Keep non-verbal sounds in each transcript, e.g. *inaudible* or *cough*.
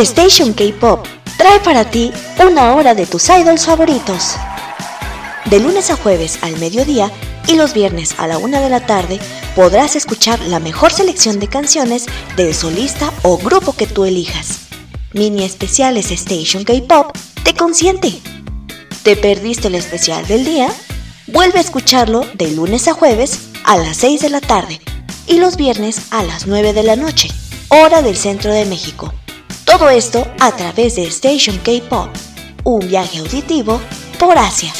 Station K-Pop trae para ti una hora de tus idols favoritos. De lunes a jueves al mediodía y los viernes a la una de la tarde podrás escuchar la mejor selección de canciones del solista o grupo que tú elijas. Mini especiales Station K-Pop te consiente. ¿Te perdiste el especial del día? Vuelve a escucharlo de lunes a jueves a las 6 de la tarde y los viernes a las 9 de la noche, hora del centro de México. Todo esto a través de Station K-Pop, un viaje auditivo por Asia.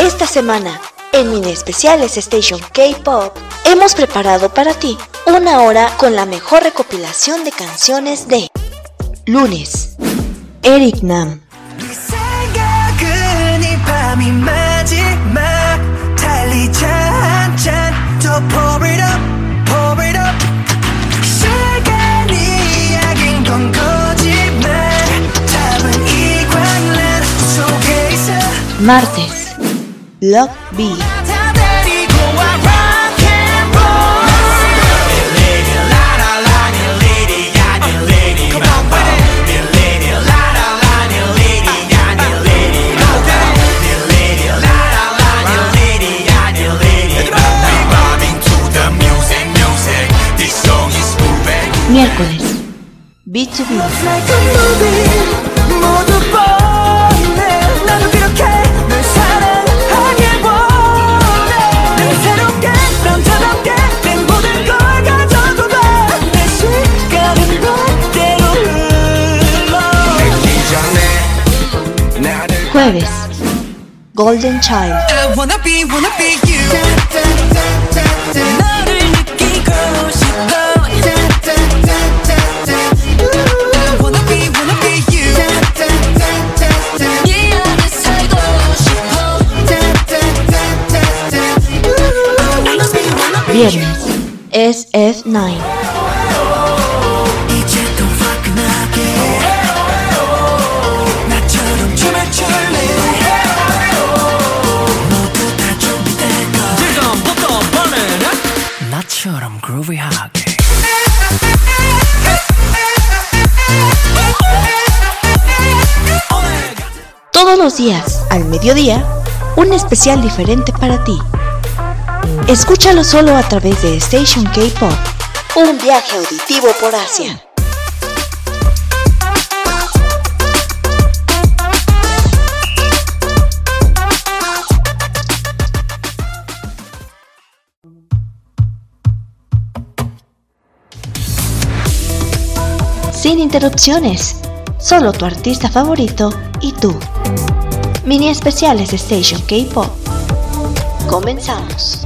Esta semana, en Mini Especiales Station K-Pop, hemos preparado para ti una hora con la mejor recopilación de canciones de Lunes, Eric Nam. Martes, Love Beat. Miércoles, B2B. jueves. Golden Child. I wanna be, wanna be you. Viernes, SF9. Todos los días, al mediodía, un especial diferente para ti. Escúchalo solo a través de Station K-Pop, un viaje auditivo por Asia. Sin interrupciones, solo tu artista favorito y tú. Mini especiales de Station K-Pop. Comenzamos.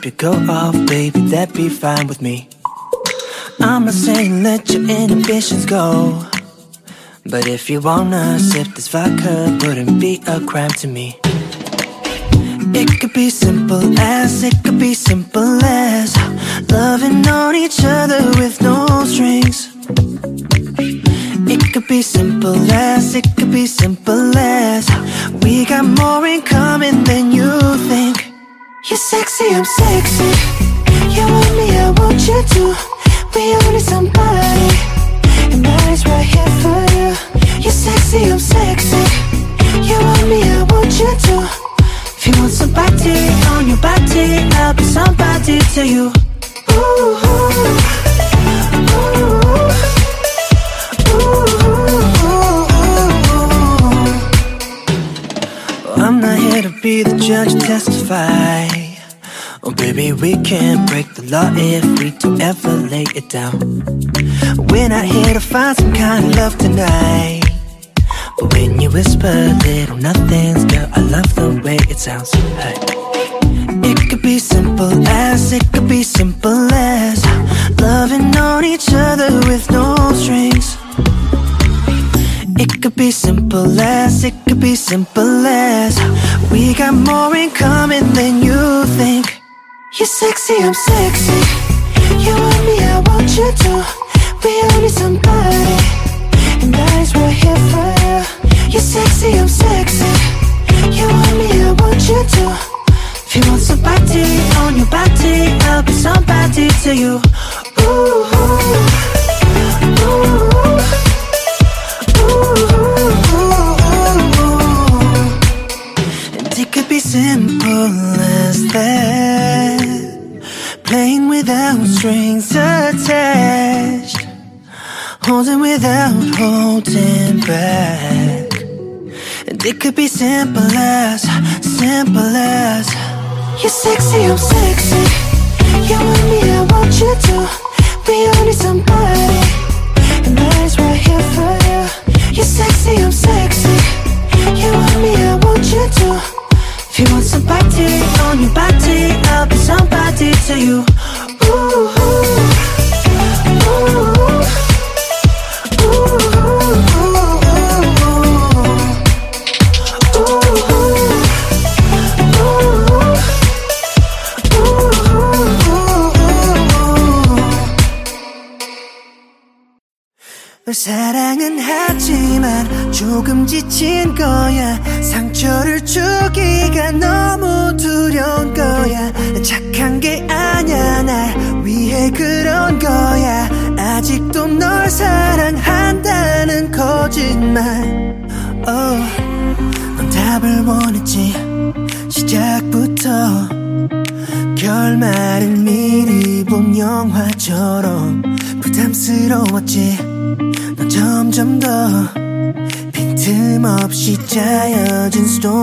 If you go off, baby, that'd be fine with me. I'm not saying let your inhibitions go. But if you wanna sip this vodka, wouldn't be a crime to me. It could be simple. I'm sexy. could be simple as, simple as You're sexy, I'm sexy You want me, I want you too.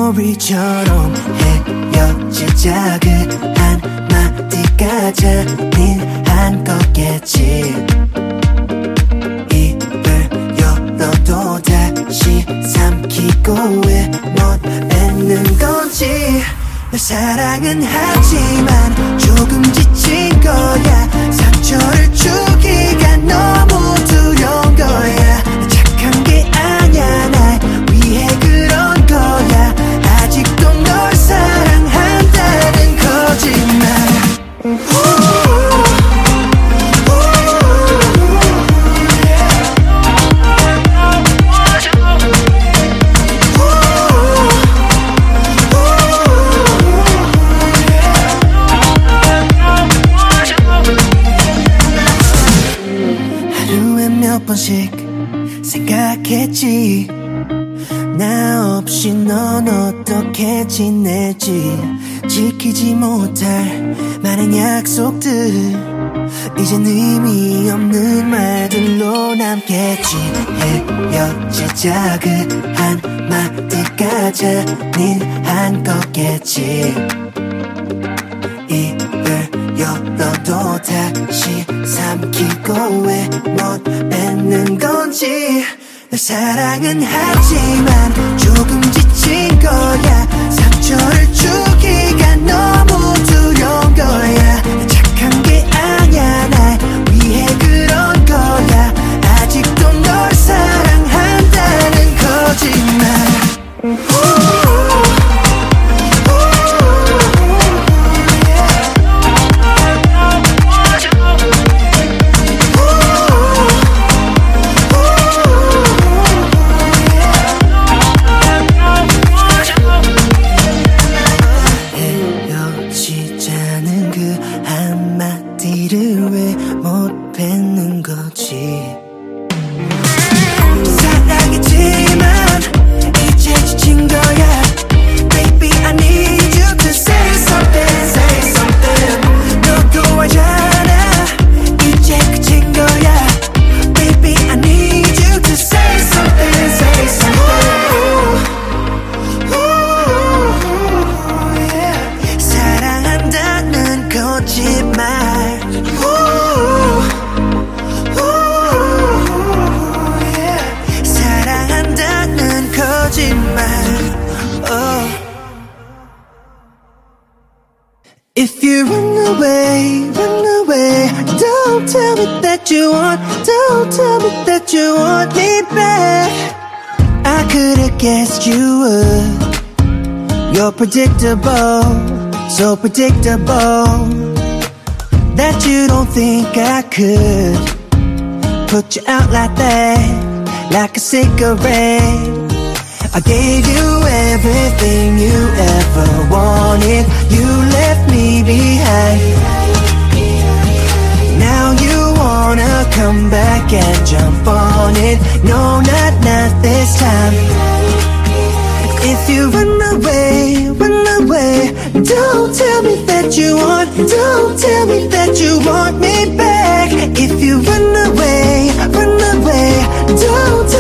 스토리처럼 헤어지자 잘 지내지 지키지 못할 많은 약속들. 이젠 의미 없는 말들로 남겠지 헤어지자 그 한마디까지 는 한거겠지. 입을 열어도 다시 삼키고 왜 못 뱉는 건지. 사랑은 하지만 조금 지친 거야. çare çok predictable, so predictable that you don't think I could put you out like that, like a cigarette. I gave you everything you ever wanted. You left me behind. Now you wanna come back and jump on it No, not, not this time If you run away, run Don't tell me that you want Don't tell me that you want me back. If you run away, run away. Don't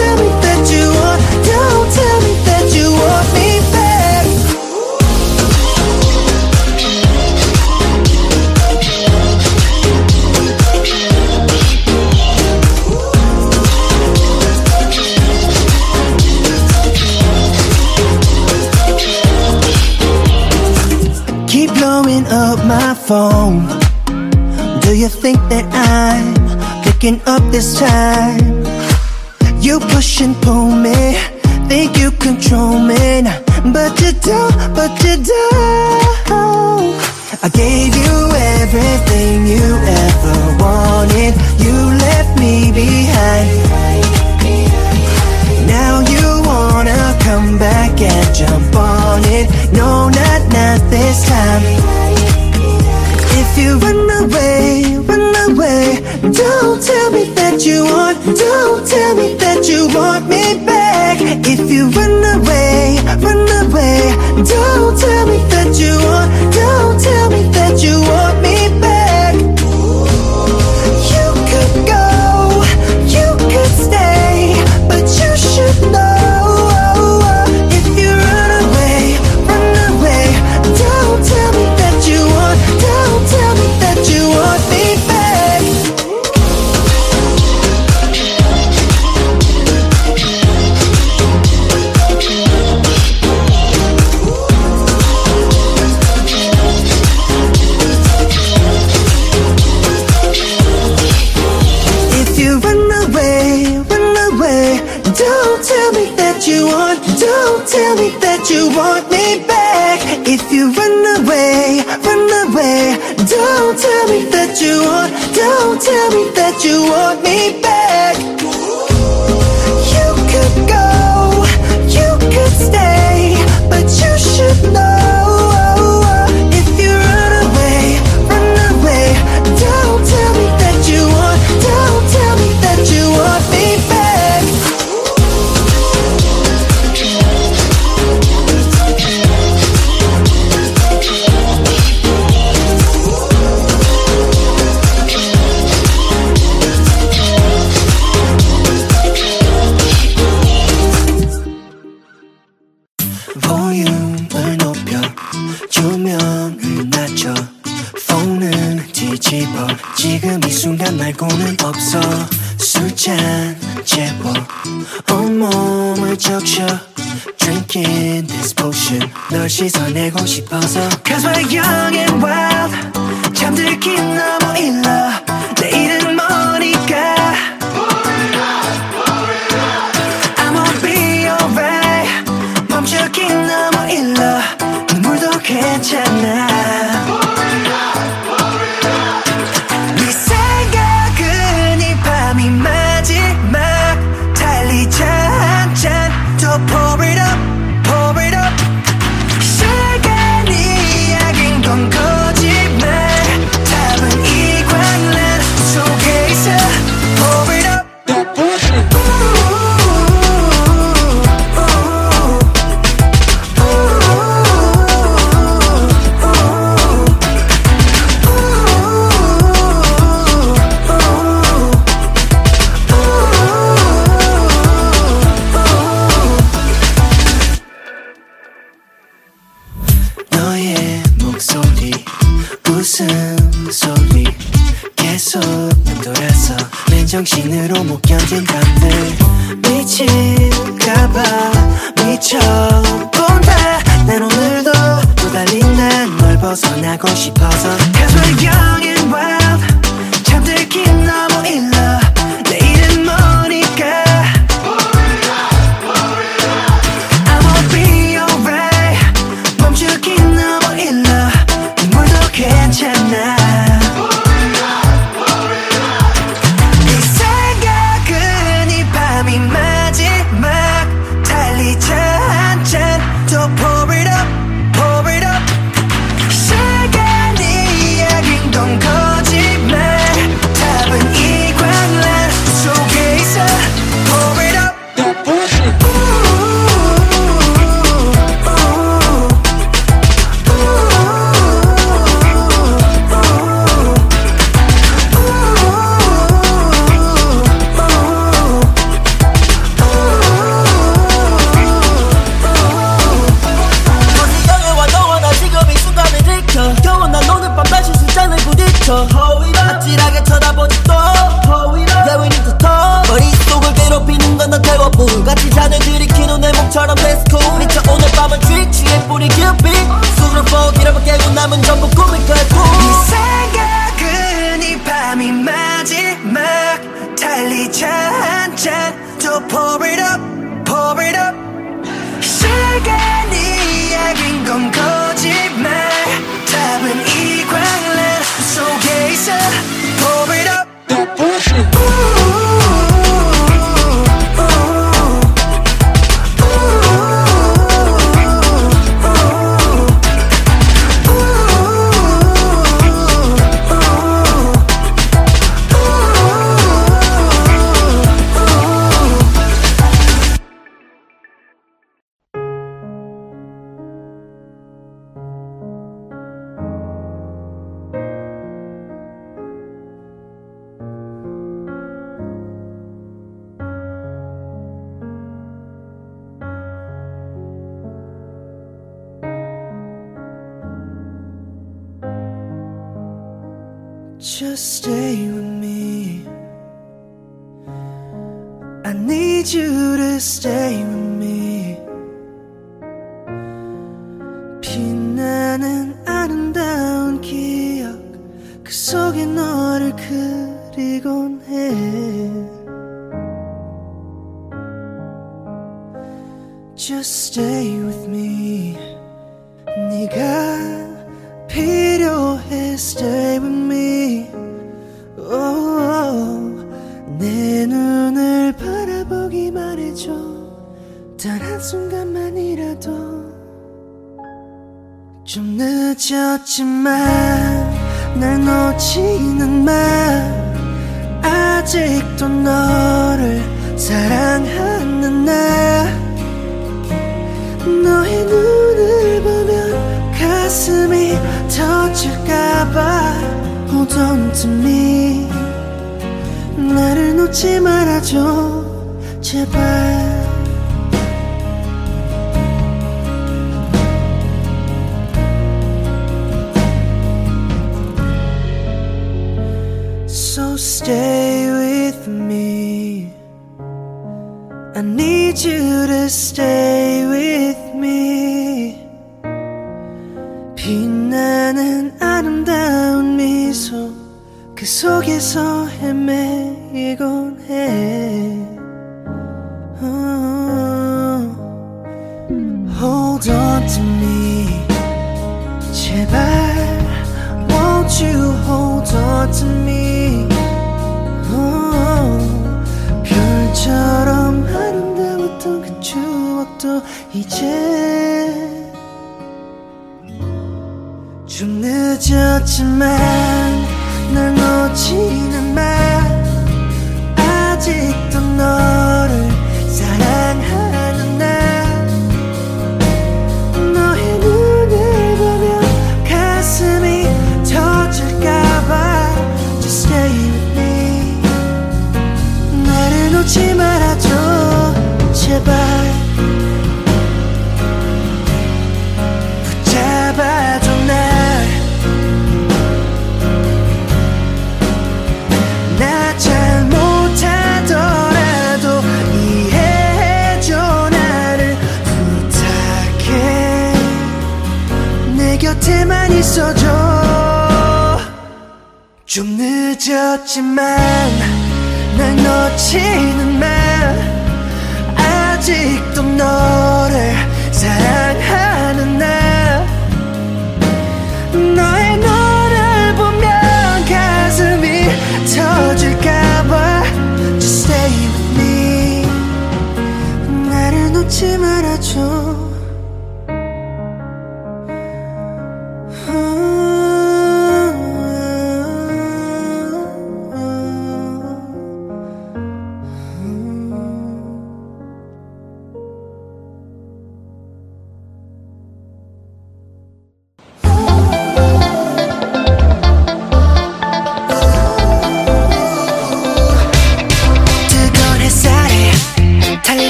picking up this time? You push and pull me Think you control me. But you don't, but you don't. I gave you everything you ever wanted. You left me behind. Now you wanna come back and jump on it. No, not, not this time. If you run away, away Don't tell me that you want, don't tell me that you want me back. If you run away, run away. Don't tell me that you want, don't tell me that you want me you want me back.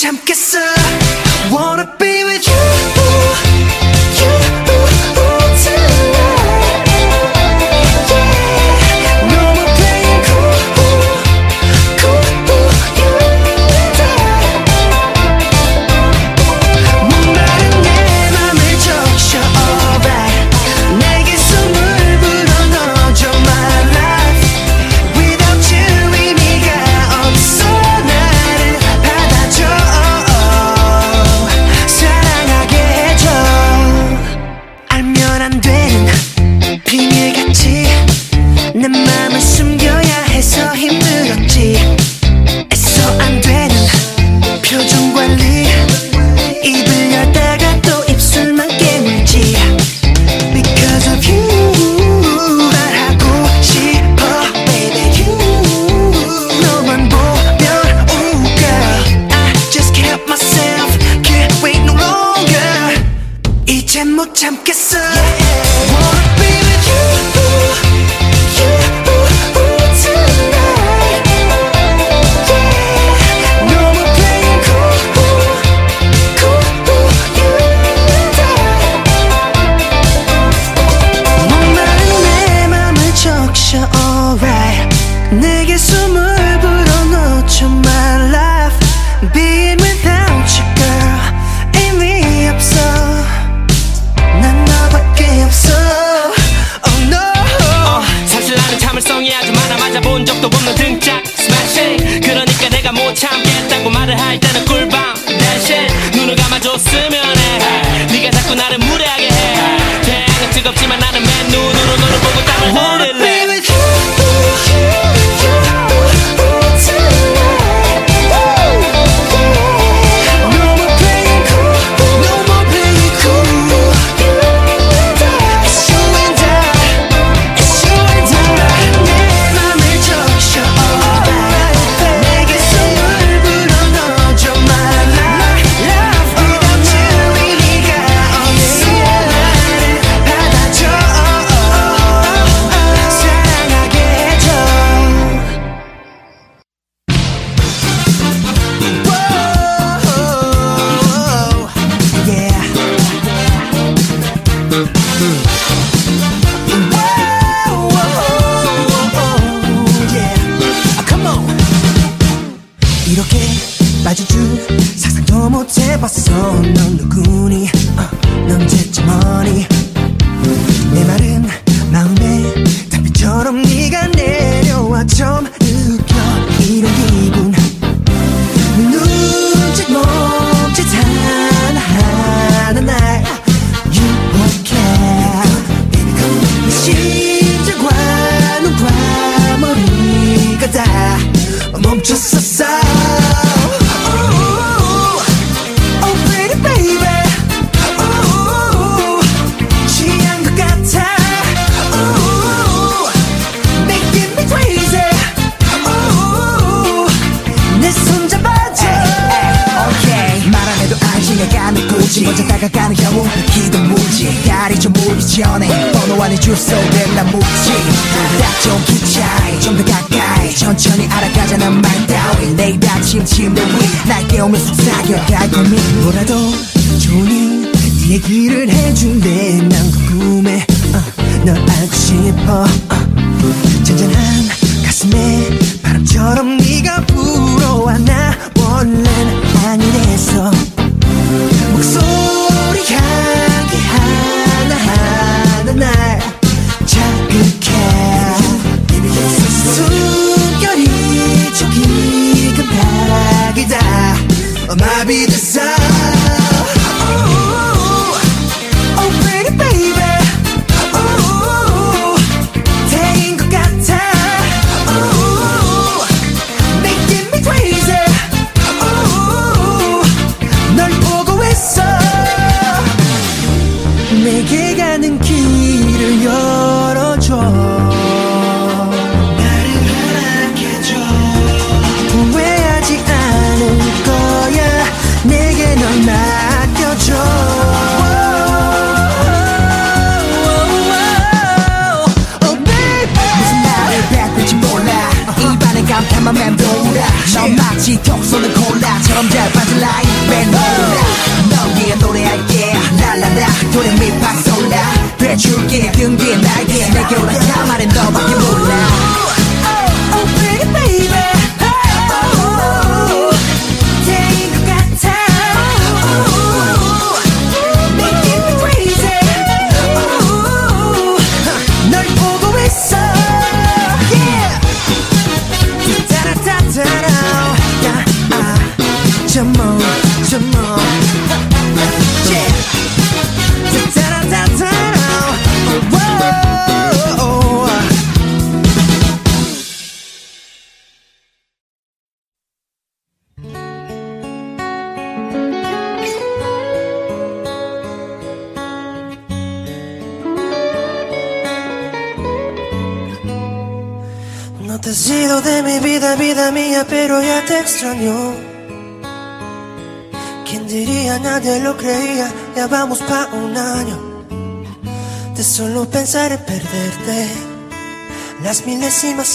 참겠어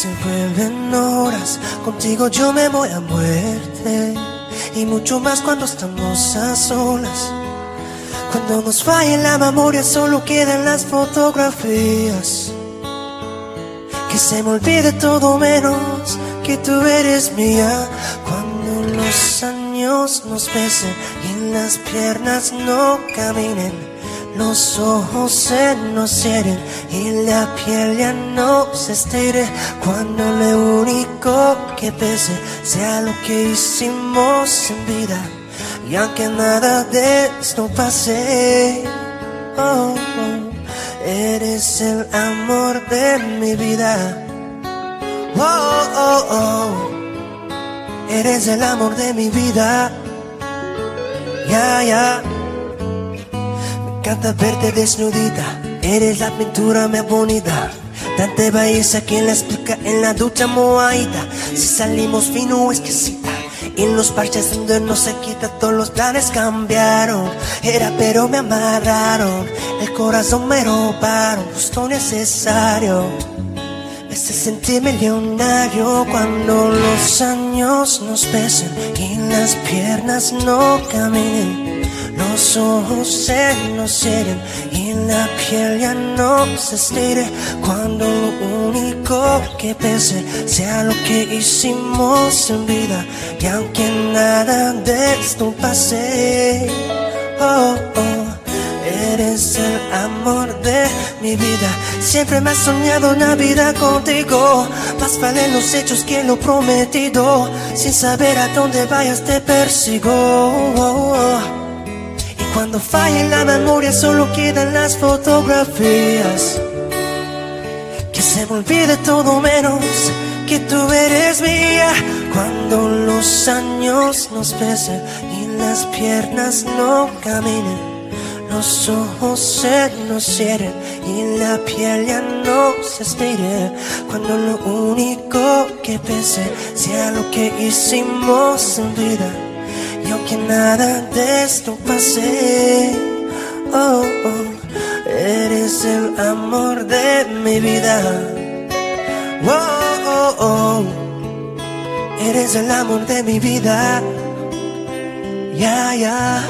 se vuelven horas. Contigo yo me voy a muerte. Y mucho más cuando estamos a solas. Cuando nos falla la memoria, solo quedan las fotografías. Que se me olvide todo menos que tú eres mía. Cuando los años nos besen y las piernas no caminen, los ojos se nos cierren y la piel ya no se estire. Cuando lo único que pese sea lo que hicimos en vida. Y aunque nada de esto pase, oh, oh, Eres el amor de mi vida. Oh, oh, oh. Eres el amor de mi vida. Ya, ya. Me encanta verte desnudita. Eres la pintura más bonita. Tanta belleza que la explica en la ducha moaita. Si salimos fino, exquisita. En los parches donde no se quita, todos los planes cambiaron. Era pero me amarraron. El corazón me robaron, justo necesario. Me hace sentir millonario cuando los años nos besen y las piernas no caminen. Los ojos se nos cierren y la piel ya no se estire cuando lo único que pese sea lo que hicimos en vida y aunque nada de esto pase, oh, oh, eres el amor de mi vida. Siempre me has soñado una vida contigo. Más valen los hechos que lo prometido. Sin saber a dónde vayas te persigo. Y cuando falle la memoria solo quedan las fotografías. Olvide todo menos que tú eres mía. Cuando los años nos besen y las piernas no caminen. Los ojos se nos cierren y la piel ya no se estire. Cuando lo único que pese sea lo que hicimos en vida. Y aunque nada de esto pase, oh, oh, eres el amor de mi vida. Oh, oh, oh, eres el amor de mi vida. Ya, ya.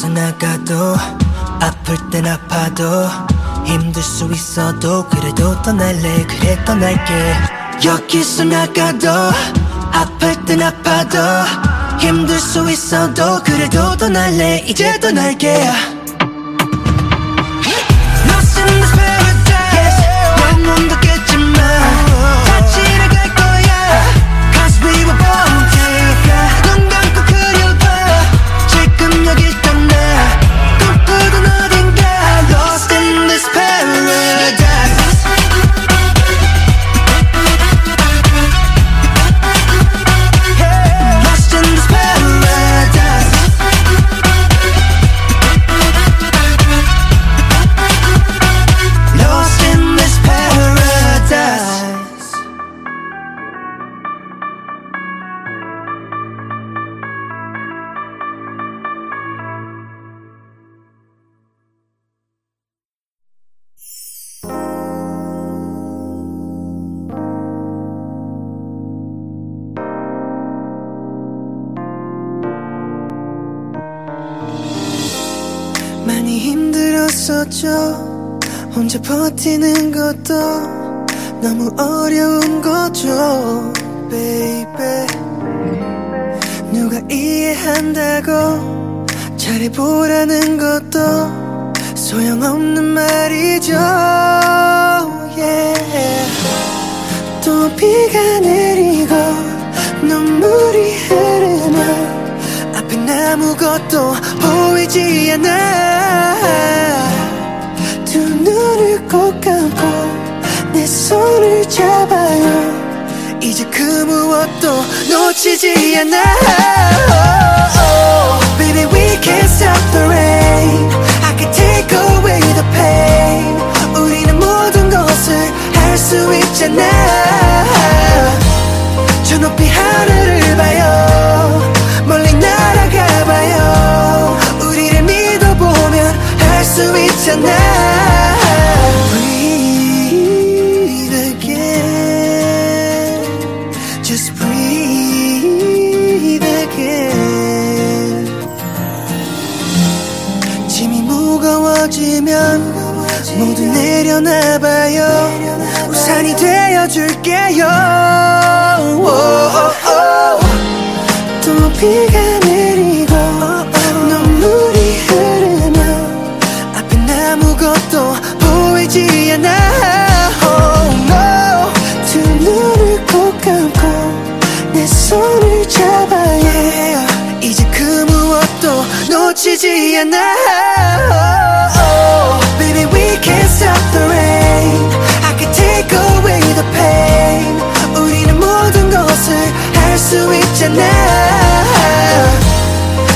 앞서 나가도 아플 땐 아파도 힘들 수 있어도 그래도 떠날래 그래 떠날게. 여기서 나가도 아플 땐 아파도 힘들 수 있어도 그래도 떠날래 이제 떠날게. 것도 너무 어려운 거죠 baby 누가 이해한다고 잘해보라는 것도 소용없는 말이죠 yeah. 또 비가 내리고 눈물이 흐르면 앞에 아무것도 보이지 않아 눈을 꼭 감고 내 손을 잡아요. 이제 그 무엇도 놓치지 않아. Oh, Baby we can't stop the rain. I can take away the pain. 우리는 모든 것을 할 수 있잖아. 저 높이 하늘을 봐요. 멀리 날아가 봐요. 우리를 믿어보면 할 수 있잖아 무거워지면 모두 내려놔봐요 우산이 되어줄게요 또 비가 손을 잡아요. yeah. 이제 그 무엇도 놓치지 않아 oh, Baby we can't stop the rain. I can take away the pain. 우리는 모든 것을 할 수 있잖아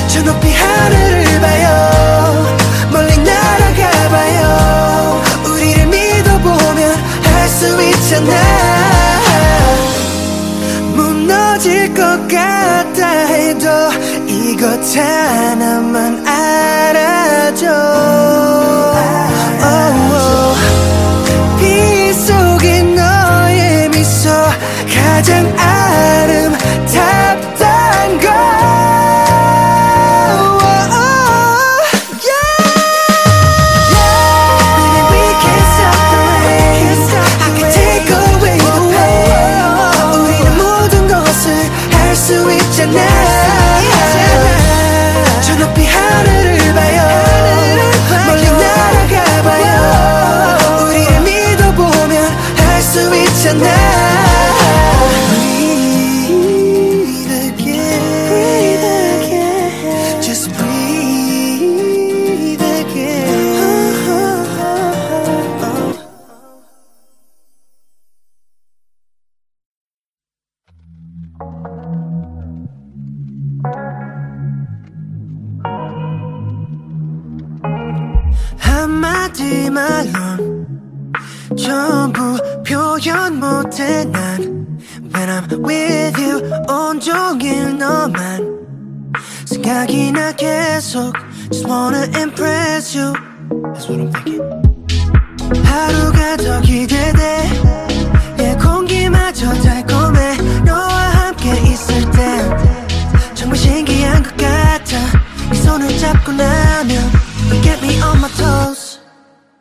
저 높이 하늘을 봐요. 멀리 날아가 봐요. 우리를 믿어보면 할 수 있잖아 같다 해도 이것 하나만 알아줘 oh. 비 속에 너의 미소 가장 아름답단 종일 너만 생각이 나 계속 Just wanna impress you That's what I'm thinking 하루가 더 기대돼 예 공기마저 달콤해 너와 함께 있을 땐 정말 신기한 것 같아 네 손을 잡고 나면 You get me on my toes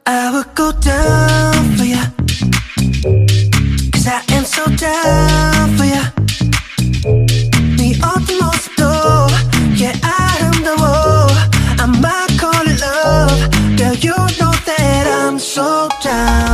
I would go down for ya Cause I am so down so down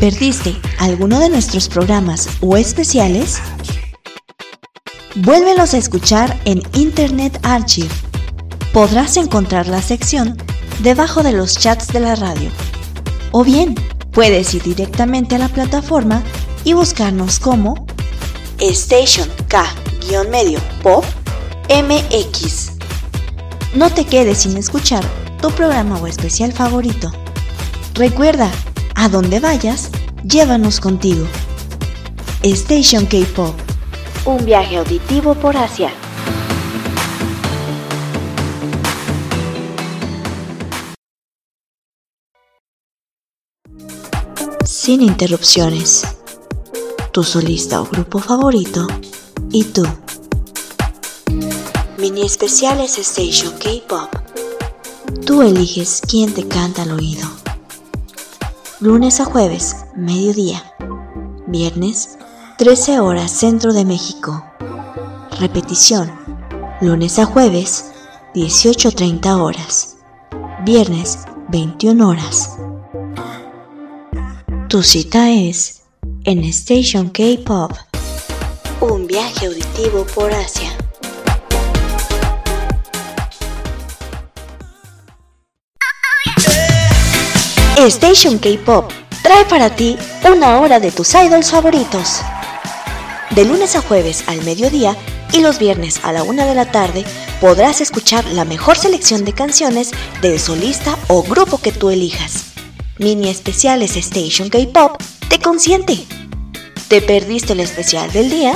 Perdiste alguno de nuestros programas o especiales? Vuélvelos a escuchar en Internet Archive. Podrás encontrar la sección debajo de los chats de la radio. O bien, puedes ir directamente a la plataforma y buscarnos como Station K-medio Pop MX. No te quedes sin escuchar tu programa o especial favorito. Recuerda a donde vayas, llévanos contigo. Station K-Pop. Un viaje auditivo por Asia. Sin interrupciones. Tu solista o grupo favorito y tú. Mini especiales Station K-Pop. Tú eliges quién te canta al oído. Lunes a jueves, mediodía. Viernes, 13 horas Centro de México. Repetición. Lunes a jueves, 18.30 horas. Viernes, 21 horas. Tu cita es en Station K-Pop. Un viaje auditivo por Asia. Station K-Pop trae para ti una hora de tus idols favoritos. De lunes a jueves al mediodía y los viernes a la una de la tarde podrás escuchar la mejor selección de canciones del solista o grupo que tú elijas. Mini especiales Station K-Pop te consiente. ¿Te perdiste el especial del día?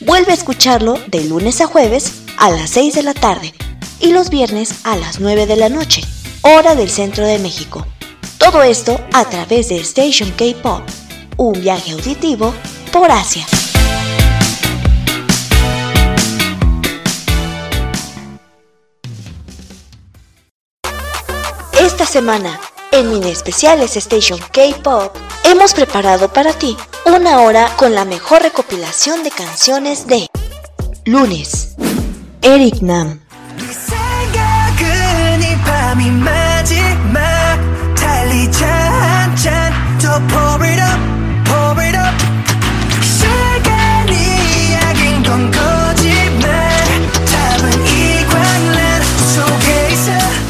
Vuelve a escucharlo de lunes a jueves a las 6 de la tarde y los viernes a las 9 de la noche, hora del centro de México. Todo esto a través de Station K-Pop, un viaje auditivo por Asia. Esta semana, en Mini Especiales Station K-Pop, hemos preparado para ti una hora con la mejor recopilación de canciones de Lunes, Eric Nam.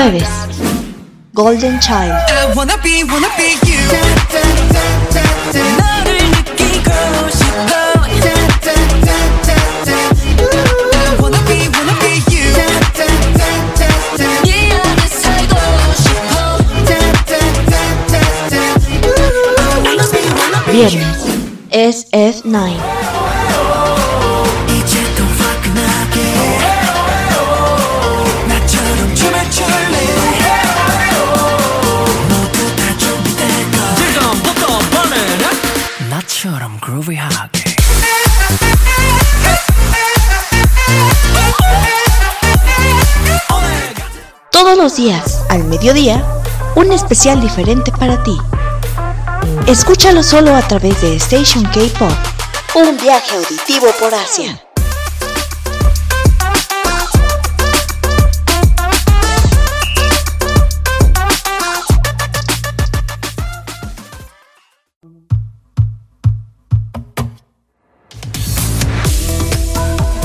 jueves. Golden Child. I wanna be, wanna be you. Viernes. SF9. Días, al mediodía, un especial diferente para ti. Escúchalo solo a través de Station K-Pop. Un viaje auditivo por Asia.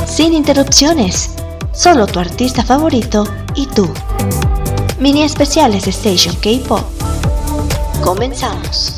Sin interrupciones, solo tu artista favorito y tú. Mini especiales Station K-Pop. Comenzamos.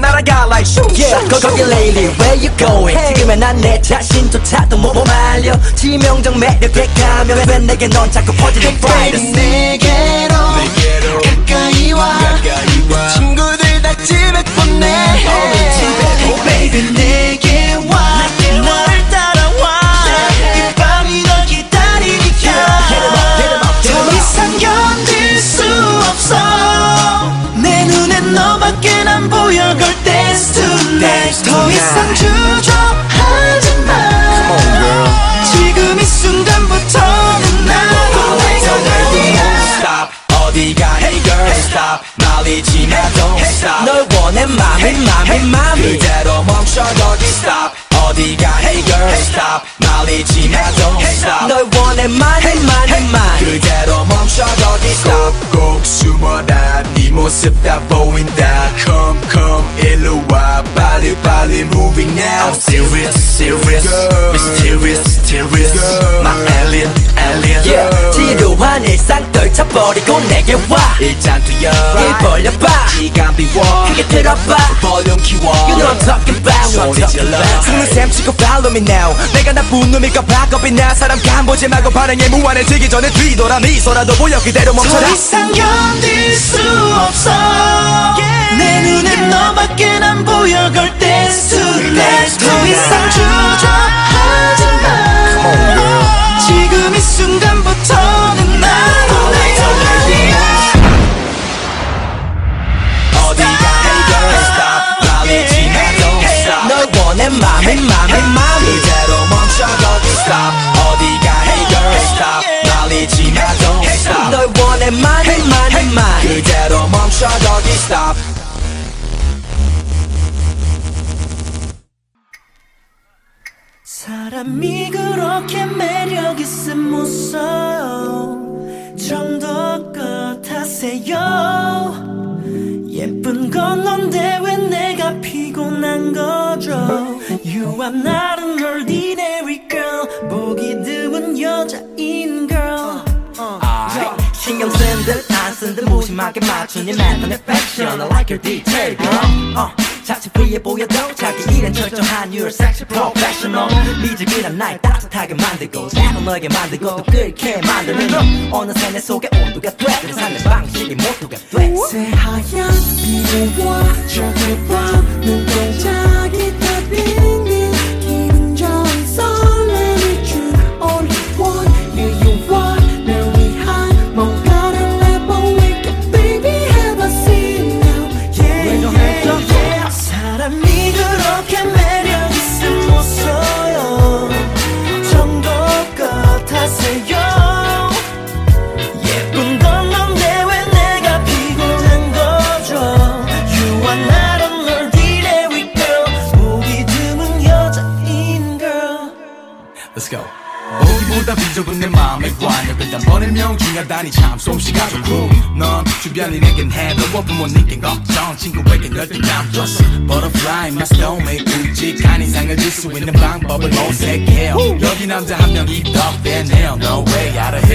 날아가 like shoo yeah go go get lady where you going hey. 지금의 난내 자신조차도 못 말려 치명적 매력에 가면 왜 내게 넌 자꾸 만행에 무한해지기 전에 뒤돌아 미소라도 보여 그대로 멈춰라. 분노하게 만들고 또 끓게 만드는 너 어느새 내 속에 온도가 time 나 스노우맨 굵직한 인상을 줄 수 있는 방법을 모색해요. 여기 남자 한 명이 더 빼내요 No way out of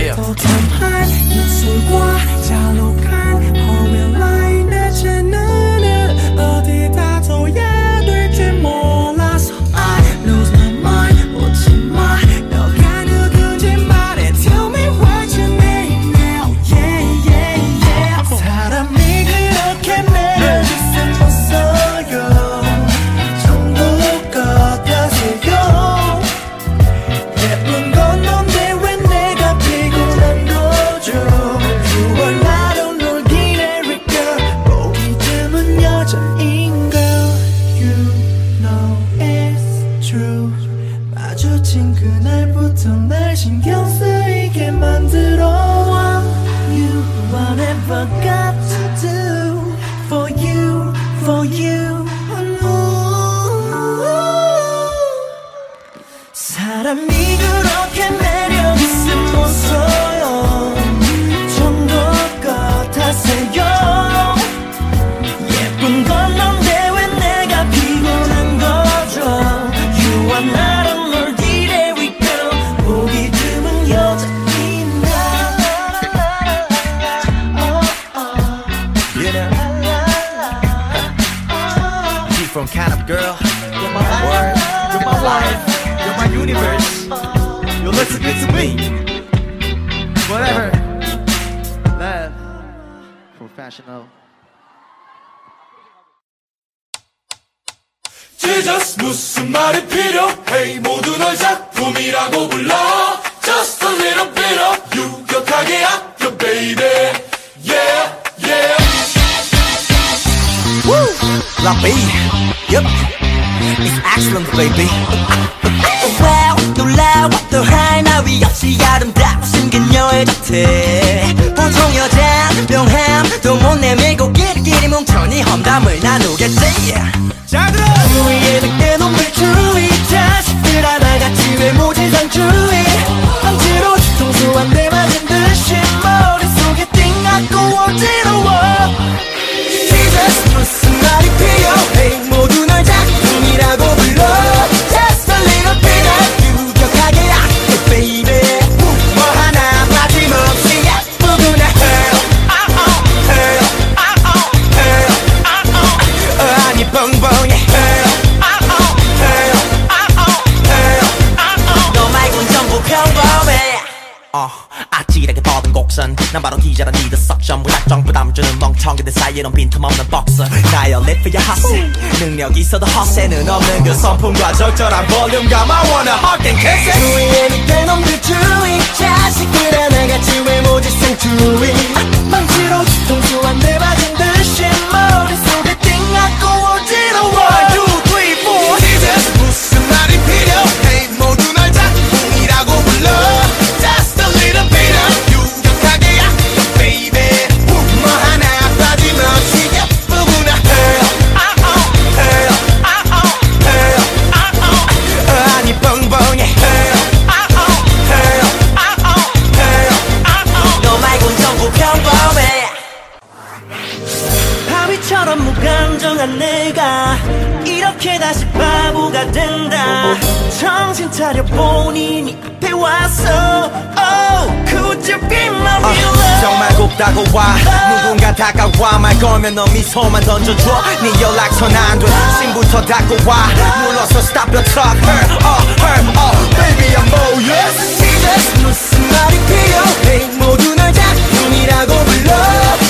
예외는 없는 그 선풍과 적절한 볼륨감 I wanna fucking kiss it 주의에는 때놈들 주의 자식들아 나같이 외모지생 주의 악방지로 뒤통수 한대 맞은 듯이 머리 곱다고 와. 누군가 다가와. 말 걸면 너 미소만 던져줘. 네 연락처 안돼. 심부터 닫고 와. 눌러서 stop your talk her oh her oh. Baby I'm all yes. 이제 무슨 말이 필요해? 모두 널 작품이라고 불러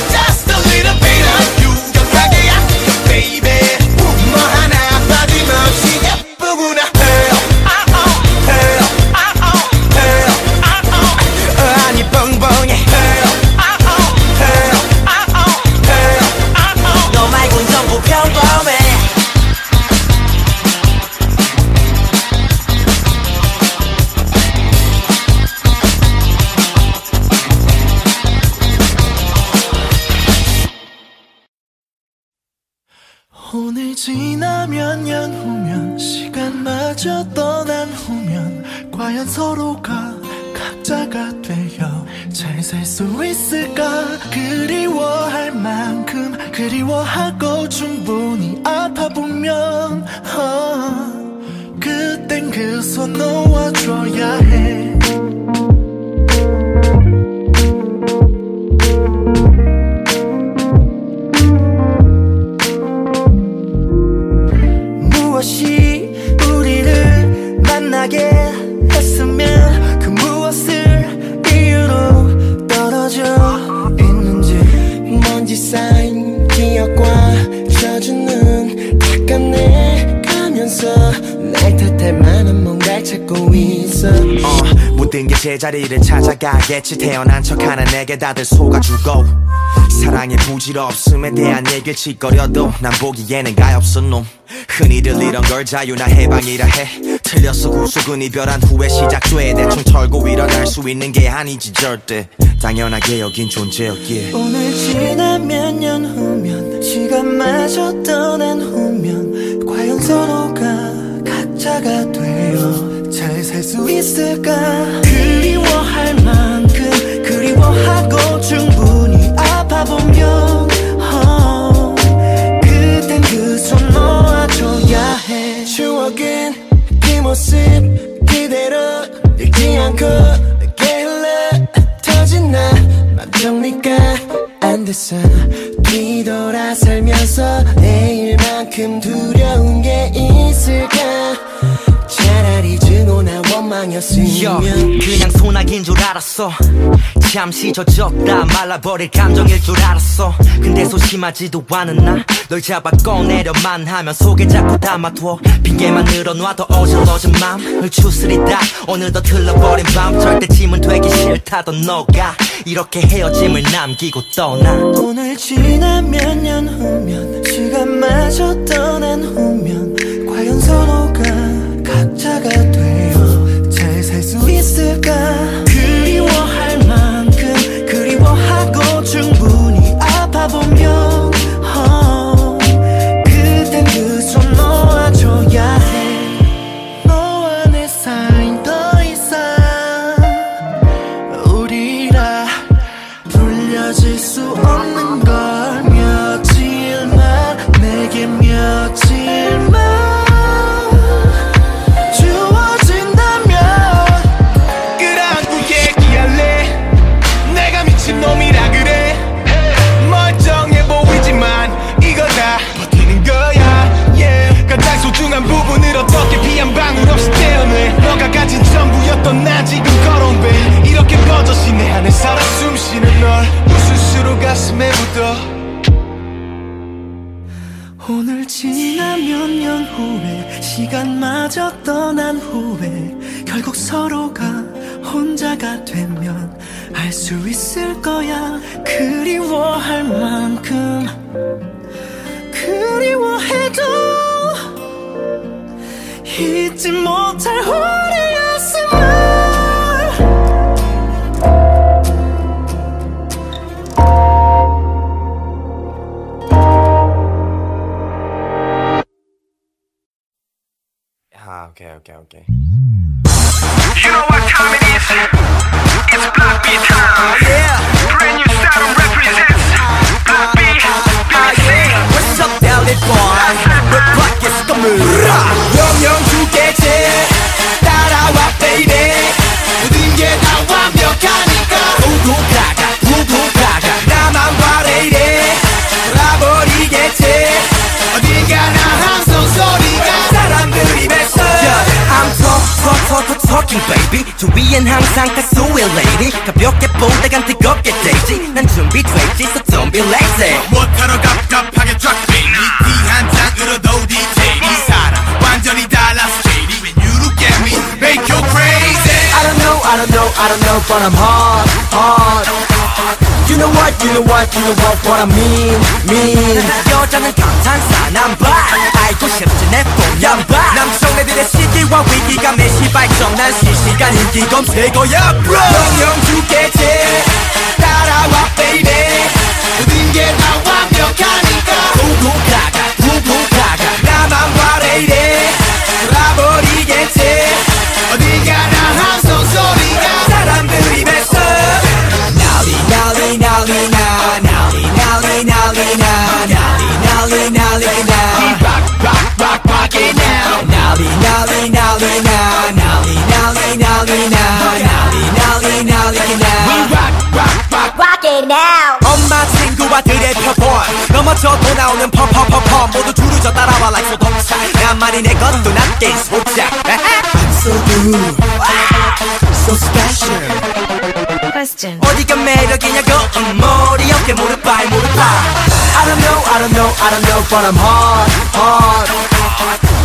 찾아가겠지. 태어난 척하는 내게 다들 속아주고 사랑의 부질없음에 대한 얘기를 짓거려도 난 보기에는 가엾은 놈. 흔히들 이런 걸 자유나 해방이라 해. 틀렸어 구속은 이별한 후에 시작조에 대충 털고 일어날 수 있는 게 아니지 절대. 당연하게 여긴 존재였기에. 오늘 지나면 년 후면 시간 마저 떠난 후면 과연 서로가 각자가 되어 잘 살 수 있을까? 그리워할 그리워 하고 충분히 아파보면 어, 그땐 그손 놓아줘야 해. 추억은 그 모습 그대로 늙지 않고 내게 흘러 터진 나 맘 정리가 안 됐어. 뒤돌아 살면서 내일만큼 두려운 게 있을까 원망이었으면 그냥 소나기인 줄 알았어. 잠시 젖었다 말라버릴 감정일 줄 알았어. 근데 소심하지도 않은 나? 널 잡아 꺼내려만 하면 속에 자꾸 담아둬 핑계만 늘어놔도 어질러진 맘을 추스리다. 오늘도 틀려버린 밤 절대 짐은 되기 싫다던 너가 이렇게 헤어짐을 남기고 떠나. 오늘 지나면 년 후면 시간마저 떠난 후면 과연 서로가 각자가 되어 잘살수 있 마저 떠난 후에 결국 서로가 혼자가 되면 알 수 있을 거야. 그리워할 만큼 그리워해도 잊지 못할 우리 아 오케이 오케이 오케이 You know what time it is? It's Block B time. Yeah. Brand new sound represents Block B. BBC. What's up, Valley Boy? We're black, it's the 춤을 영영 주겠지 따라와 베이베 모든 게 다 완벽하니까 후후 가가 후후 가가 나만 바래 이래 돌아버리겠지 어딘가나 함성 소리가 사람들이 뱉어 I'm talk, talk, talk, talk, talking baby. 주위엔 항상 다수의 lady. 가볍게 본다간 뜨겁게 되지. 난 준비되지 so don't be lazy. 못하러 갑갑하게 쫙빈 이티한 장으로도 DJ. 이 사람 완전히 달라서 shady When you look at me make you crazy. I don't know, I don't know, I don't know but I'm hard, hard. You know what, you know what, you know what, what I mean, mean. *laughs* 여자는 감탄사 난 black 알고 싶지 내 뽀얀발 남성 애들의 시기와 위기감의 시발점 난 실시간 인기 검색어야 bro. 영영 주겠지 따라와 baby. 모든 게 다 완벽하니까. 후후 가가 후후 가가 나만 바래 이래. 돌아버리겠지. 어디 가나 함성 소리가 사람들이 뱉어. 난리 난리 난리 나 난리 난리 난리 나 난리 난리 난리 나 Rock pocket now. Nolly, nolly, nolly, now. Nolly, nolly, nolly, now. Nolly, nolly, nolly, now. We rock, rock, rock, rock it now. 엄마 친구와 들의 표본 넘어져도 나오는 펌펌펌펌 모두 줄을 따라와 like so don't stop 내 말이 내 것도 남긴 소자 I'm so new So special Question 어디가 매력이냐고 음, 머리 어깨 무릎 발 무릎 발 I don't know, I don't know, I don't know, but I'm hard, hard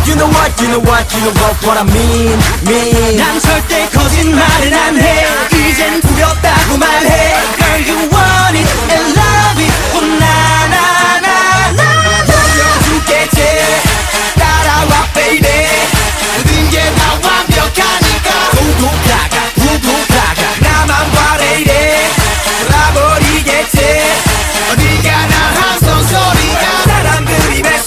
You know what you know what you know what what I mean mean 난 절대 거짓말은 안해 이젠 두렵다고 말해 Girl you want it and love it oh 나나나나 죽겠지 따라와 baby 모든 게 다 완벽하니까 후후 가가 나만 바래 이래 돌아버리겠지 어디가나 함성 소리가 사람들이 뱉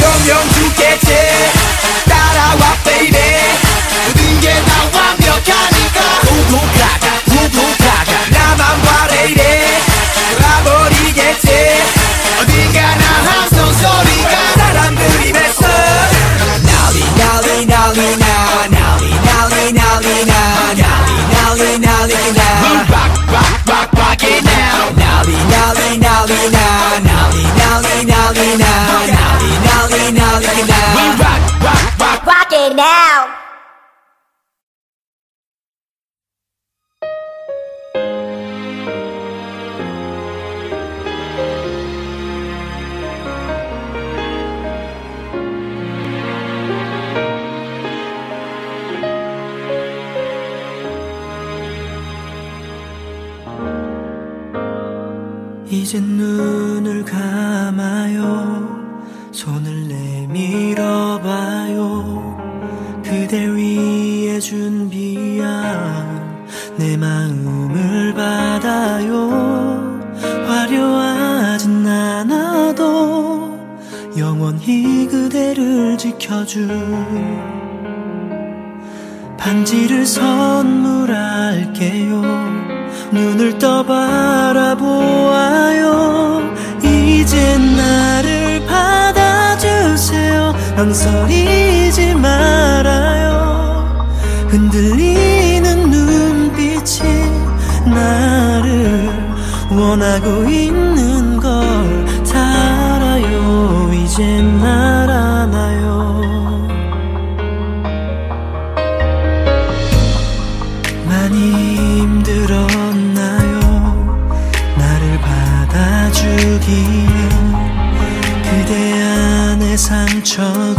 영영 주겠지. 따라와 baby. 모든 게 다 완벽하니까. 후후 가가 후후 가가 나만 바래 이래. 돌아버리겠지. 어디가나 함성 소리가 사람들이 맺어. 난리 난리 난리 나. 난리 난리 난리 나. 난리 난리 난리 나. rock rock rock rock it now 난리 난리 난 리 나 난리 난리 난리 나 난리 난리 난리 나 We rock rock rock Rock it now. 이제 눈 그대 위에 준비한 내 마음을 받아요. 화려하진 않아도 영원히 그대를 지켜줄 반지를 선물할게요. 눈을 떠 바라보아요. 이제 나를 받아주세요. 망설이지 말아요 흔들리는 눈빛이 나를 원하고 있는 걸다 알아요. 이제 날 안아요. 많이 힘들었나요? 나를 받아주기에 그대 안의 상처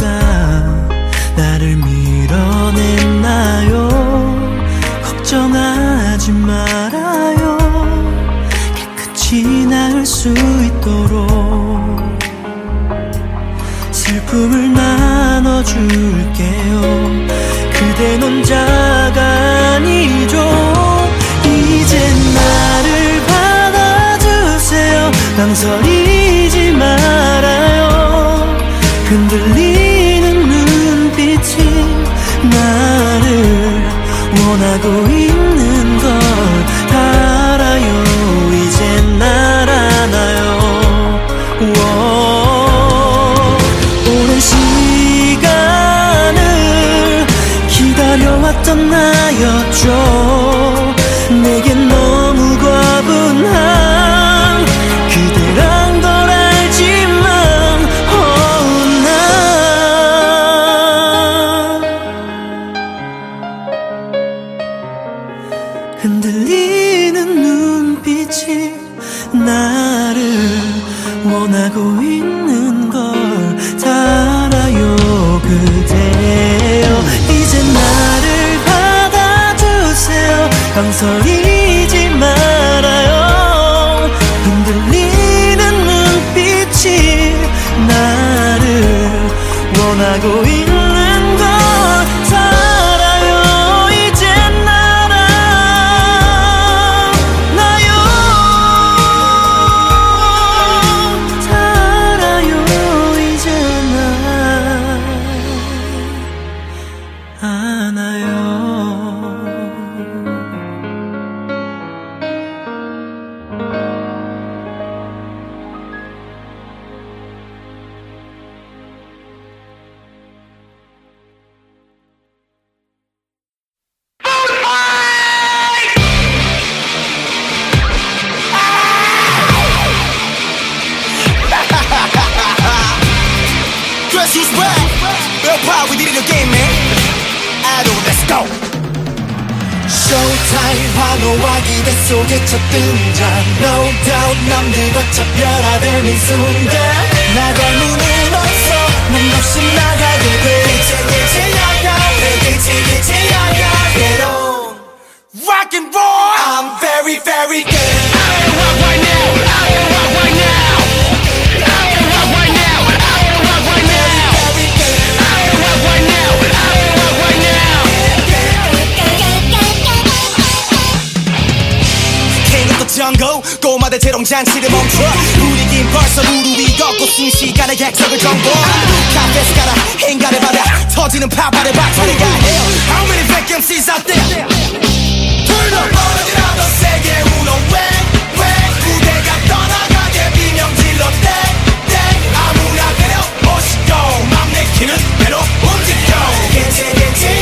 Rock and roll. I'm very very good I rock right now. I rock right now. I rock right now. I rock right now. I rock right now. I rock right now. Can't the jungle 멈춰 벌써 무릎이 걷고 순식간에 객석을 정보 카페에서 가라 행가를 받아 터지는 파파를 박차리가 해요. How many fake MCs out there? Turn up 벌어지라 더 세게 울어. 왜 무대가 떠나가게 비명 질러 땡땡 네, 아무나 그려 멋있고 맘 내키는 대로 움직여. 개체 개체.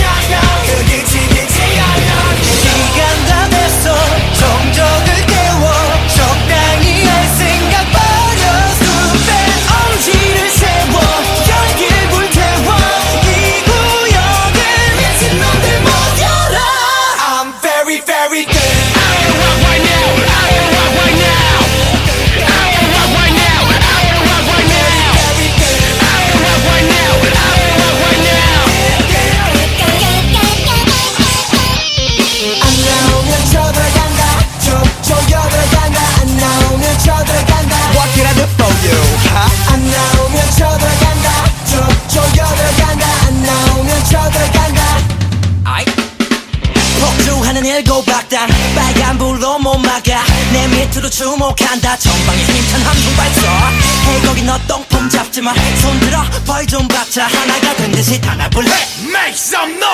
자, 하나가 된 듯이 단합을 해 Make some noise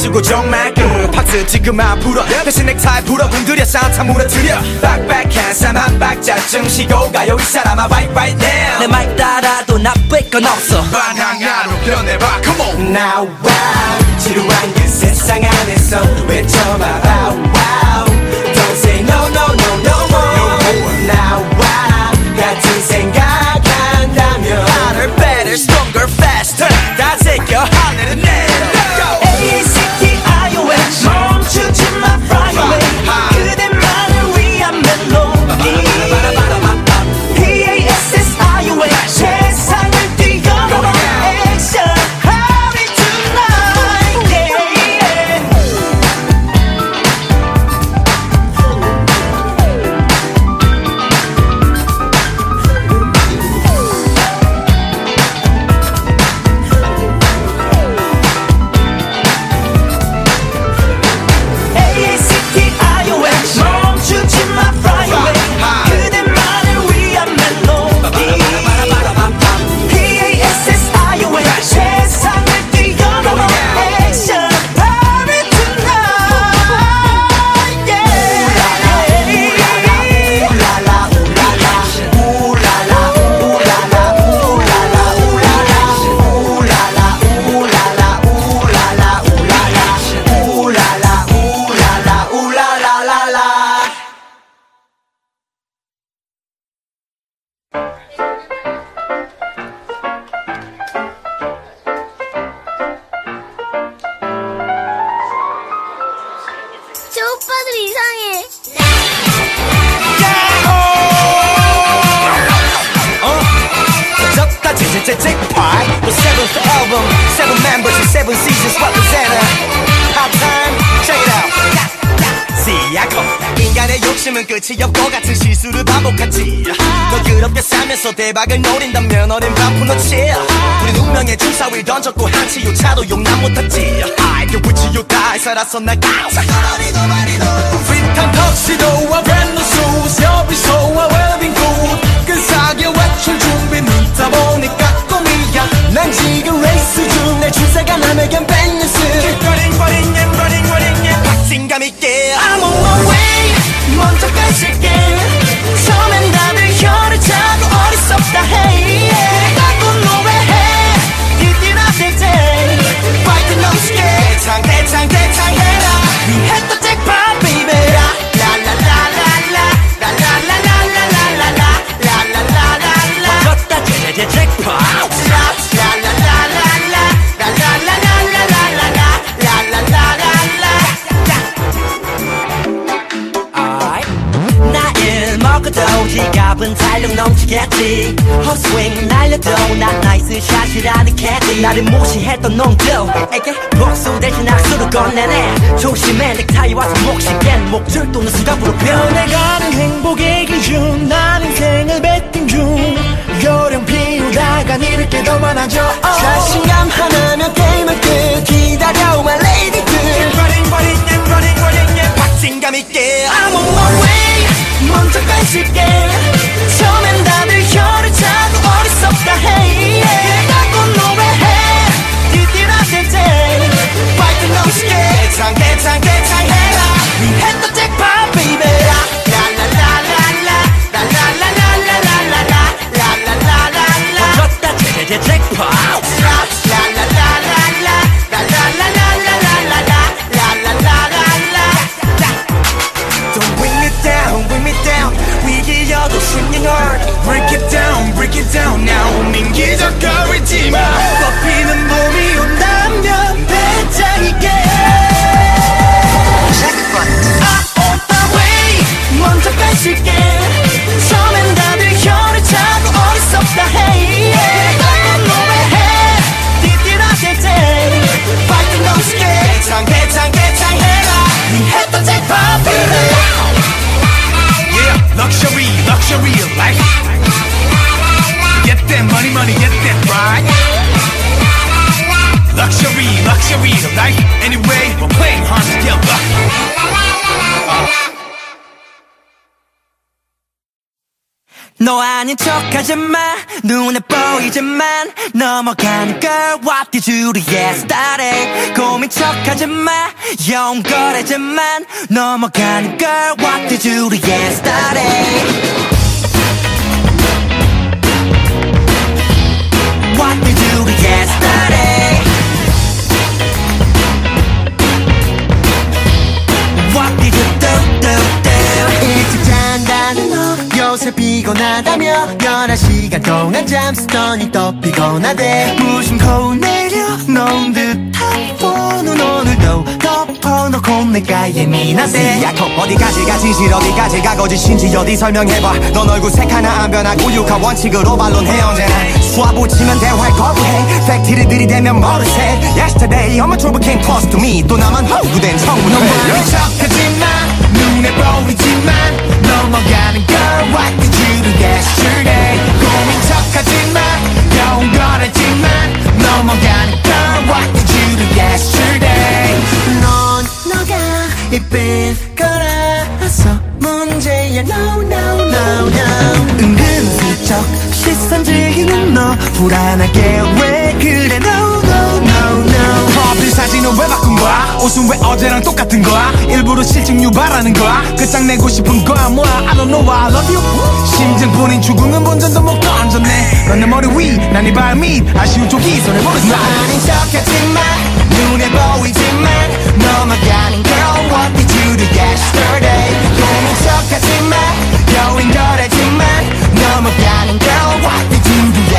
술고 정말 끝 박스 지금 안 풀어 대신 넥타이 풀어 공들여 산타 물어 나서 날 거짓 어디까지 가 거짓인지 어디 설명해봐. 넌 얼굴 색 하나 안 변하고 육한 원칙으로 반론해 언제나. 수화부 치면 대화에 거부해. 팩트를 들이대면 머리새 Yesterday all my trouble came close to me. 또 나만 허구된 청문회 말로 척하지마 눈에 보이지만 넘어가는 girl What did you do yesterday. 고민 척하지마 여운 거래지만 넘어가는 girl What did you do yesterday. 넌 너가 이쁜 그냥 no no no no. 은근슬쩍 시선 즐기는 너 불안하게 왜 그래? No no no no. 프로필 사진은 왜 바꾼 거야? 옷은 왜 어제랑 똑같은 거야? 일부러 실증 유발하는 거야? 끝장내고 싶은 거야 뭐야? I don't know why I love you. 심증뿐인 죽음은 본전도 못 던졌네. 넌 내 머리 위 난 네 발 밑. 아쉬운 쪽이 손에 보는 사 아닌 척하지만 눈에 보이지만 넘어가는 girl what did you do yesterday? 아닌 척하지만. a piano girl, what you do?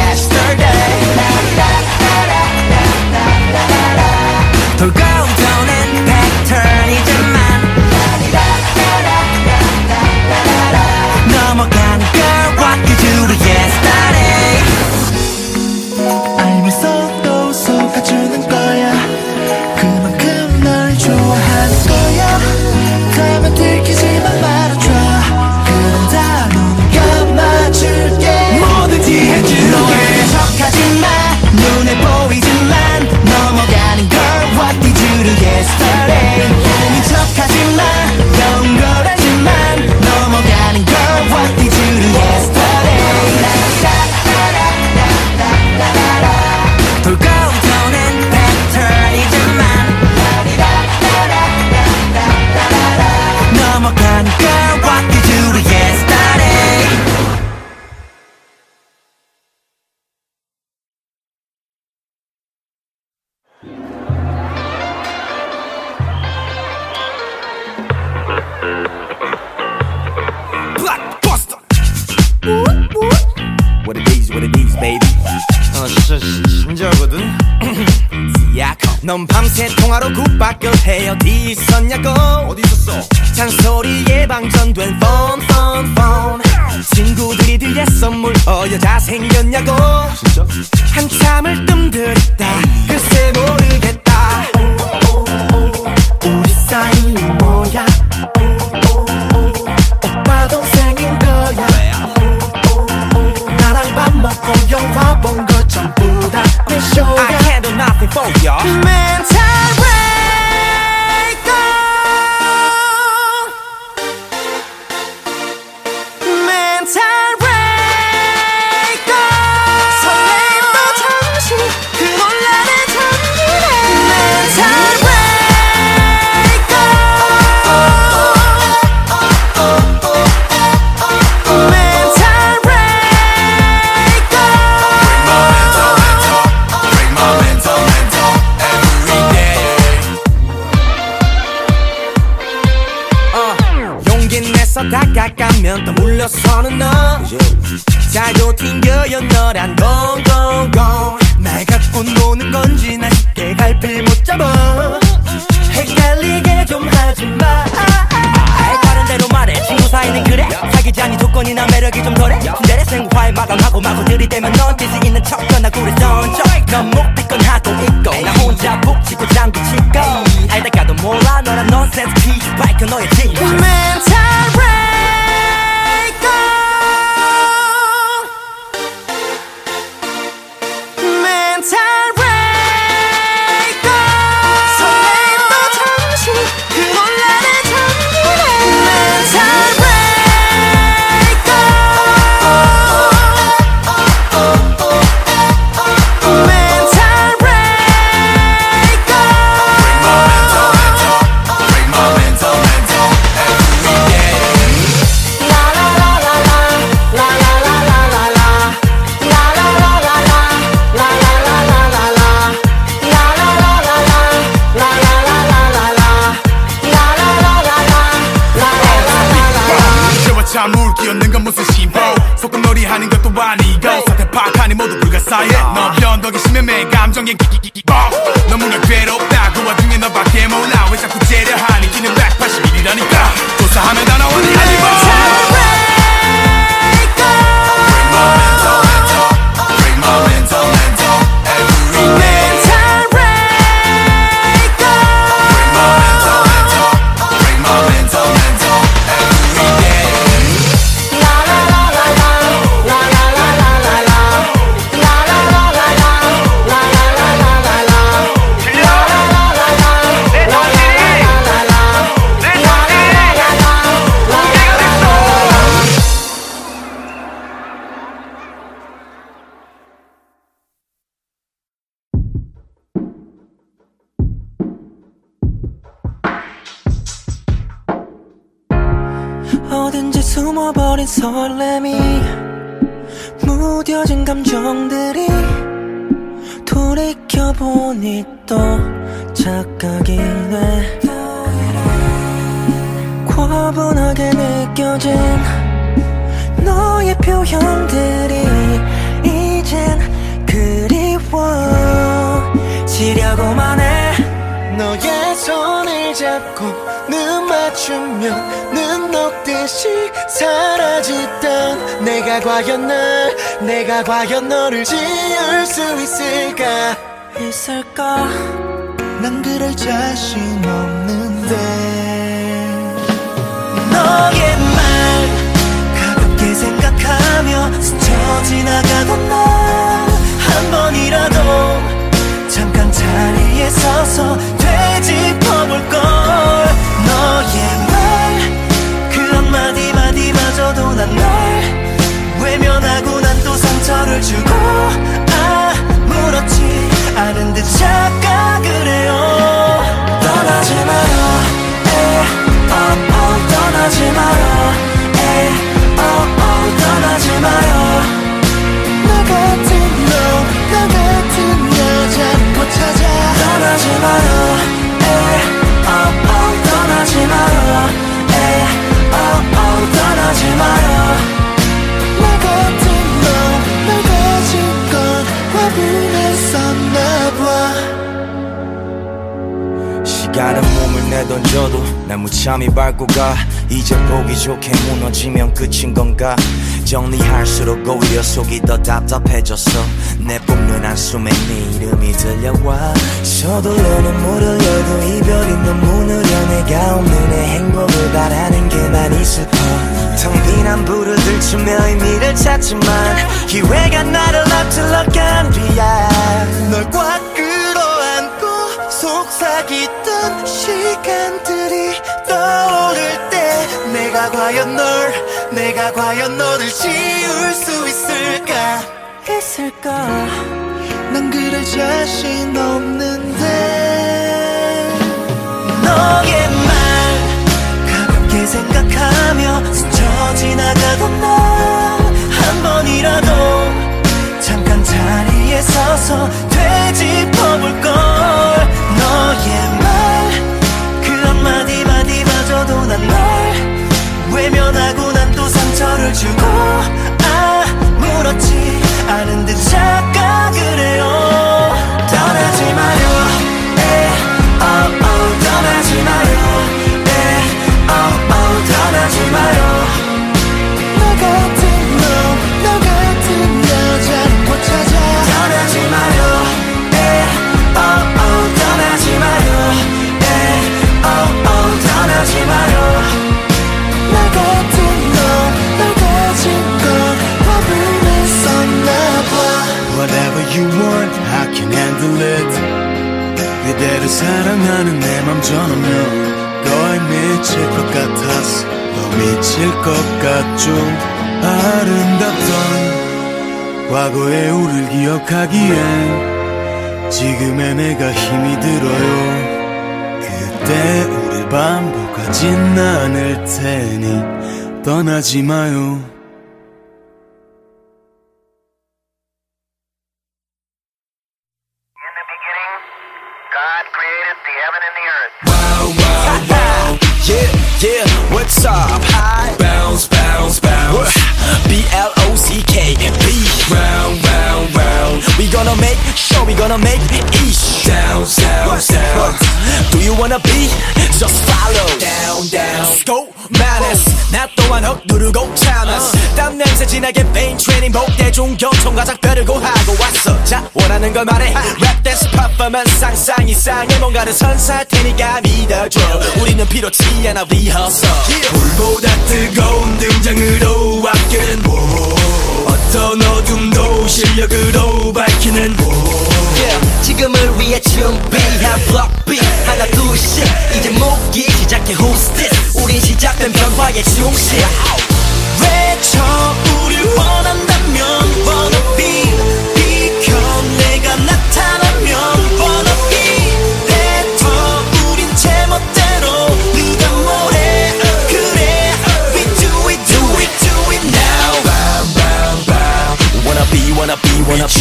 사랑하는 내 맘 전하면 거의 미칠 것 같아서 더 미칠 것 같죠. 아름답던 과거의 우릴 기억하기엔 지금의 내가 힘이 들어요. 그때 우릴 반복하진 않을 테니 떠나지 마요. 뭔가를 선사할 테니까 믿어줘. 우리는 필요치 않아 리허설 불보다 뜨거운 등장으로 아끼는 어떤 어둠도 실력으로 밝히는 yeah, 지금을 위해 준비한 블록비 하나 둘씩 이제 목이 시작해 호스티스 우린 시작된 변화의 중심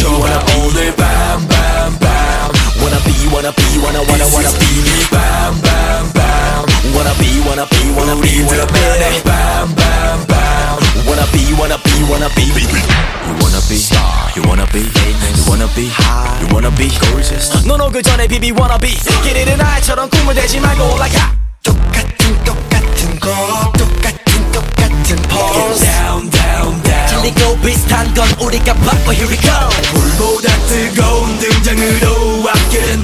be wanna be wanna be 오늘 bam, bam, bam. Wanna be wanna be wanna wanna wanna be Bam, bam, bam. Wanna be wanna be wanna be wanna be Bam, bam, bam. Wanna be wanna be wanna be You wanna be You wanna be You wanna be high You wanna be gorgeous 넌 오기 전에 비비 wanna be 길이는 나처럼 꿈을 대지 말고 올라가 똑같은 똑같은 거 똑같은 똑같은 pose Down, down, down. 틀리고 비슷한 건 우리가 바빠 here we go. 불보다 뜨거운 등장으로 아끼는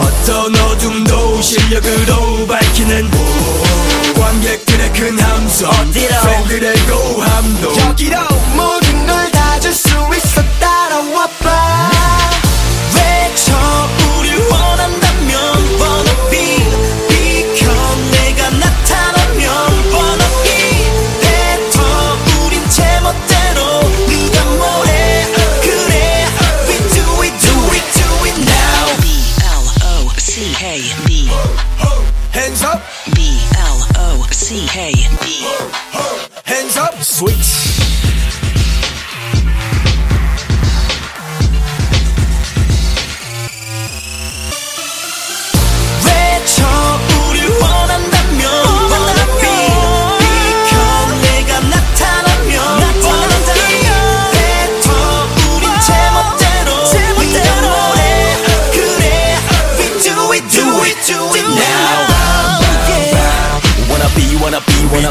어떤 어둠도 실력으로 밝히는 관객들의 큰 함성 어디로? 팬들의 고함도. 여기로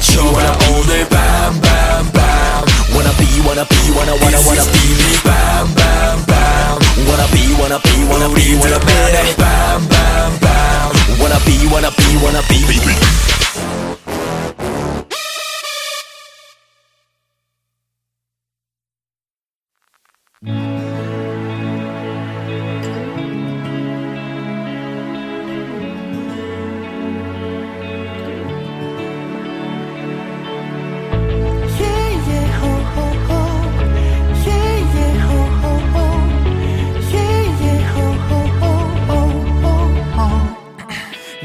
be wanna be wanna be 오늘 bam, bam, bam. Wanna be wanna be wanna wanna wanna be Bam, bam, bam. Wanna be wanna be wanna be wanna be Bam, bam, bam. Wanna be wanna be wanna be Yeah,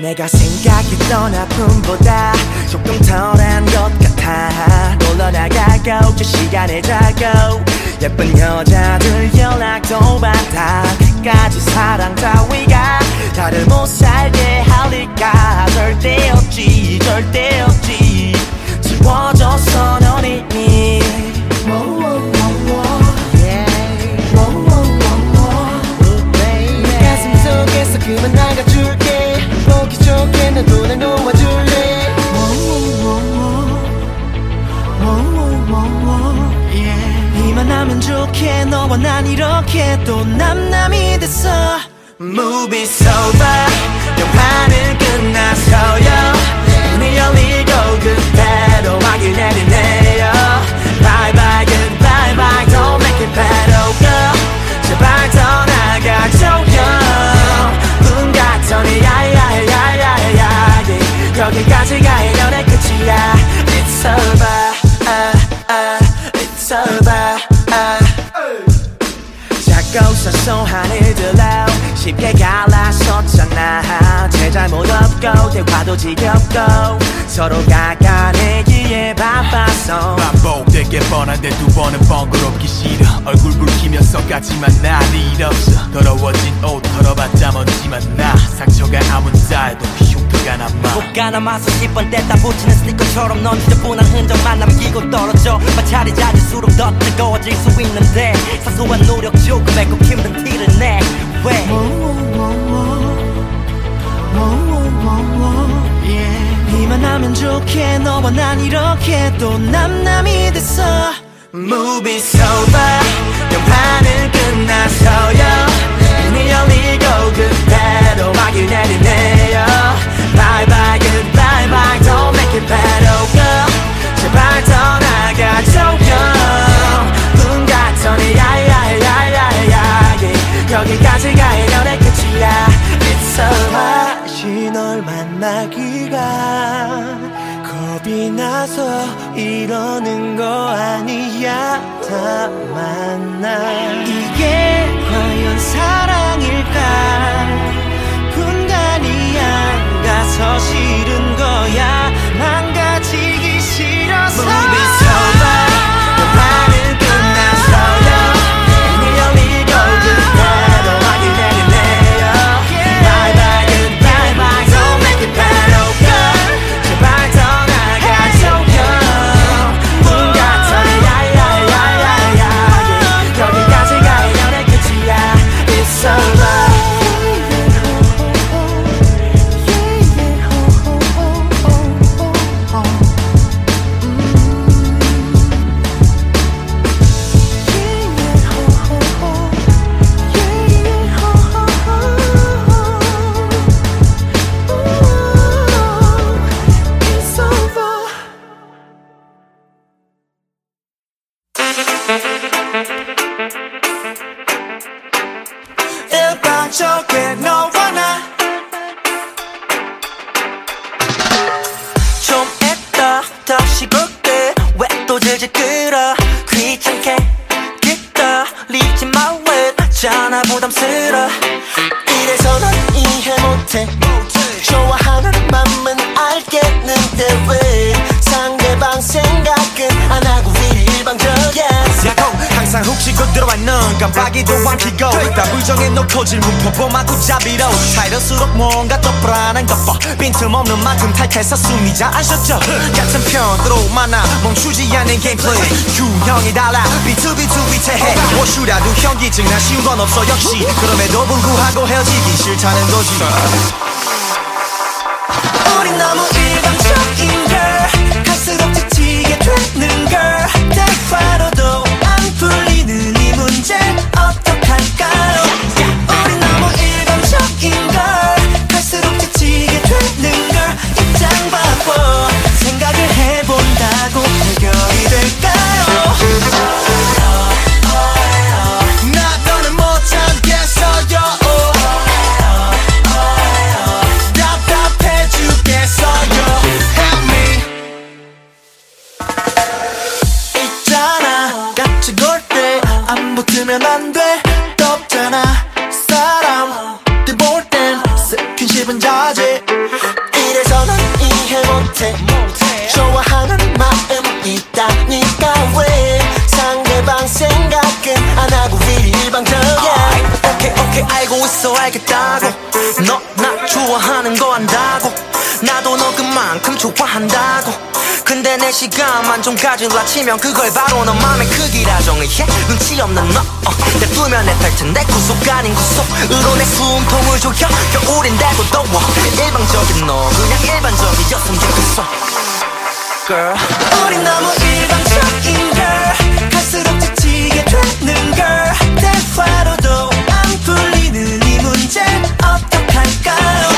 내가 생각했던 아픔보다 조금 덜한 것 같아. 놀러 나가고 저 시간을 자고 예쁜 여자들 연락도 받아 그까지 사랑 따위가 나를 못 살게 할 리가 절대 없지 절대 없지. 지워졌어 넌 이미 가슴 속에서 그만 나가줄게 좋게 내 눈에 놓아줄래? 이만 하면 좋게 너와 난 이렇게 또 남남이 됐어. Movie's over. 끝났어요. 문이 열리고 그대로 막이 내 여기까지가 해연의 끝이야 It's over uh, uh, It's over uh. 작고 사소한 일들로 쉽게 갈라섰잖아. 제 잘못 없고 대화도 지겹고 서로가 가내기에 바빠서. 반복되게 뻔한데 두 번은 번거롭기 싫어. 얼굴 붉히면서 까지만 날일 없어. 더러워진 옷 털어봤자 먼지만 나. 상처가 아문 닿아도 흉터가 나빠 고가 남아서 10번 뗐다 붙이는 스티커처럼 넌 지저분한 흔적만 남기고 떨어져. 마찰이 잦을수록 더 뜨거워질 수 있는데 사소한 노력 조금에 꼭 힘든 티를 내 왜? 이만 하면 좋게 너와 난 이렇게 또 남남이 됐어. Movie's over 영화는 끝났어요. 문이 열리고 그대로 막이 내리네요. Bye bye goodbye bye don't make it better girl. 제발 떠나가줘 여기까지가 인연의 끝이야. It's over 다시 널 만나기가 겁이 나서 이러는 거 아니야. 다 만나. 이게 과연 사랑일까? 분간이 안 가서 싫은 거야. 망가지기 싫어서. Movie's over 영 부담스러 이래서 넌 이해 못해 항상 훅치고 들어와 넌 깜빡이도 안 켜고 다. 부정해놓고 질문 포포마구 자비로 사이럴수록 뭔가 더 불안한 것봐. 빈틈없는 만큼 탈퇴해서 숨이 잘안 쉬었죠? 같은 편으로 만나 멈추지 않는 게임플레이 유형이 달라. 비투비투 위태해. 워슈라도 현기증 난 쉬운 건 없어. 역시 그럼에도 불구하고 헤어지기 싫다는 거지. 우린 너무 일방 안 붙으면 안돼. 덥잖아. 사람들 볼땐 스킨십은 자제 이래서 넌 이해 못해. 좋아 좋아한다고. 근데 내 시간만 좀 가질라 치면 그걸 바로 너 맘의 크기라 정의해. 눈치 없는 너 어, 내두면 내탈 텐데 구속 아닌 구속으로 내 숨통을 조여. 겨울인데도 더워. 일방적인 너 그냥 일반적이었으면 좋겠어. Girl. 우린 너무 일방적인 걸 갈수록 지치게 되는 걸 대화로도 안 풀리는 이 문제 어떡할까요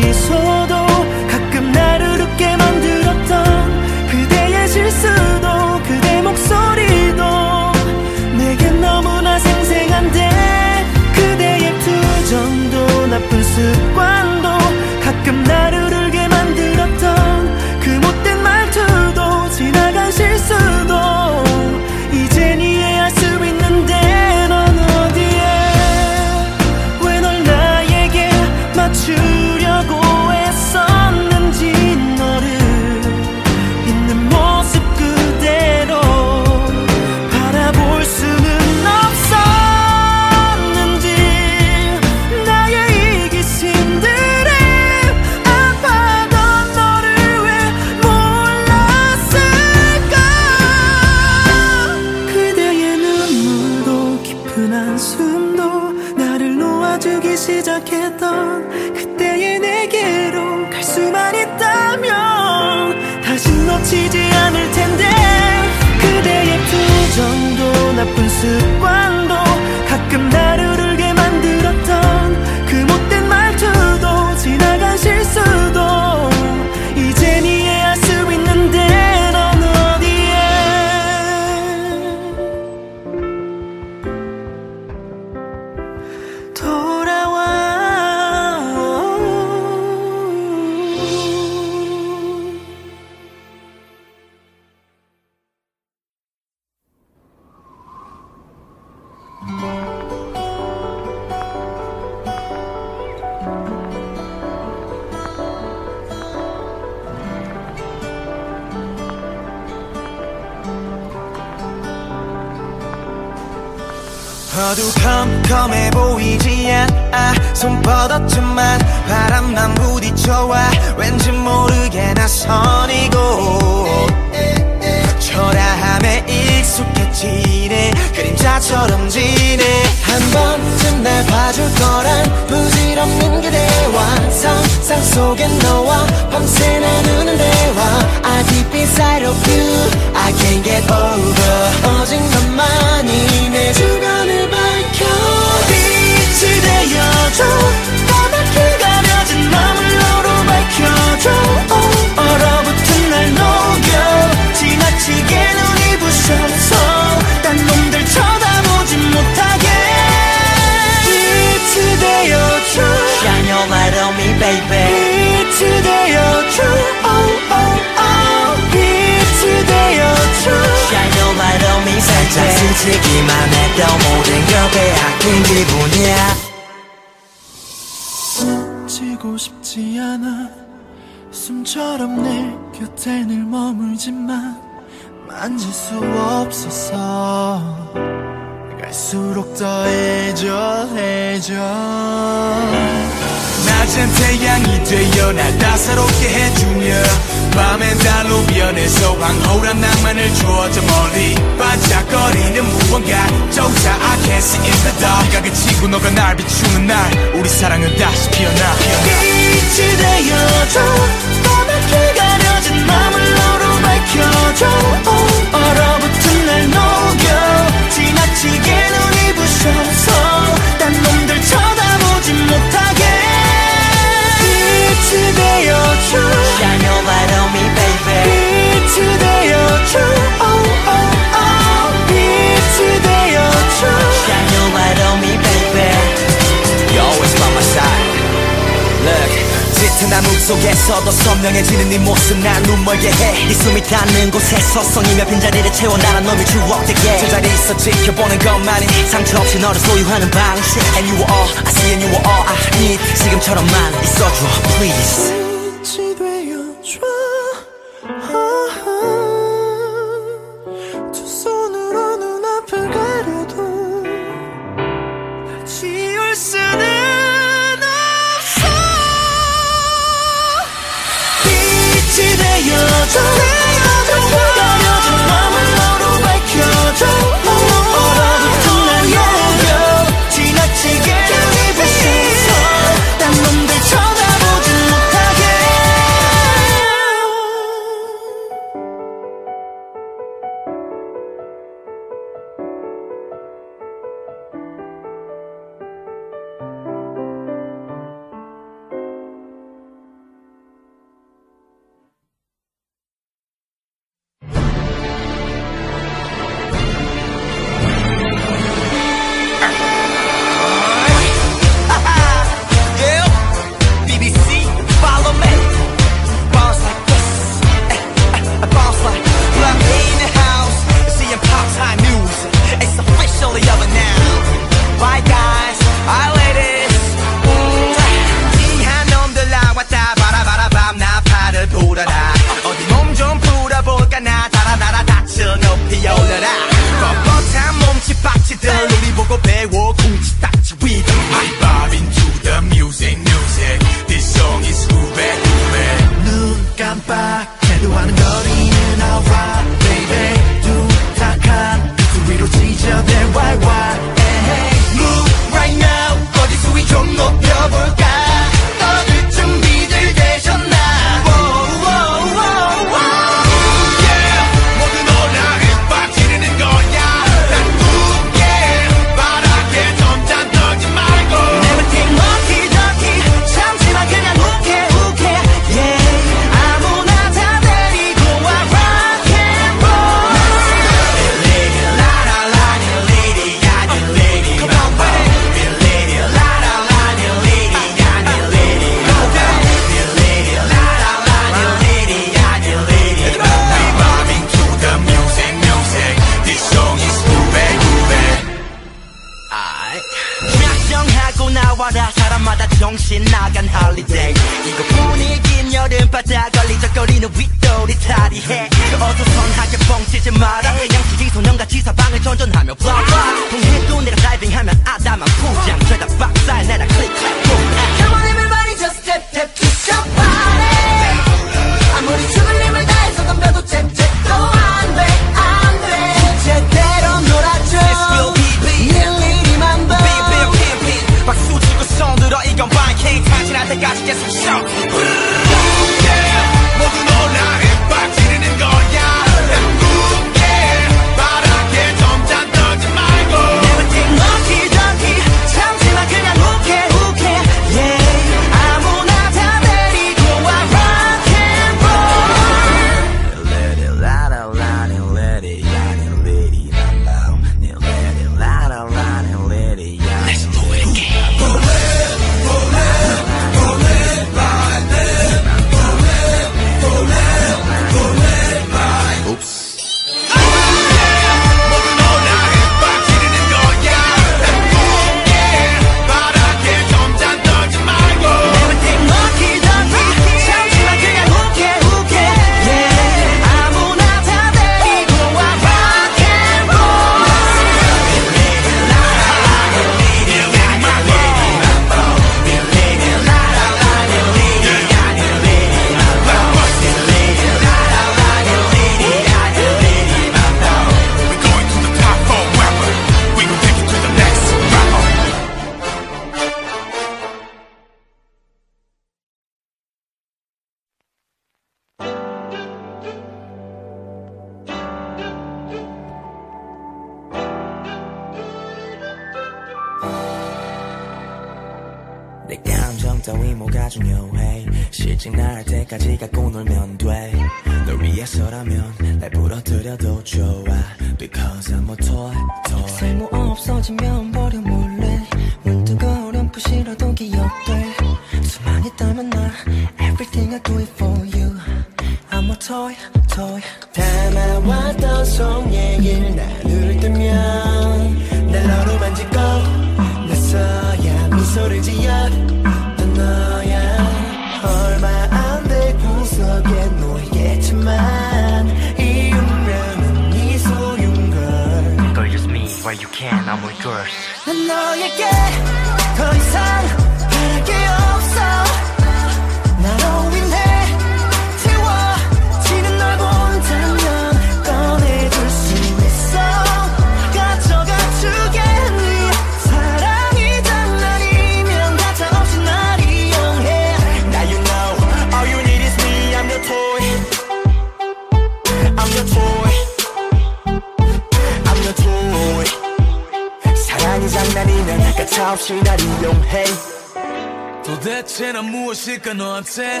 도대체 난 무엇일까 너한테?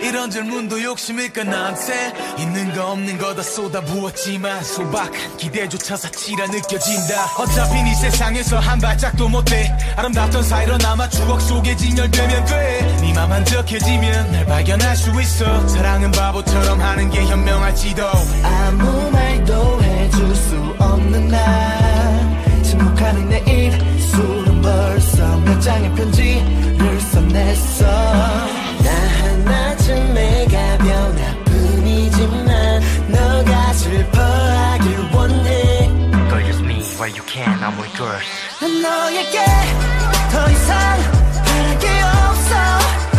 이런 질문도 욕심일까 나한테? 있는 거 없는 거 다 쏟아부었지만 소박한 기대조차 사치라 느껴진다. 어차피 네 세상에서 한 발짝도 못돼 아름답던 사이로 남아 추억 속에 진열되면 돼네 맘 한적해지면 날 발견할 수 있어. 사랑은 바보처럼 하는 게 현명할지도. 아무 말도 해줄 수 없는 날 침묵하는 내 입술은 벌써 몇 장의 편지 를 써냈어. 나 하나쯤에 가벼운 아픔이지만 너가 슬퍼하길 원해. Girl, just me where you can, I'm with. 난 너에게 더 이상 바랄 게 없어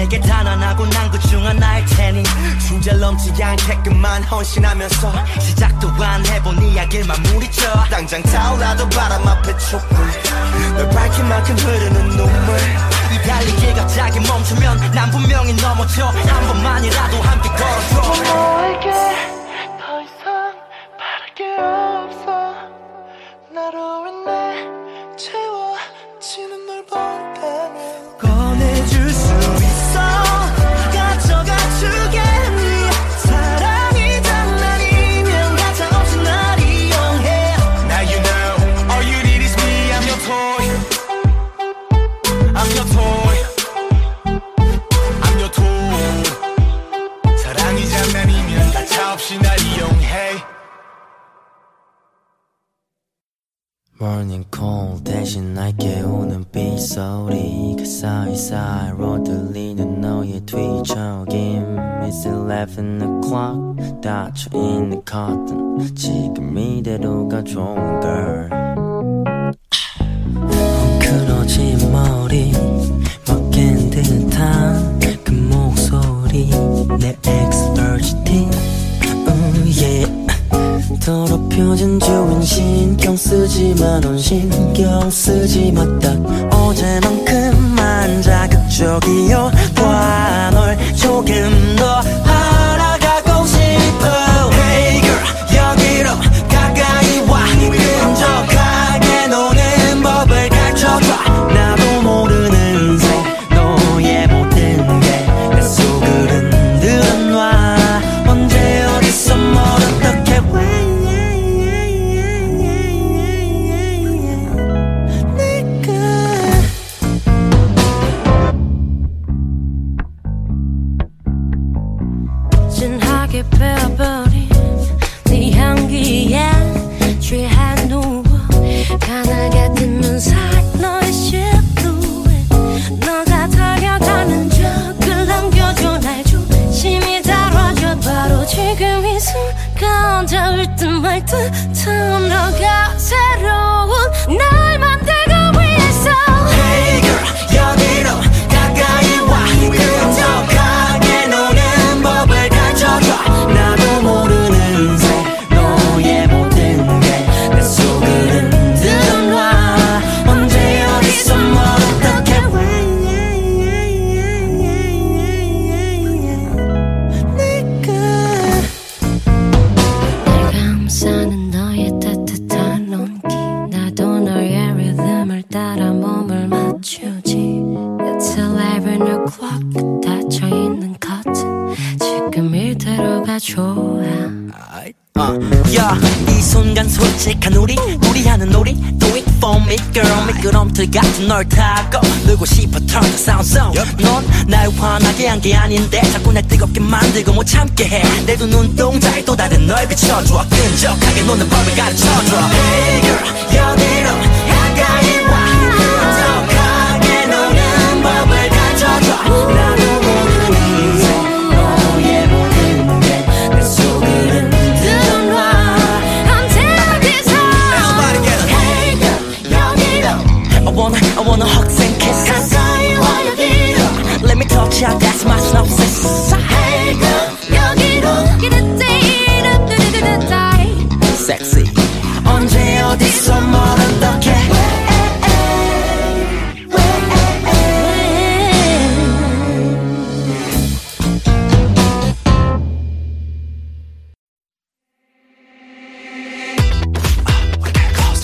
내게 단언하고 난 그중 하나일 테니. 주절 넘지 않게끔만 헌신하면서 시작도 안 해본 이야기를 마무리쳐. 당장 타올라도 바람 앞에 촛불 널 밝힌 만큼 흐르는 눈물 이 달리기 갑자기 멈추면 난 분명히 넘어져. 한 번만이라도 함께 걸어줘. 너에게 더 이상 바랄 게 없어 나로 인해 채워지는 Morning call 대신 날 깨우는 빗소리. 그 사이사이로 들리는 너의 뒤척임. It's 11 o'clock 닫혀 있는 커튼 지금 이대로가 좋은 걸 헝클어진 머리 먹힌 듯한 그 목소리. 내 엑스퍼지티 oh yeah 더럽혀진 주인 신경 쓰지마 넌 신경 쓰지 마 딱 어제만큼만 자극적이어 봐널 조금 더 순간 닿을 듯말 듯한 너가 새로운 날 만들 좋아. 야, 이 순간 솔직한 우리 우리 하는 놀이. Do it for me girl 미끄럼틀 같은 널 타고 놀고 싶어 turn the sound on 넌날 화나게 한 게 아닌데 자꾸 날 뜨겁게 만들고 못 참게 해내 두 눈동자에 또 다른 널 비춰줘. 끈적하게 노는 법을 가르쳐줘. Hey girl 여기로 가까이 の北線決戦さえはよぎる Let me touch your destiny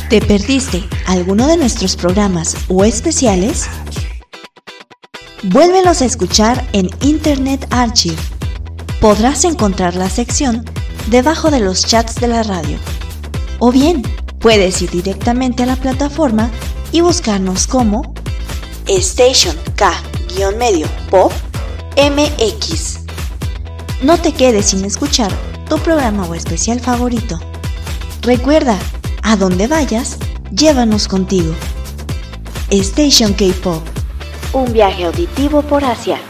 ¿Te perdiste alguno de nuestros programas o especiales? Vuélvelos a escuchar en Internet Archive. Podrás encontrar la sección debajo de los chats de la radio. O bien, puedes ir directamente a la plataforma y buscarnos como Station K-medio Pop MX. No te quedes sin escuchar tu programa o especial favorito. Recuerda, a donde vayas, llévanos contigo. Station K-Pop. Un viaje auditivo por Asia.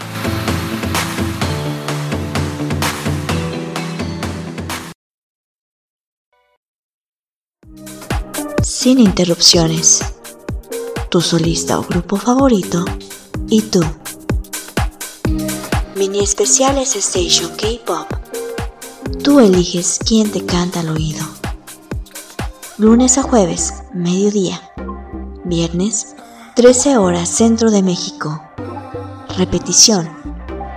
Sin interrupciones. Tu solista o grupo favorito y tú. Mini especiales Station K-Pop. Tú eliges quién te canta al oído. Lunes a jueves, mediodía. Viernes, 13 horas Centro de México. Repetición.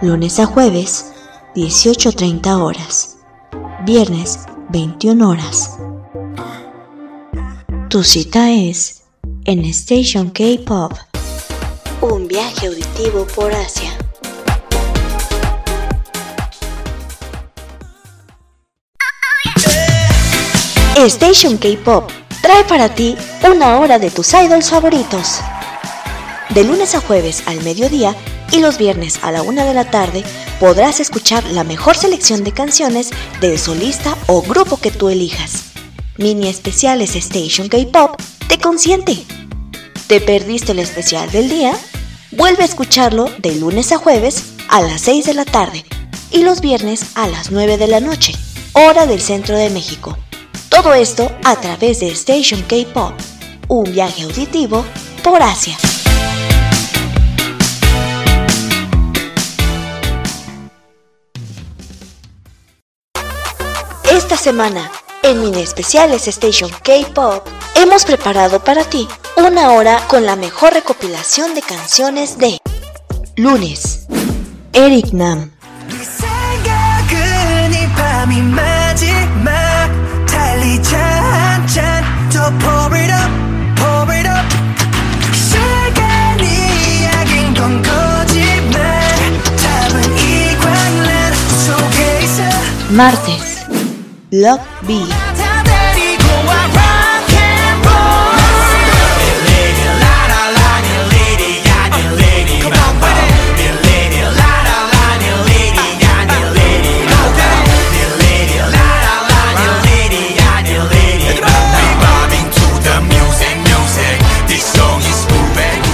Lunes a jueves, 18.30 horas. Viernes, 21 horas. Tu cita es en Station K-Pop. Un viaje auditivo por Asia. Station K-Pop trae para ti una hora de tus idols favoritos. De lunes a jueves al mediodía y los viernes a la una de la tarde podrás escuchar la mejor selección de canciones del solista o grupo que tú elijas. Mini especiales Station K-Pop te consiente. ¿Te perdiste el especial del día? Vuelve a escucharlo de lunes a jueves a las 6 de la tarde y los viernes a las 9 de la noche, hora del centro de México. Todo esto a través de Station K-Pop, un viaje auditivo por Asia. Esta semana, en Mini Especiales Station K-Pop, hemos preparado para ti una hora con la mejor recopilación de canciones de Lunes, Eric Nam. Martes, Block B.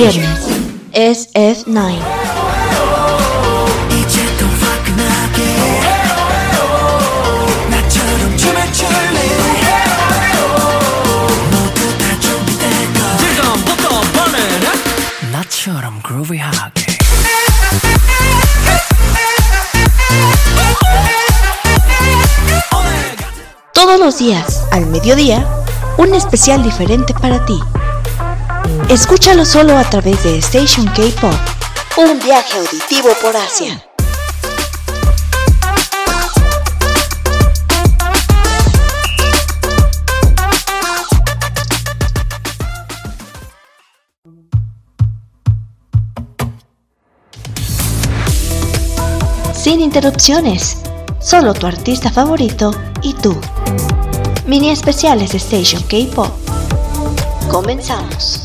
viernes. SF9. Todos los días, al mediodía, un especial diferente para ti. Escúchalo solo a través de Station K-Pop. Un viaje auditivo por Asia. Sin interrupciones, solo tu artista favorito y tú. Mini especiales de Station K-Pop. Comenzamos.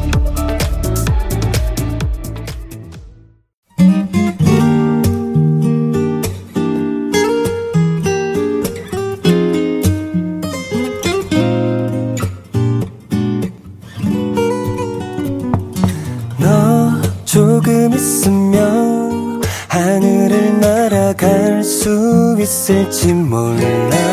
있을지 몰라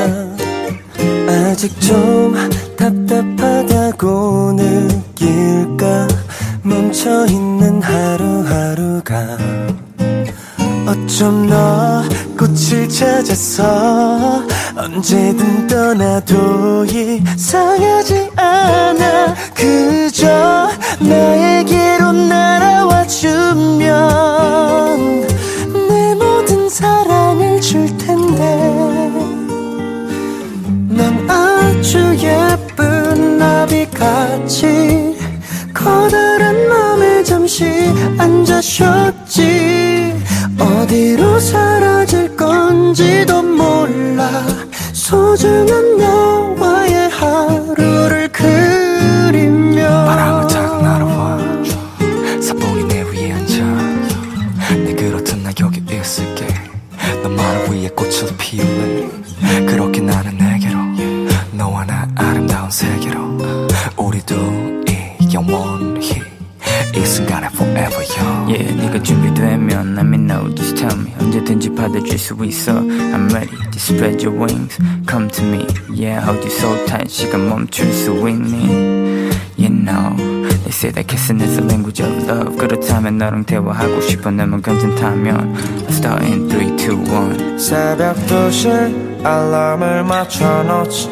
say that kissing is the language of love 그렇다면 너랑 대화하고 싶어 내맘 괜찮다면 Let's start in 3, 2, 1 새벽 2시 알람을 맞춰놓지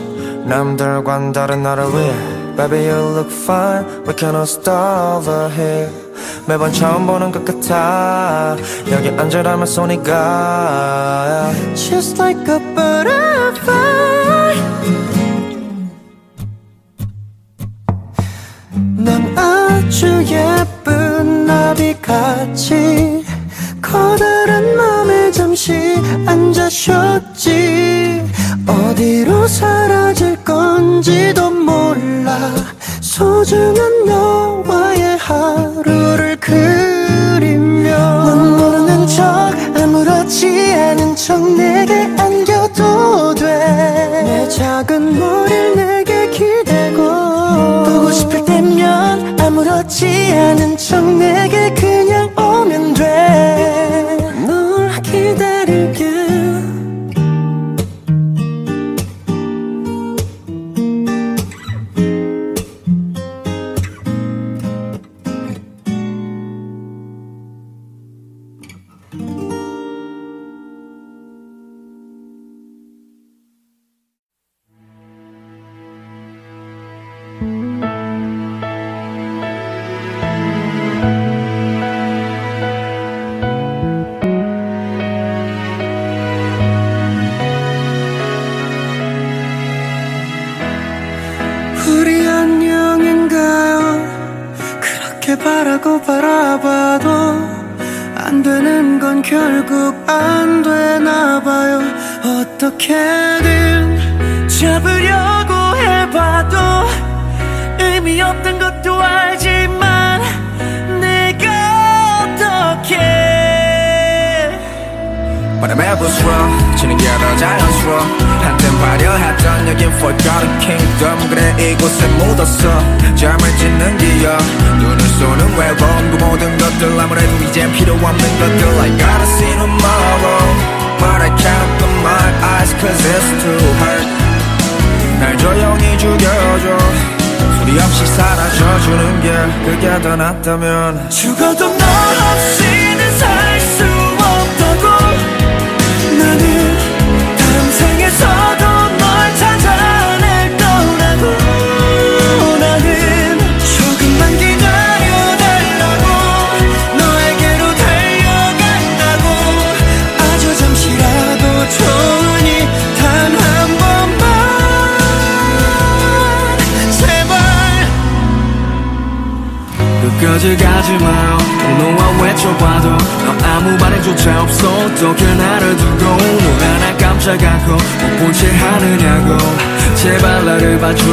남들과는 다른 나를 위해 Baby you look fine We cannot stop over here 매번 처음 보는 것 같아 여기 앉으라면 손이 가 Just like a 어떻게든 잡으려고 해봐도 의미 없던 것도 알지만 내가 어떻게 Whatever was wrong. 지는 게더 자연스러워. 한땐 화려했던 여긴 Forgotten Kingdom. 그래 이곳에 묻었어. 잠을 짓는 기억. 눈을 쏘는 외로움. 그 모든 것들 아무래도 이젠 필요 없는 것들. I gotta see tomorrow. But I can't eyes cause it's too hurt 날 조용히 죽여줘. 소리 없이 사라져주는 게 그게 더 낫다면. 죽어도 널 없이는 살 끝까지 가지 마요 너와 외쳐봐도 너 아무 반응조차 없어. 어떻게 나를 두고 너 하나 깜짝하고 못본채 하느냐고. 제발 나를 봐줘.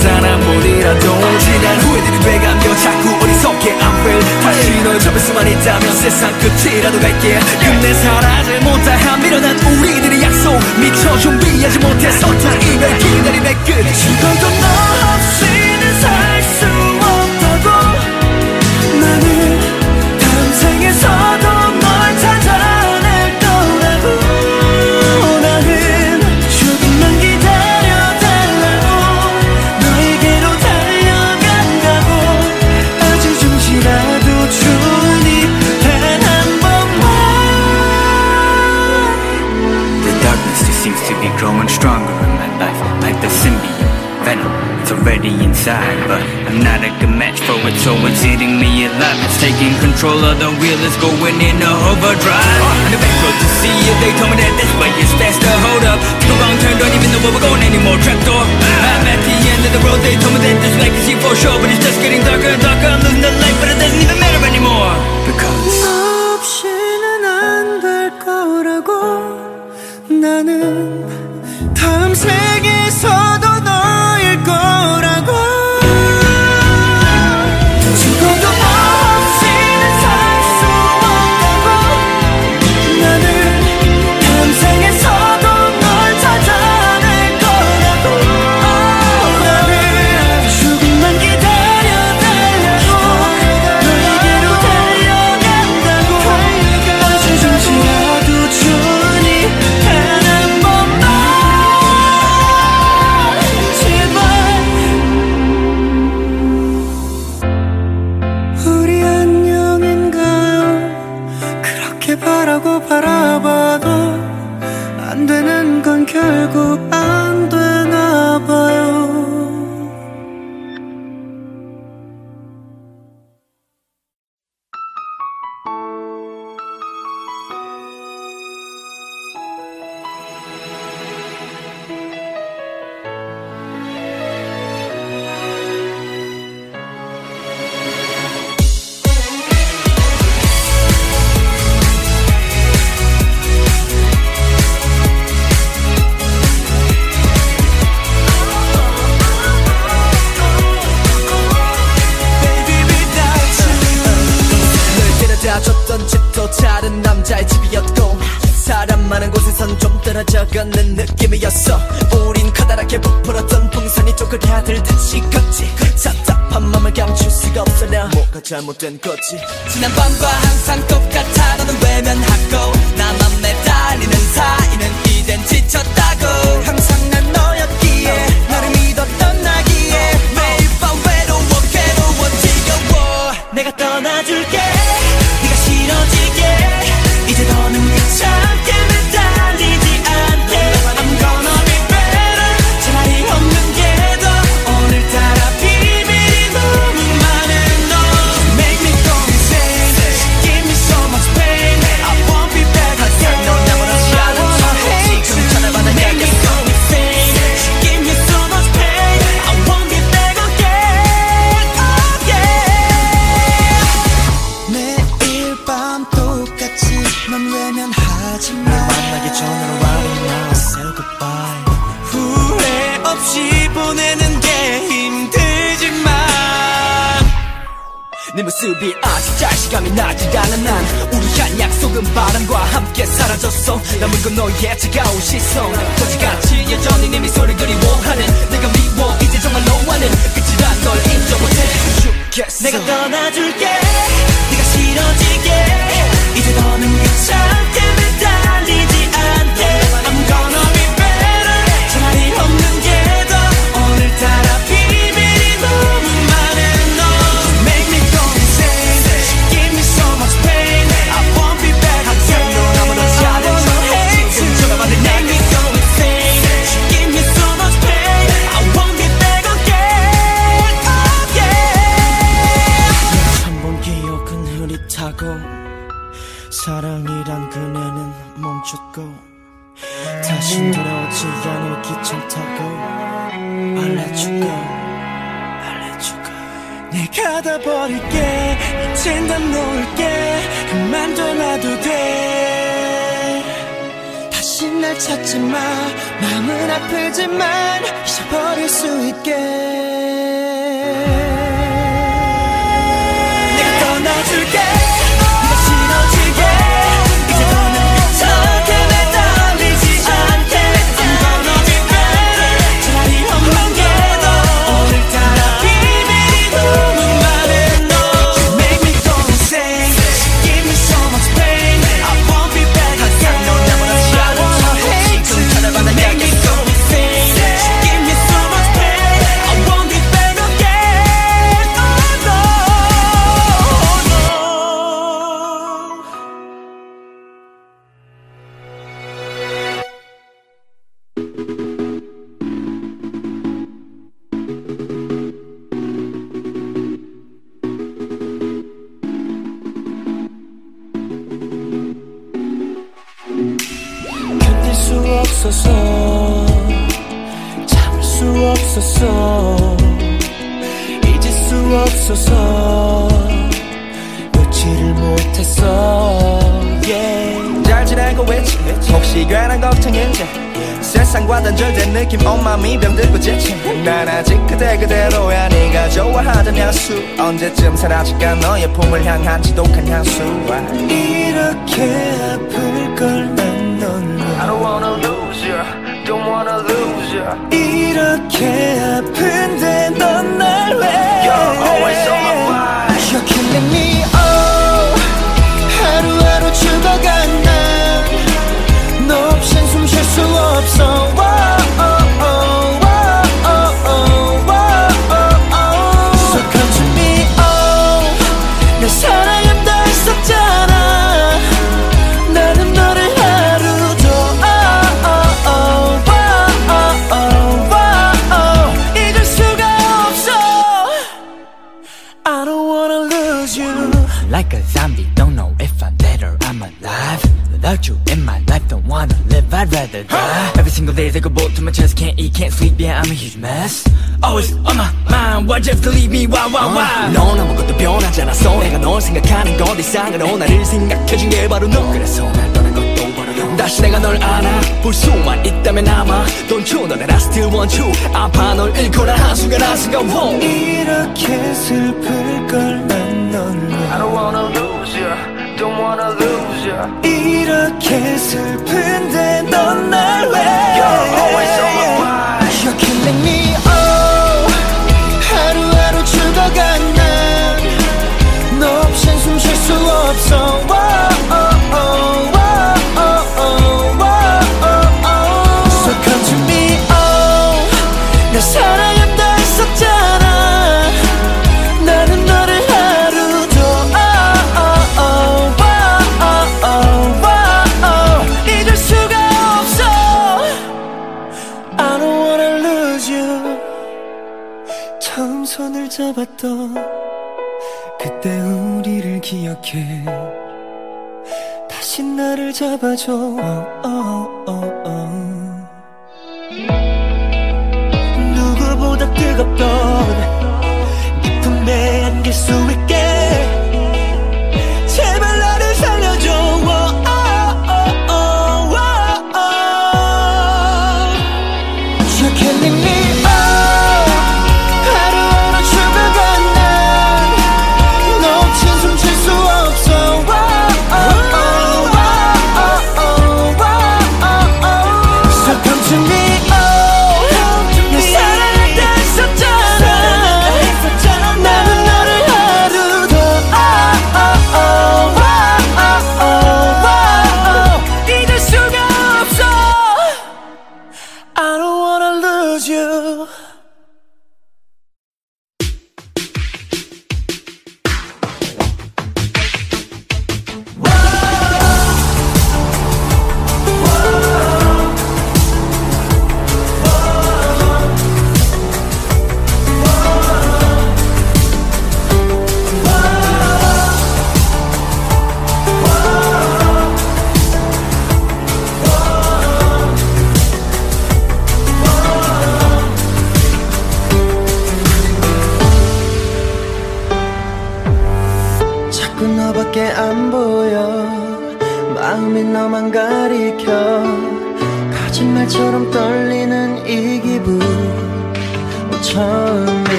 단 한 번이라도 지난 후회들이 되감겨 자꾸 어리석게. I'm real 다시 널 잡을 수만 있다면 세상 끝이라도 갈게. 끝내 사라질 못할 밀어난 우리들의 약속. 미쳐 준비하지 못해서 또 이별 기다림의 끝. 죽어도 너 없이 side But I'm not a good match for it So it's hitting me a lot. It's taking control of the wheel It's going in a overdrive. On the back road to see you They told me that this way is faster Hold up, took a wrong turn Don't even know where we're going anymore. Trapdoor I'm at the end of the road They told me that this way can see for sure But it's just getting darker and darker. I'm losing the light But it doesn't even matter anymore. Because 땐 거지. 지난밤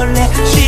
설레.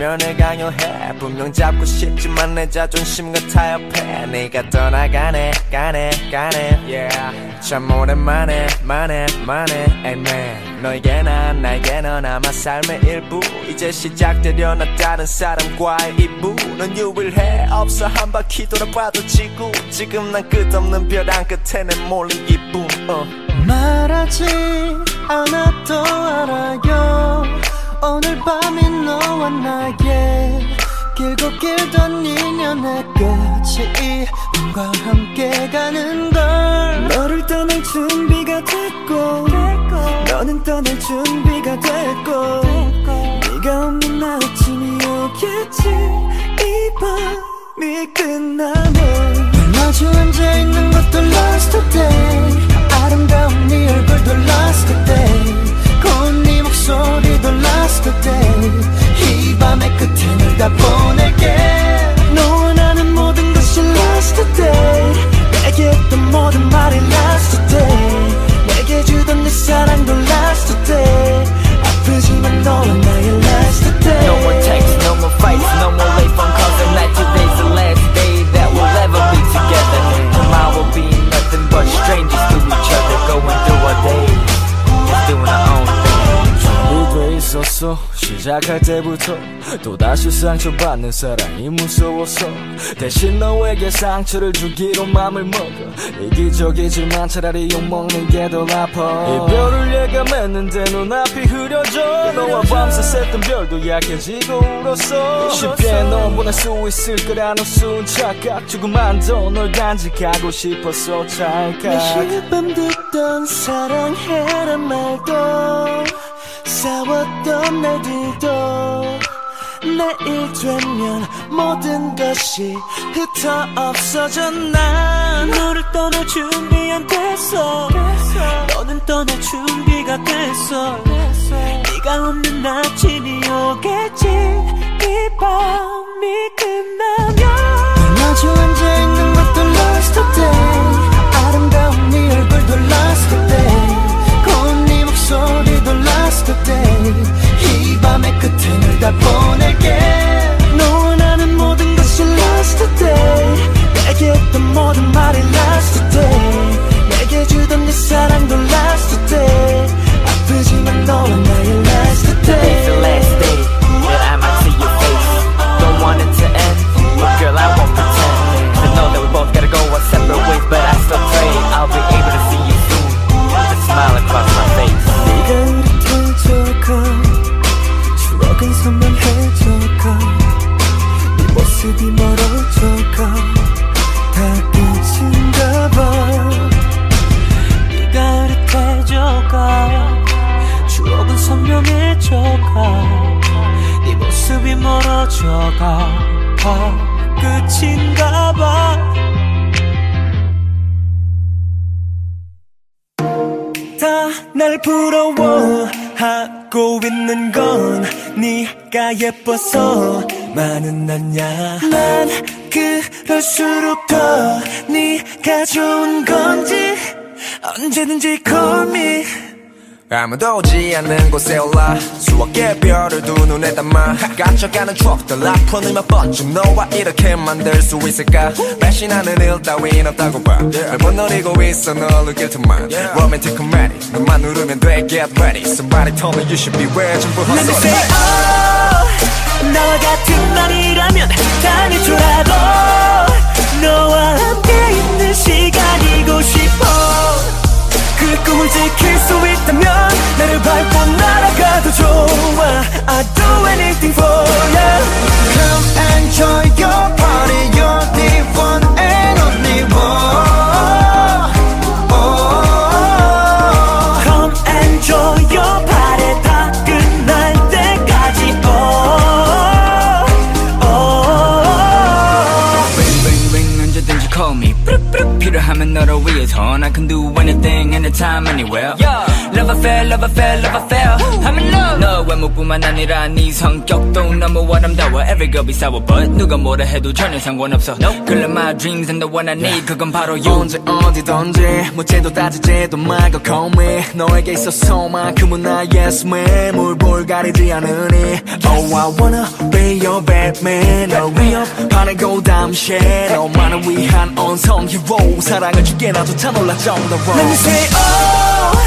면을 강요해. 분명 잡고 싶지만 내 자존심 같아 옆에. 네가 떠나가네 가네 가네 yeah. 참 오랜만에 만에 만에 amen. 너에게 난 나에게 넌 아마 삶의 일부. 이제 시작되려나 다른 사람과의 이부 넌 유일해. 없어 한 바퀴 돌아봐도 지구. 지금 난 끝없는 벼랑 끝에 내 몰린 기쁨 uh. 말하지 않아도 알아요. 오늘 밤이 너와 나의 길고 길던 인연의 끝이 꿈과 함께 가는 걸. 너를 떠날 준비가 됐고, 됐고 너는 떠날 준비가 됐고, 됐고 네가 없는 아침이 오겠지. 이 밤이 끝나면. 마주 앉아있는 것도 last day. 시작할 때부터 또다시 상처받는 사랑이 무서워서 대신 너에게 상처를 주기로 맘을 먹어. 이기적이지만 차라리 욕먹는 게더 아파. 이별을 예감했는데 눈앞이 흐려져. 너와 밤새 샜던 별도 약해지고 울었어. 쉽게 넌 보낼 수 있을 거라는 순 착각. 조금만 더 널 간직하고 싶었어 찰칵. 매일 밤 듣던 사랑해란 말도 싸웠던 날들도 내일 되면 모든 것이 흩어 없어져 난 너를 떠날 준비 안 됐어. 너는 떠날 준비가 됐어. 네가 없는 아침이 오겠지. 이 밤이 끝나면 널 마주 앉아있는 것도 lost day 아름다운 네 얼굴도 lost day 고운 네 목소리 다 보낼게. 너와 나는 모든 것이 lost day 내게 했던 모든 말이 lost day 멀어져가 다 끝인가 봐. 다 날 부러워하고 있는 건 네가 예뻐서 많은 아냐. 난 그럴수록 더 네가 좋은 건지 언제든지 call me 아무도 오지 않는 곳에 올라. 수억 개의 별을 두 눈에 담아. 갇혀가는 추억들 아픈 몇 번쯤 너와 이렇게 만들 수 있을까? 배신하는 일 따윈 없다고 봐. 매번 노리고 있어 널 느낄 틈만. Romantic comedy 너만 누르면 돼 Get ready. Somebody told me you should be where 전부 Let me 헛소리 say oh 나와 같은 맘이라면 당해줘라도 너와 함께 있는 시간이고 싶어 그 꿈을 지킬 수 있다면 나를 밟고 날아가도 좋아 I'd do anything for you Come enjoy your party You're the one and only one be a ton. I can do anything, anytime, anywhere. Yeah. Love affair love affair love affair I'm in love 너 외모뿐만 아니라 네 성격도 너무 아름다워 Every girl be sour but 누가 뭐라 해도 전혀 상관없어 Girl of my dreams and the one I need 그건 바로 you 언제 어디든지 묻지도 따지지도 말고 call me 너에게 있어서만큼은 나의 yes 물볼 가리지 않으니 Oh I wanna be your Batman 널 위협하는 고담시 너만을 위한 언성 hero 사랑을 줄게 나도 다 놀라 정도로 Let me say oh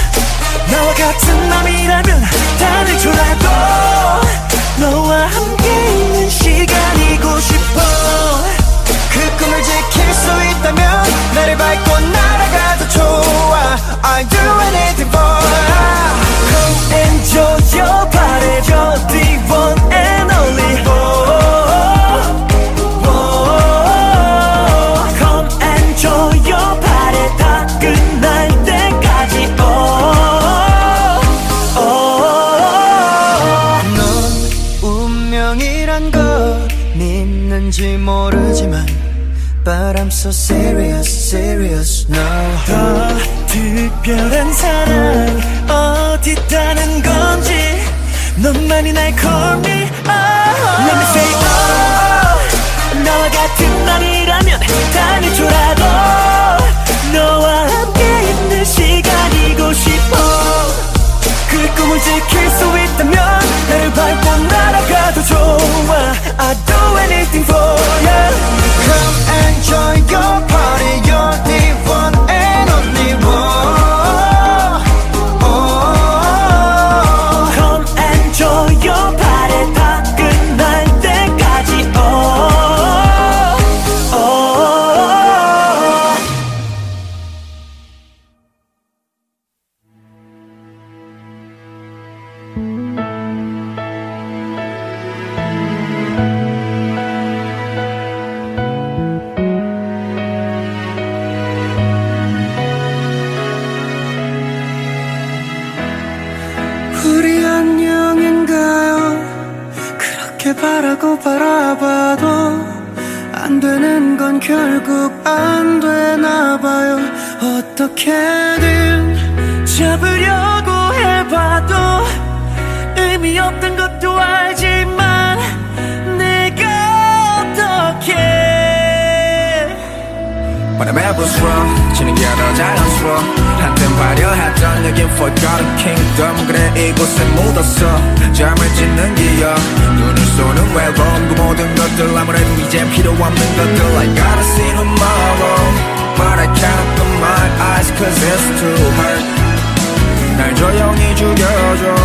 나와 같은 맘이라면 달래줘라도 너와 함께 있는 시간이고 싶어. 그 꿈을 지킬 수 있다면 나를 밟고 날아가도 좋아. I'll do anything for serious, serious now 더 특별한 사랑 어디 있다는 건지 너만이 날 call me oh. Let me say oh. 나와 같은 맘이라면 당해줘라도 너와 함께 있는 시간이고 싶어 그 꿈을 지킬 수 있다면 나를 밟고 날아가도 좋아 I'd do anything for you Come enjoy your party 결국 안 되나 봐요. 어떻게든 Wrong 지는 게 더 자연스러워. 한땐 화려했던 여긴 forgotten kingdom. 그래 이곳에 묻었어. 잠을 짓는 기억 눈을 쏘는 앨범 그 모든 것들 아무래도 이제 필요 없는 것들. I gotta see tomorrow. But I can't open my eyes cause it's too hurt. 날 조용히 죽여줘.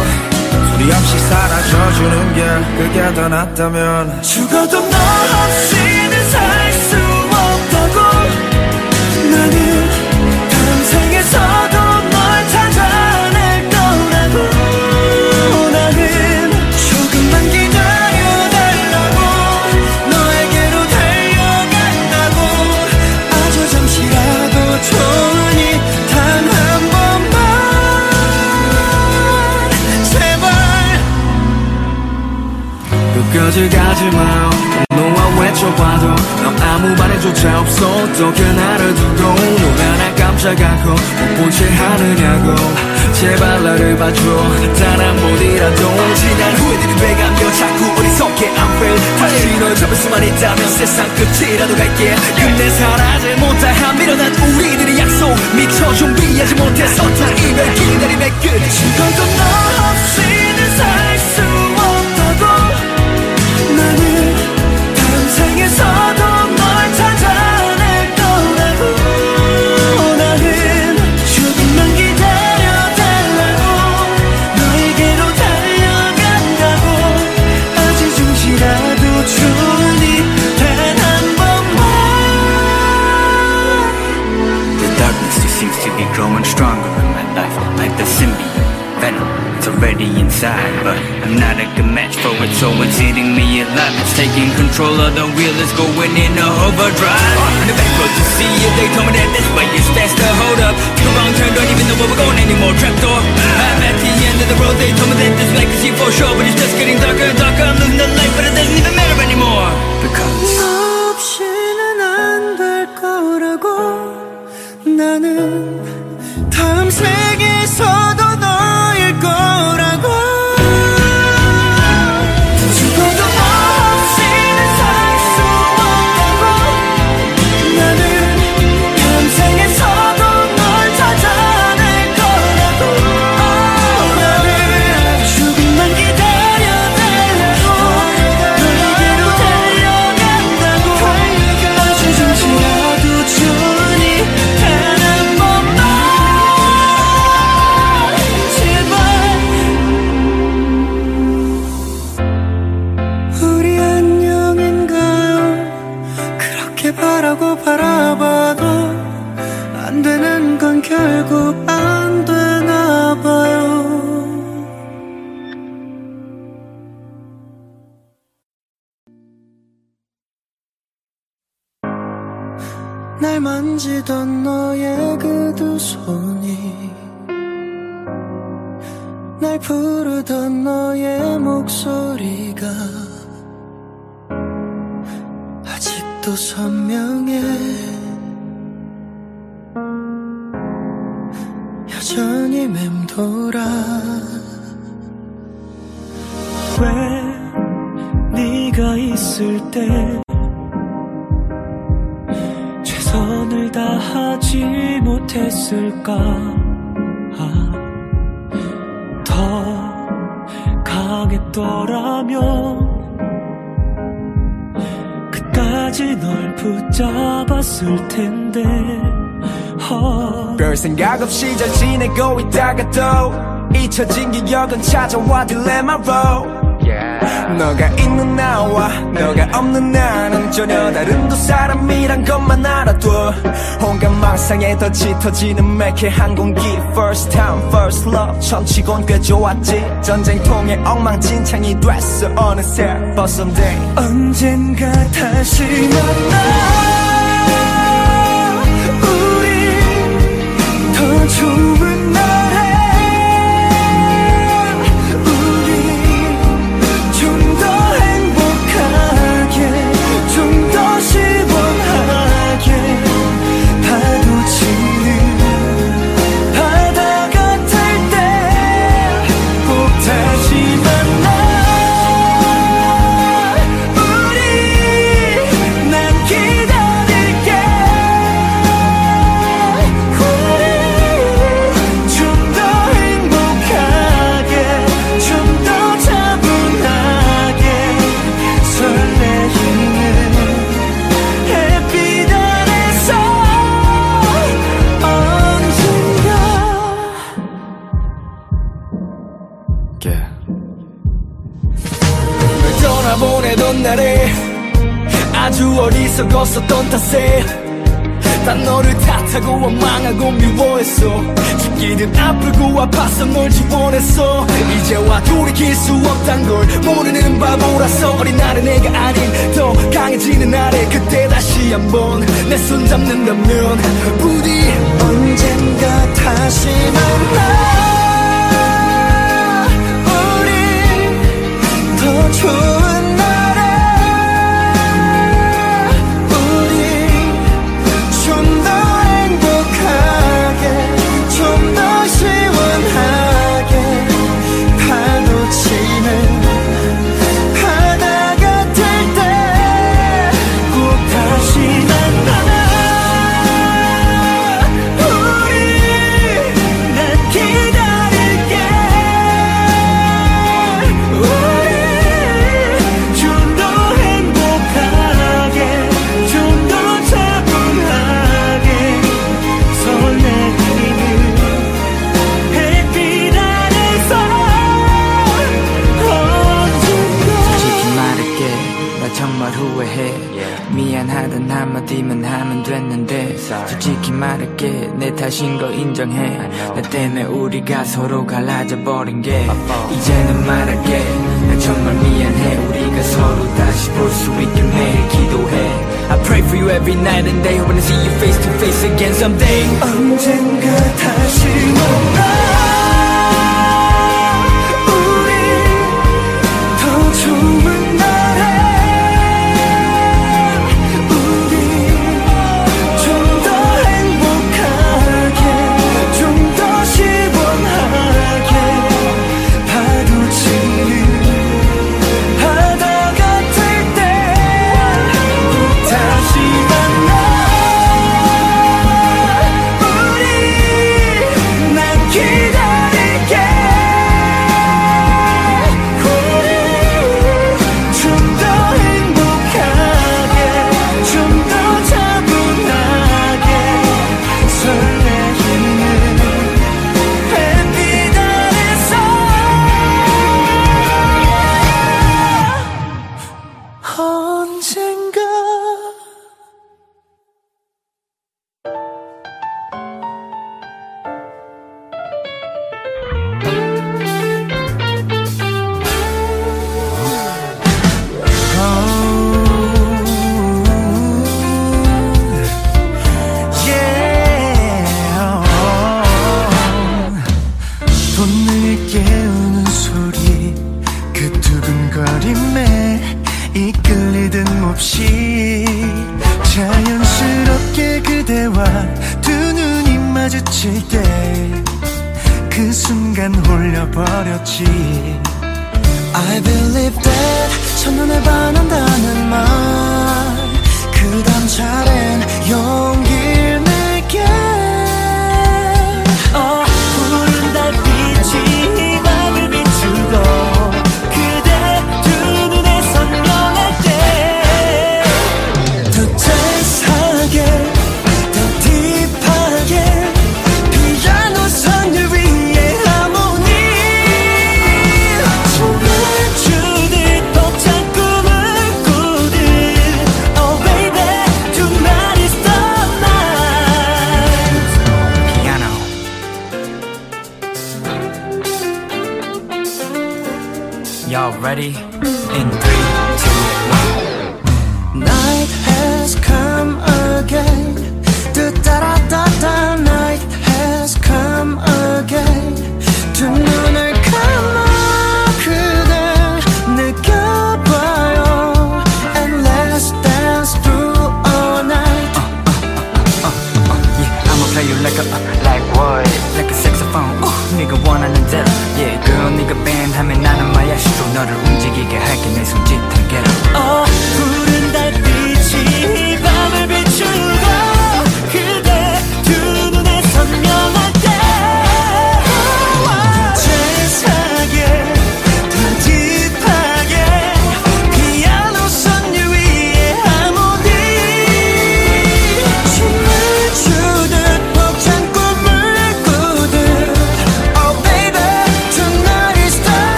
소리 없이 사라져주는 게 그게 더 낫다면. 죽어도 너 없이 끝까지 가지마 너와 외쳐봐도 넌 아무 반응조차 없어. 어떻게 나를 두고 눈 하나 깜짝하고 못본 채 하느냐고. 제발 나를 봐줘. 단한 번이라도 지난 후회들이 되감겨 자꾸 어리석게 I'm real 다시 널 잡을 수만 있다면 세상 끝이라도 갈게. 근데 사라질 못할 미련한 우리들의 약속. 미처 준비하지 못해서 또 이별 기다림의 끝. 죽어도 너 없이 inside, but I'm not a good match for it, so it's eating me alive. It's taking control of the wheel, it's going in a overdrive. Uh, On the back road to see if they told me that this way is faster. Hold up, take a wrong turn, don't even know where we're going anymore. Trapdoor. I'm at the end of the road, they told me that this way could see for sure, but it's just getting darker and darker. I'm losing the light, but it doesn't even matter anymore. Because. 잊혀진 기억은 찾아와 딜레마로. 너가 있는 나와 너가 없는 나는 전혀 다른 두 사람이란 것만 알아둬. 온갖 망상에 더 짙어지는 매캐한 공기. First time first love. 처치곤 꽤 좋았지. 전쟁통에 엉망진창이 됐어. 어느새 But someday 언젠가 다시 만나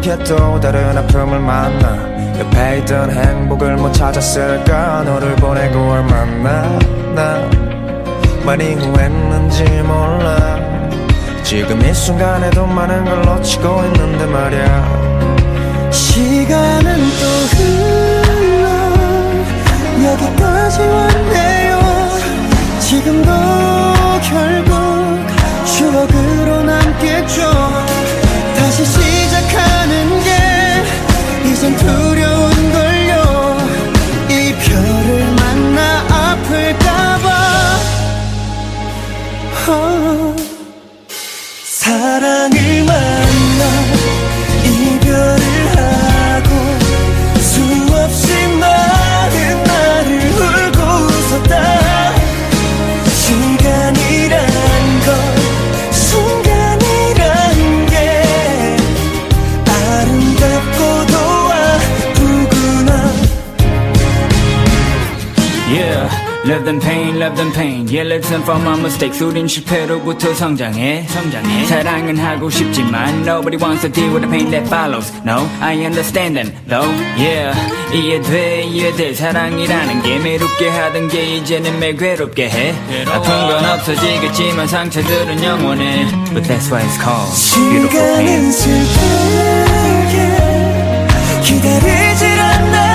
그렇게 또 다른 아픔을 만나 옆에 있던 행복을 못 찾았을까? 너를 보내고 얼마나 나 많이 후회했는지 몰라. 지금 이 순간에도 많은 걸 놓치고 있는데 말야. 랩선 from my mistakes 우린 실패로부터 성장해 성장해 사랑은 하고 싶지만 Nobody wants to deal with the pain that follows No, I understand them though Yeah 이해돼 이해돼 사랑이라는 게 매롭게 하던 게 이제는 매 괴롭게 해 아픈 건 없어지겠지만 상처들은 영원해 But that's why it's called beautiful pain 기다리질 않네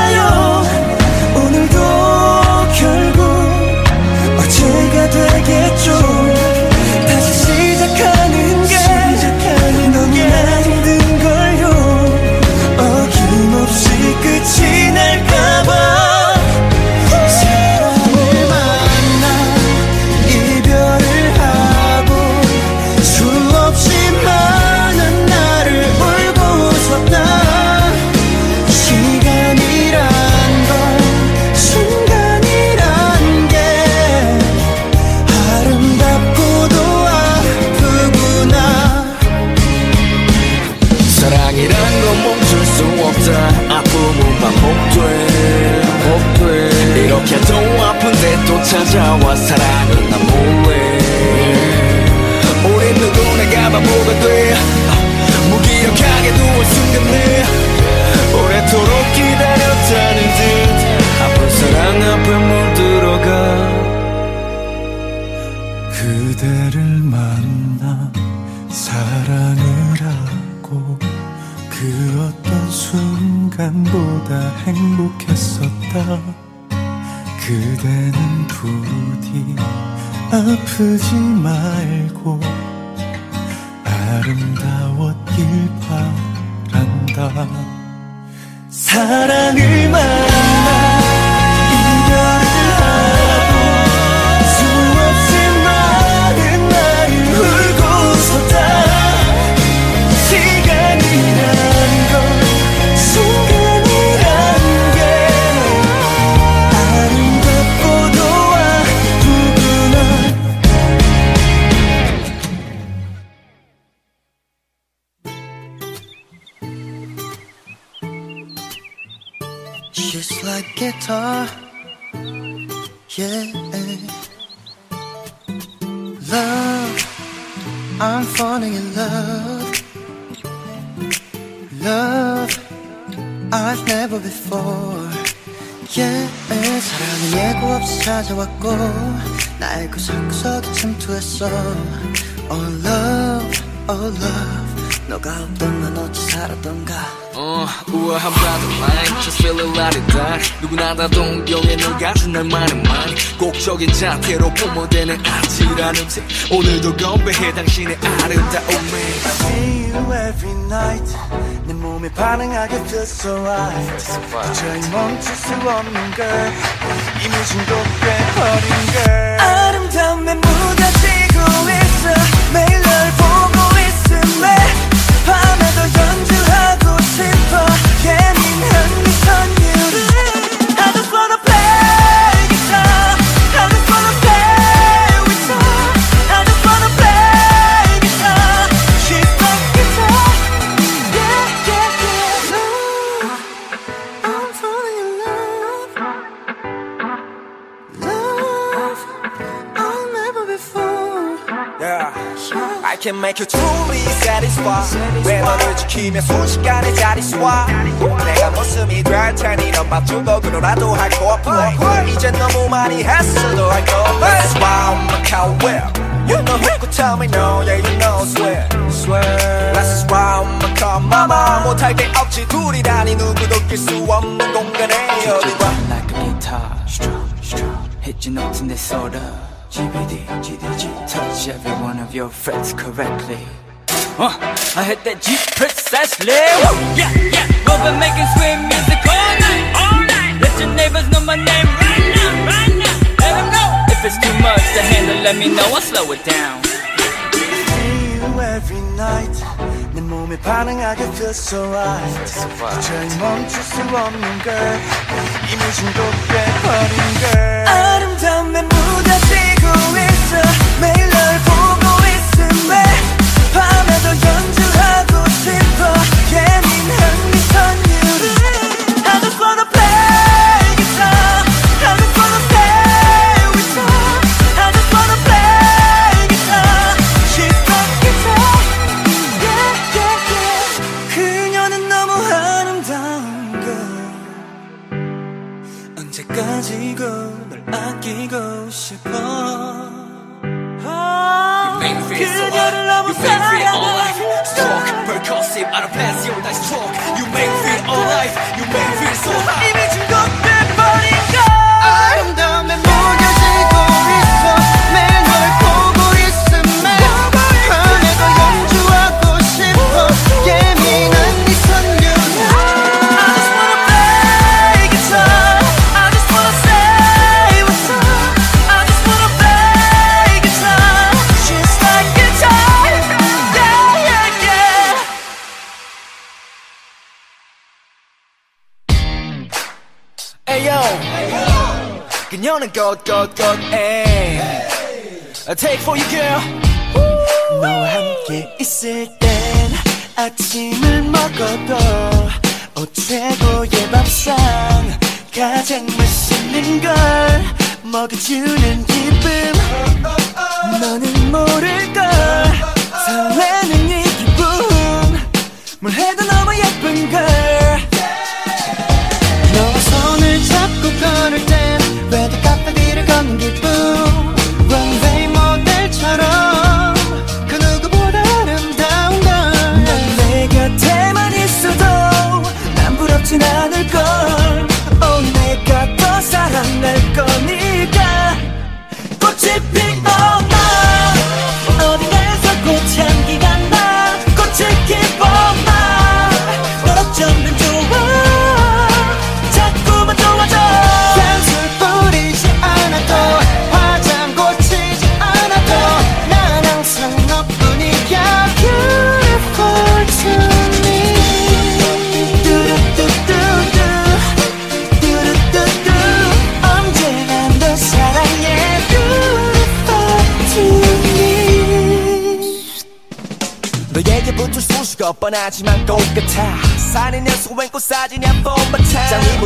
때가 되겠죠. 다시 시작하는 게 시작하는 너무나 힘든 걸요. 어김없이 끝이 자태로 뿜어대는 아찔한 음색. 오늘도 건배해 당신의 아름다움에. See you every night. 내 몸에 반응하게 feels so right 도저히 멈출 수 없는 걸. 이미 중독돼 버린 걸 I can make you truly satisfied 왜 너를 지키며 순식간에 자리 쏴 내가 모습이 될 테니 넌 밥주걱으로라도 할 거야 이젠 너무 많이 했어도 할 거야 That's why I'm a cowbell You know who could tell me no, yeah you know swear swear That's why I'm a calm mama 못할 게 없지 둘이라니 누구도 낄 수 없는 공간에 어디가 like a guitar Strum, strum Hit your notes in this order GBD, GDG Touch every one of your frets correctly uh, I hit that G precisely Woo! Yeah, yeah We'll be making sweet music all night, all night Let your neighbors know my name right now, right now Let them know If it's too much to handle, let me know I'll slow it down see you every night 내 몸에 반응하게 feels so right 도저히 멈출 수 없는 걸 이미 중독돼 버린 걸 보고 있음에 밤에도 연주하고 싶어. 예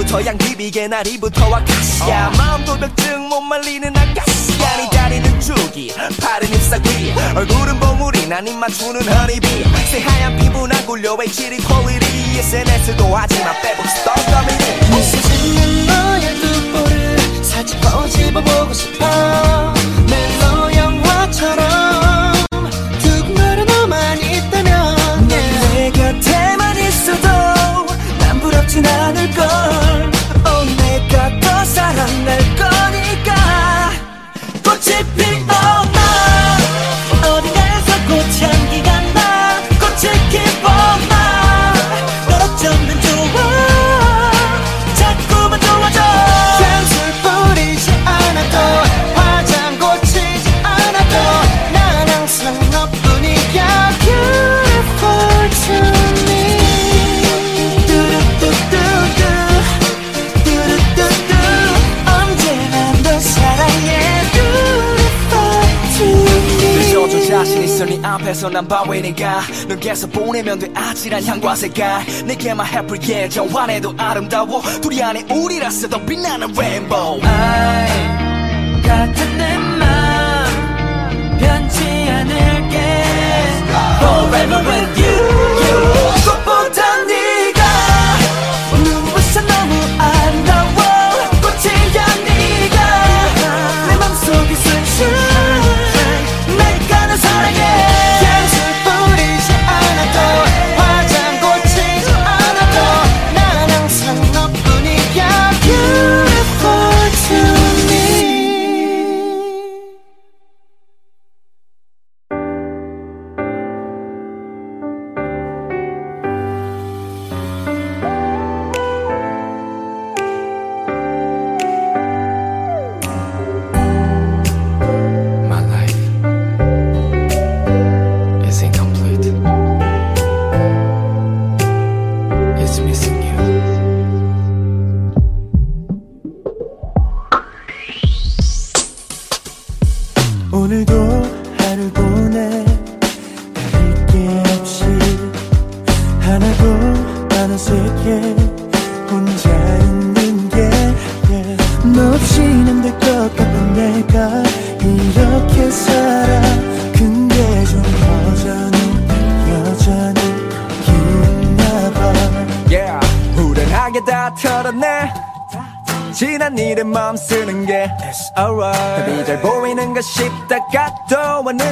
저 양비비게 나리부터와 가시야. 어. 마음 도벽증 못 말리는 아가씨야. 니 어. 다리는 줄기 팔은 잎사귀 얼굴은 봉우리 난 입 맞추는 허니비. 새하얀 피부 난 굴려 왜 질이 퀄리티 SNS도 하지마 빼북 스토커미니. 무서지는 너의 두 볼을 살짝 꼬집어보고 싶어. 멜로 영화처럼 두고 말은 너만 있다면. 내 곁에만 있어도 난 부럽진 않을걸. let go. 바위니까. 넌 계속 보내면 돼 아찔한 향과 색깔. 내게만 해플 예정 환해도 아름다워. 둘이 안에 우리라서 더 빛나는 레인보우 I 같은 내맘 변치 않을게. Forever with you, you.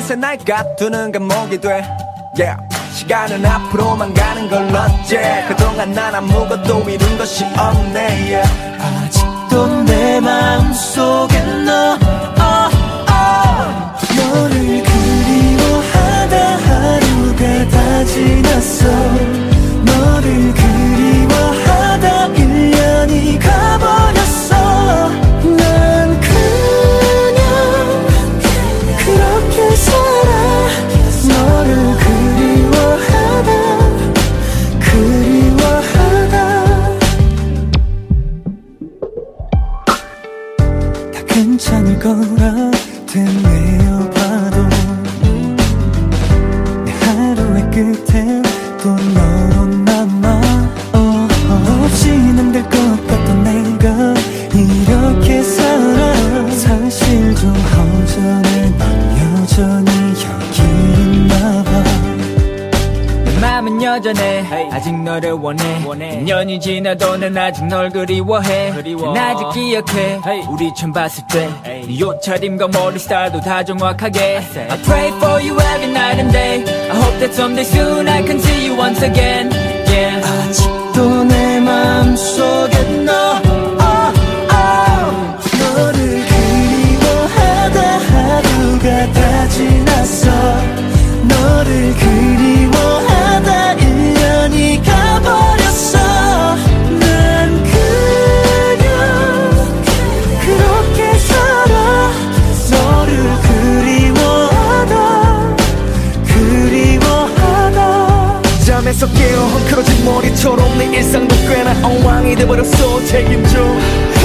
어느새 날 가두는 감옥이 돼. Yeah. 시간은 앞으로만 가는 걸 어째. 그동안 난 아무것도 이룬 것이 없네. Yeah. 아직도 내 마음속에 너. Oh, oh. 지났어. 너를 년이 지나도 난 아직 널 그리워해. 난 아직 기억해. 우리 처음 봤을 때 네 옷차림과 머리 스타일도 다 정확하게. I pray for you every night and day. I hope that someday soon I can see you once again. Yeah. 아직도 내 마음속에 너. Oh, oh. 너를 그리워하다 하루가 다 지났어. 너를 그리워하다 1년이 가버렸어 깨어 헝클어진 머리처럼 내 일상도 꽤나 엉망이 돼버렸어. 책임져.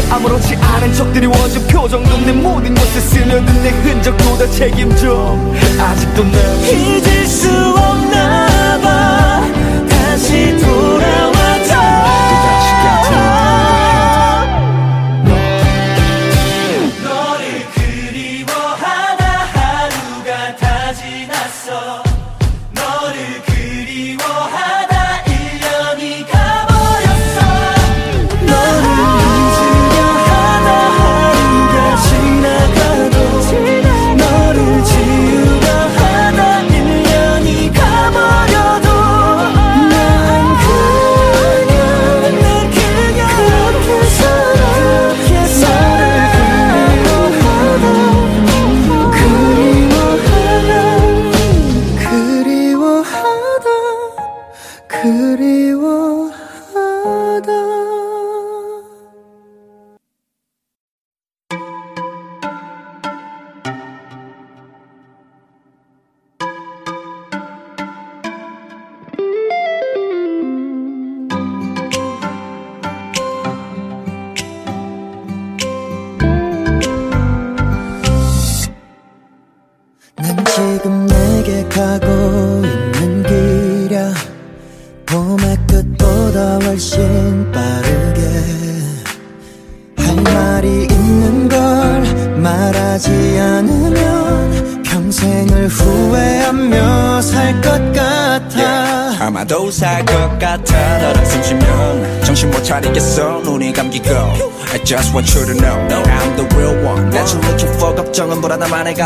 아무렇지 않은 척 드리워진 표정도 내 모든 곳에 스며든 내 흔적도 다 책임져. 아직도 날 잊을 수 없나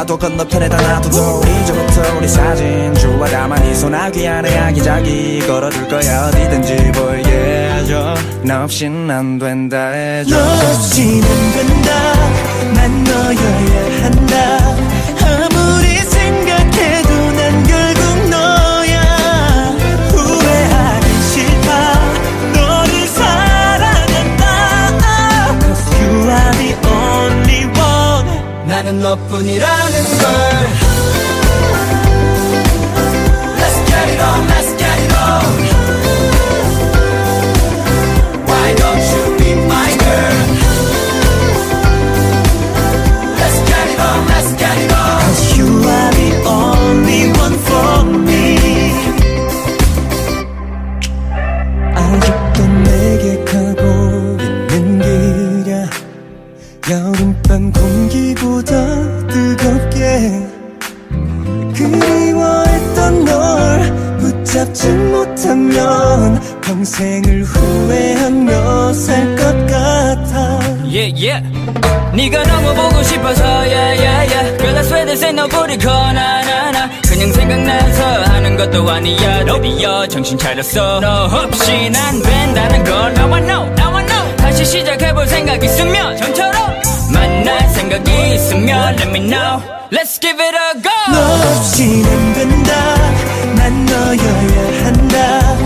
나도 건너편에 다 놔두고 이제부터 우리 사진 좋아 담아 이 소나기 아래 아기자기 걸어둘 거야. 어디든지 보여줘. 나 없인 안 된다 해줘. 너 없인 안 된다. 난 너여야 한다. 아무리 생각해도 난 결국 너야. 후회하기 싫다. 너를 사랑한다. Cause you 나는 너뿐이라. 차렸어. 너 없이 난 된다는 걸 나와 no 나와 no 다시 시작해볼 생각 있으면 전처럼 만날 생각이 있으면 let me know. Let's give it a go. 너 없이 난 된다. 난 너여야 한다.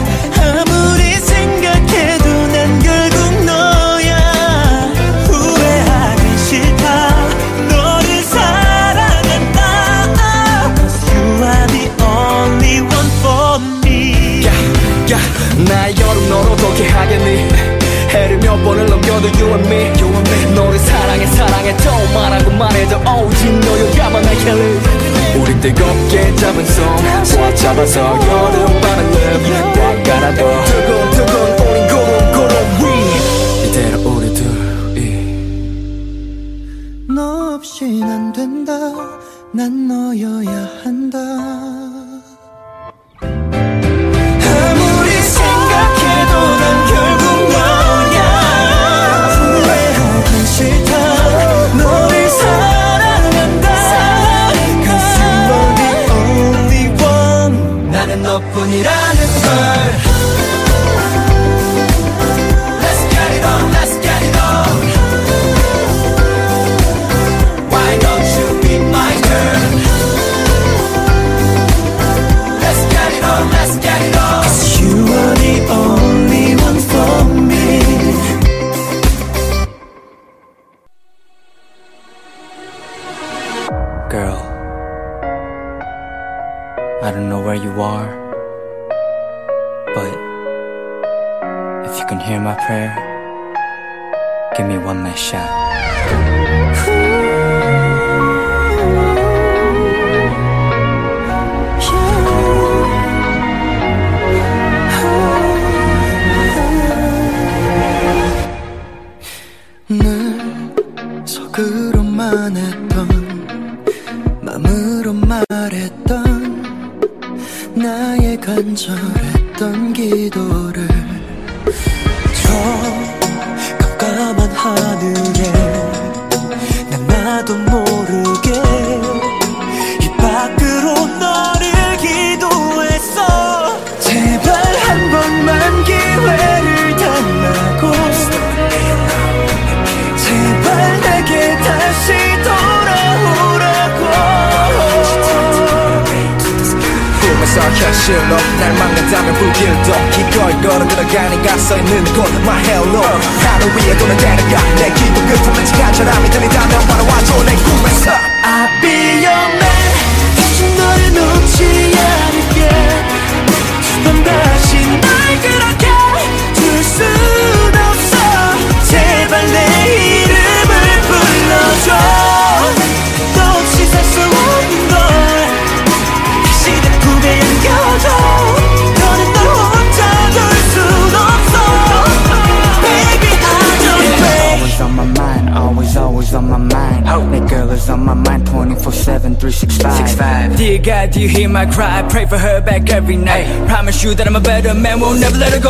해를 몇 번을 넘겨도 you and me, you and me. 너를 사랑해 사랑해. 또 말하고 말해도 오직 너여야만 I can 우리 뜨겁게 잡은 손꽉 잡아서 여름 밤을 live. 꽉 깔아둬 뜨거운 you that I'm a better man Won't never let her go,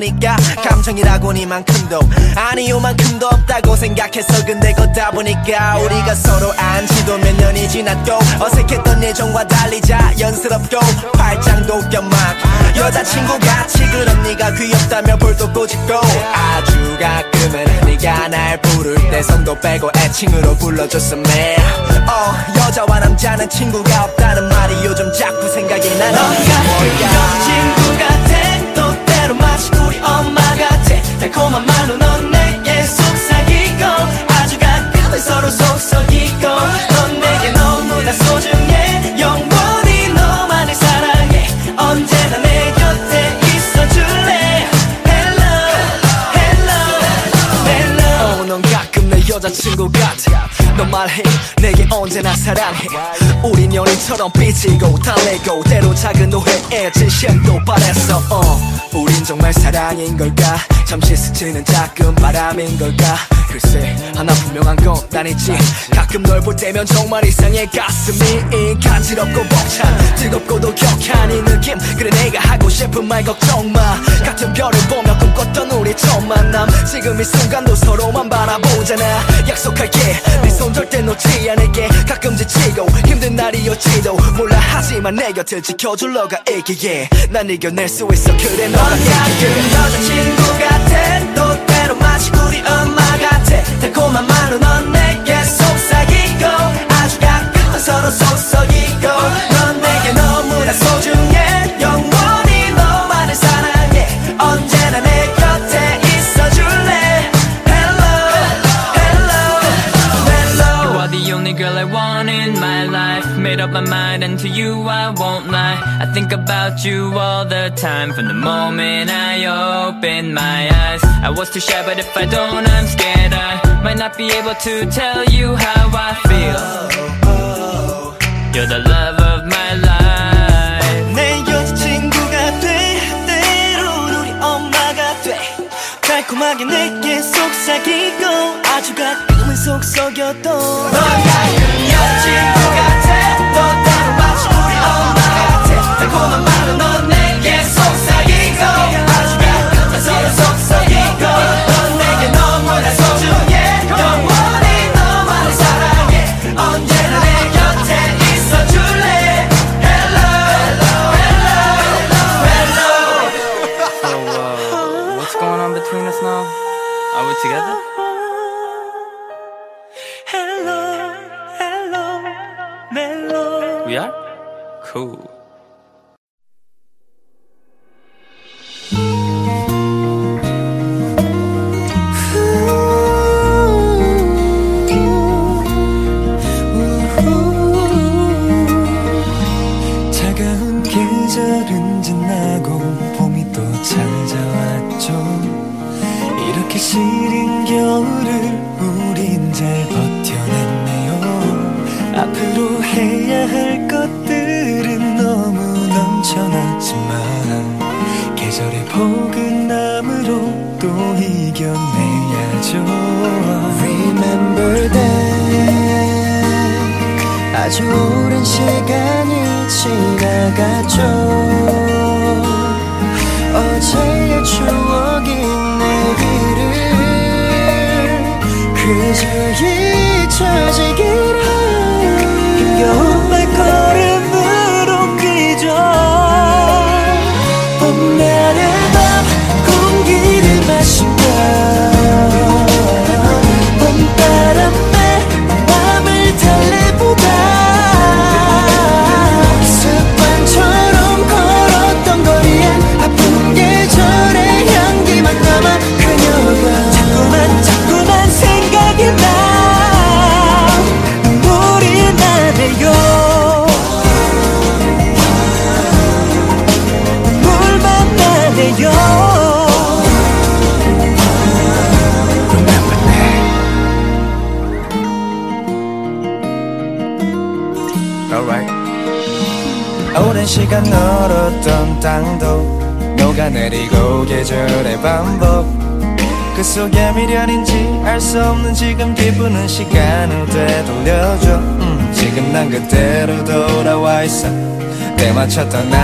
보니까 감정이라고 니만큼도 아니 요만큼도 없다고 생각해서 근데 걷다 보니까 우리가 서로 안지도 몇 년이 지났고 어색했던 예전과 달리 자연스럽고 팔짱도 껴막. 여자친구 같이 그런 네가 귀엽다며 볼도 꼬집고 아주 가끔은 네가 날 부를 때 손도 빼고 애칭으로 불러줬으면 어 여자와 남자는 친구가 없다는 말이 요즘 자꾸 생각이 나는 넌가 달콤한 말로 넌 말해. 내게 언제나 사랑해. 우린 연인처럼 삐지고 달래고 때로 작은 오해에 진심도 바랬어. 어, 우린 정말 사랑인 걸까? 잠시 스치는 작은 바람인 걸까? 글쎄 하나 분명한 건 아니지. 가끔 널 볼 때면 정말 이상해. 가슴이 간지럽고 벅찬 뜨겁고도 격한 이 느낌. 그래 내가 하고 싶은 말 걱정 마. 같은 별을 보며 꿈꿨던 우리 처음 만남. 지금 이 순간도 서로만 바라보잖아. 약속할게. 네 손절 대 놓지 않을게. 가끔 지치고 힘든 날이었지도 몰라. 하지만 내 곁을 지켜줄 너가 있기에 난 이겨낼 수 있어. 그래 넌 너가 가끔 여자친구 같아 또 때로 마치 우리 엄마 같아. 달콤한 말로 넌 내게 속삭이고 아주 가끔은 서로 속썩이 to you I won't lie I think about you all the time From the moment I open my eyes I was too shy but if I don't I'm scared I might not be able to tell you how I feel You're the love of my life 내 여자친구가 돼 때론 우리 엄마가 돼 달콤하게 내게 속삭이고 아주 가끔은 속썩여도 넌 가끔 여자친구 같 call them facciata na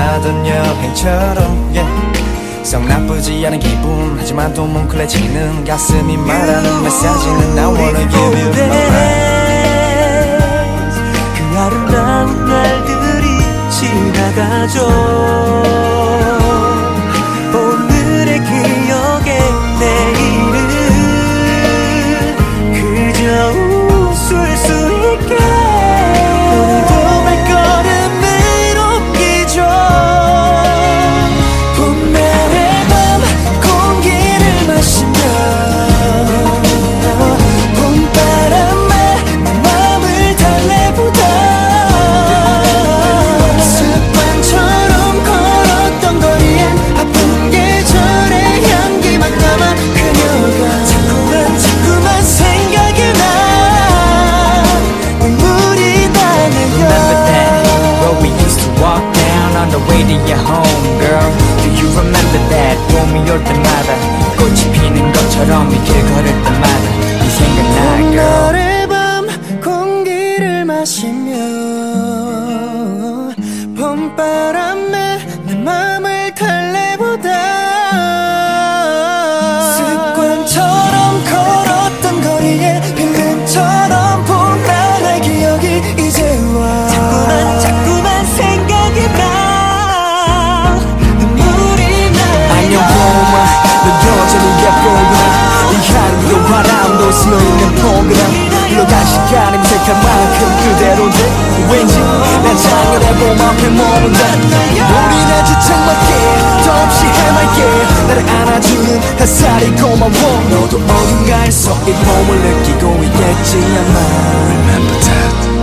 생각한 만큼 그대로인데 왠지 난 장렬하고 맘에 머문다. 우리는 지창밖에 더없이 해맑게 나를 안아주는 햇살이 고마워. 너도 어딘가에서 이 봄을 느끼고 있겠지 아마 Remember that.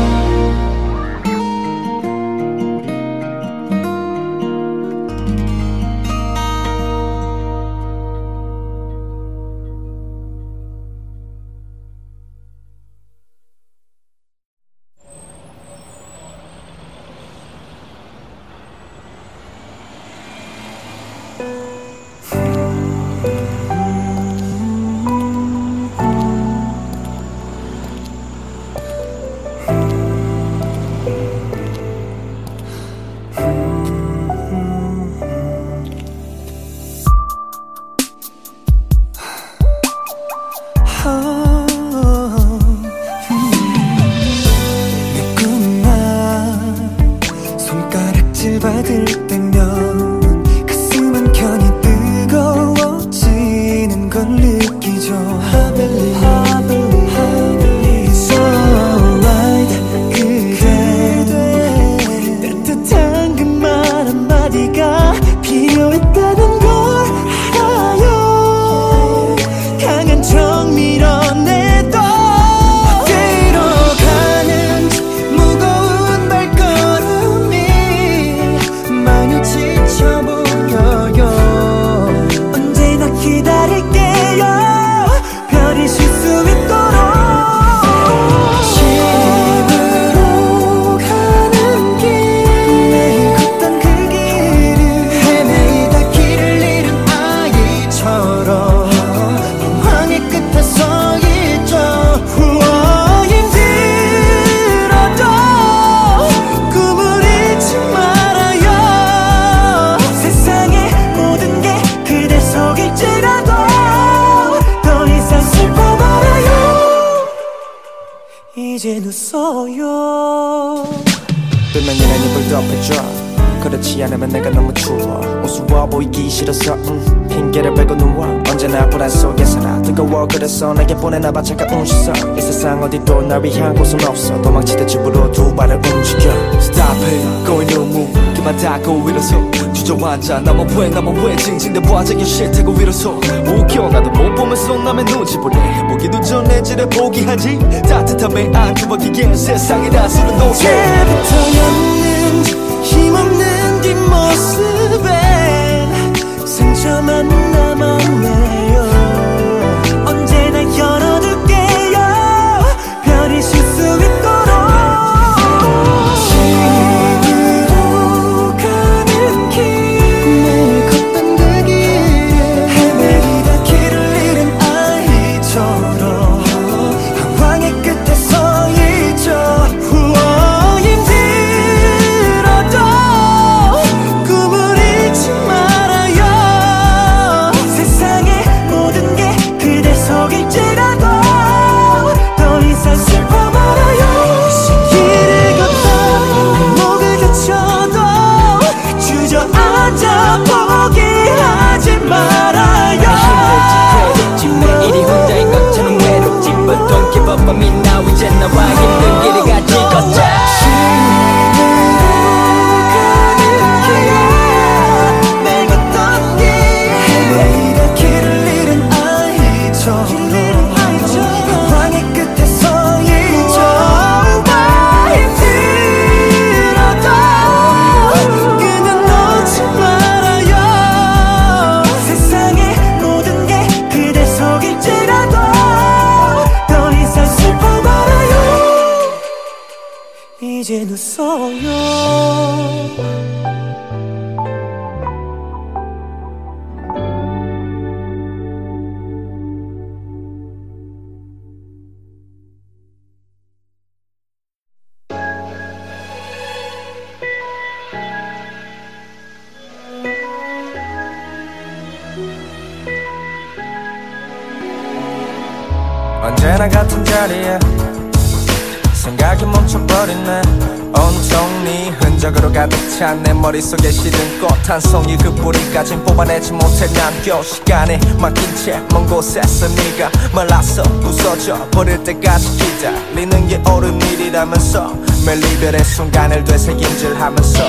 순간을 되새김질하면서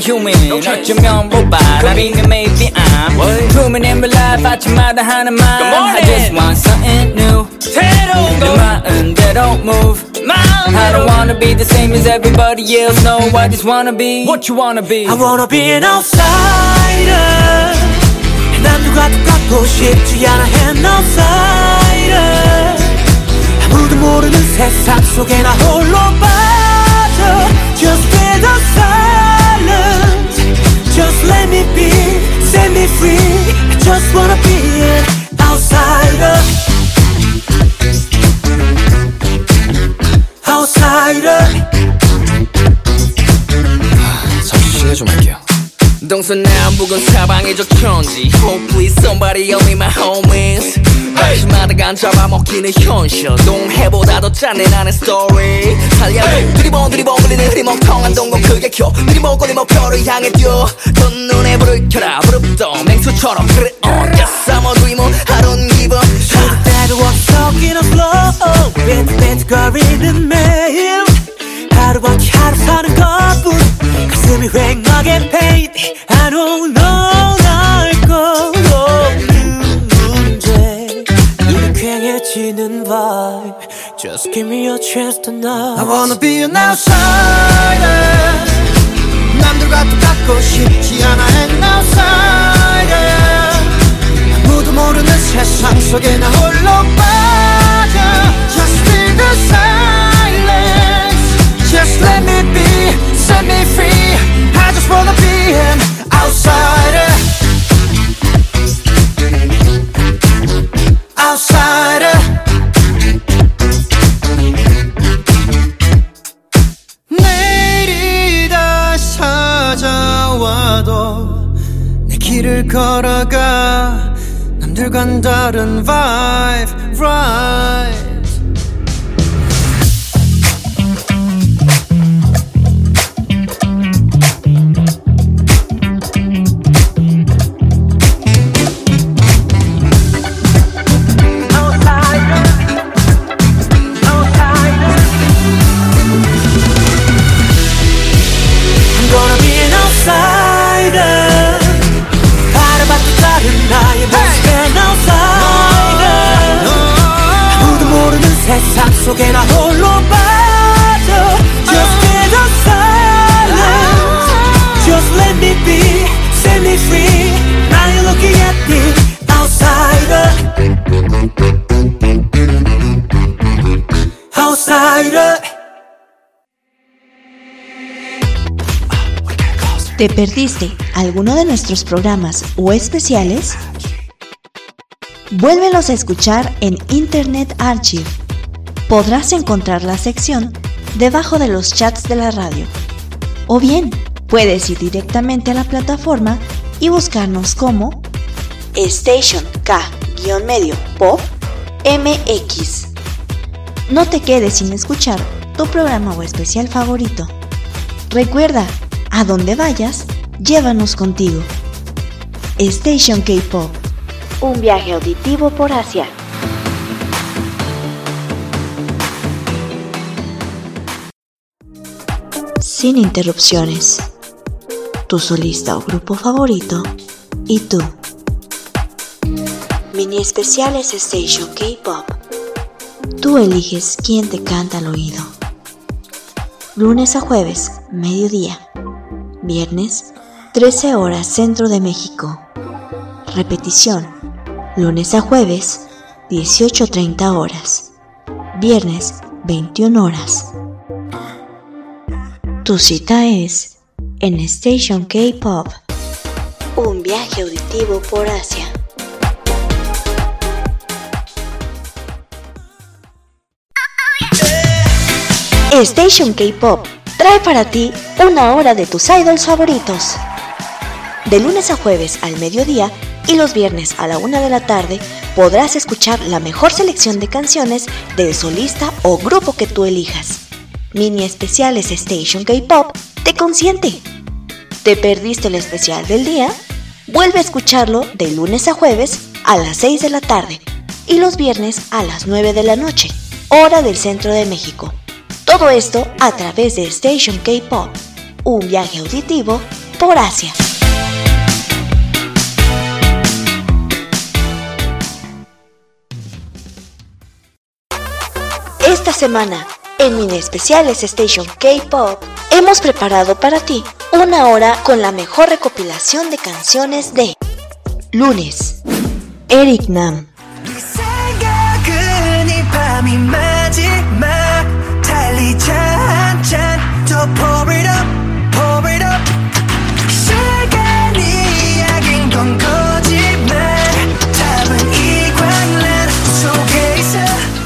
human. 어쩌면 robot. I mean maybe I'm ruminating my life 아침마다 I just want something new. 새로운 don't move. I don't wanna be the same as everybody else. No, I just wanna be What you wanna be. I wanna be an outsider. 난 누가 똑같고 싶지 않아 an outsider. 아무도 모르는 세상 속에 나 홀로 빠져 Just me be, set me free. I just wanna be an outsider. Outsider. 아, 잠시 실례 좀 할게요. 동서 남북은 사방의 적천지. Hopefully somebody only my homies. 아침마다간 잡아먹히는 현실. 동해보다 더 짠내 나는 스토리 달려 드리봉 드리봉 걸리는 흐리멍텅한 동공 크게 켜. 드리봉 걸리 목표를 향해 뛰어. 눈에 불을 켜라. 부릅던 맹수처럼. 그래 on yes I'm a dreamer. I don't give up Shoot that walk talking of love. 벤트벤트거리는 매일 하루밖에 하루 사는 것뿐. 가슴이 휑하게 pain give me a chance tonight I wanna be an outsider 남들과 똑같고 싶지 않아 an outsider 아무도 모르는 세상 속에 나 홀로 빠져 Just feel the silence Just let me be, set me free I just wanna be an outsider Outsider 걸어가. 남들과는 다른 vibe right ¿Te perdiste alguno de nuestros programas o especiales? Vuélvelos a escuchar en Internet Archive. Podrás encontrar la sección debajo de los chats de la radio. O bien, puedes ir directamente a la plataforma y buscarnos como Station K-medio Pop MX. No te quedes sin escuchar tu programa o especial favorito. Recuerda, a donde vayas, llévanos contigo. Station K-Pop. Un viaje auditivo por Asia. Sin interrupciones. Tu solista o grupo favorito y tú. Mini especiales Station K-Pop. Tú eliges quién te canta al oído. Lunes a jueves, mediodía. Viernes, 13 horas Centro de México. Repetición. Lunes a jueves, 18.30 horas. Viernes, 21 horas. Tu cita es en Station K-Pop. Un viaje auditivo por Asia. Station K-Pop trae para ti una hora de tus idols favoritos. De lunes a jueves al mediodía y los viernes a la una de la tarde podrás escuchar la mejor selección de canciones del solista o grupo que tú elijas. Mini especiales Station K-Pop te consiente. ¿Te perdiste el especial del día? Vuelve a escucharlo de lunes a jueves a las 6 de la tarde y los viernes a las 9 de la noche, hora del centro de México. Todo esto a través de Station K-Pop, un viaje auditivo por Asia. Esta semana, en Mini Especiales Station K-Pop, hemos preparado para ti una hora con la mejor recopilación de canciones de Lunes, Eric Nam.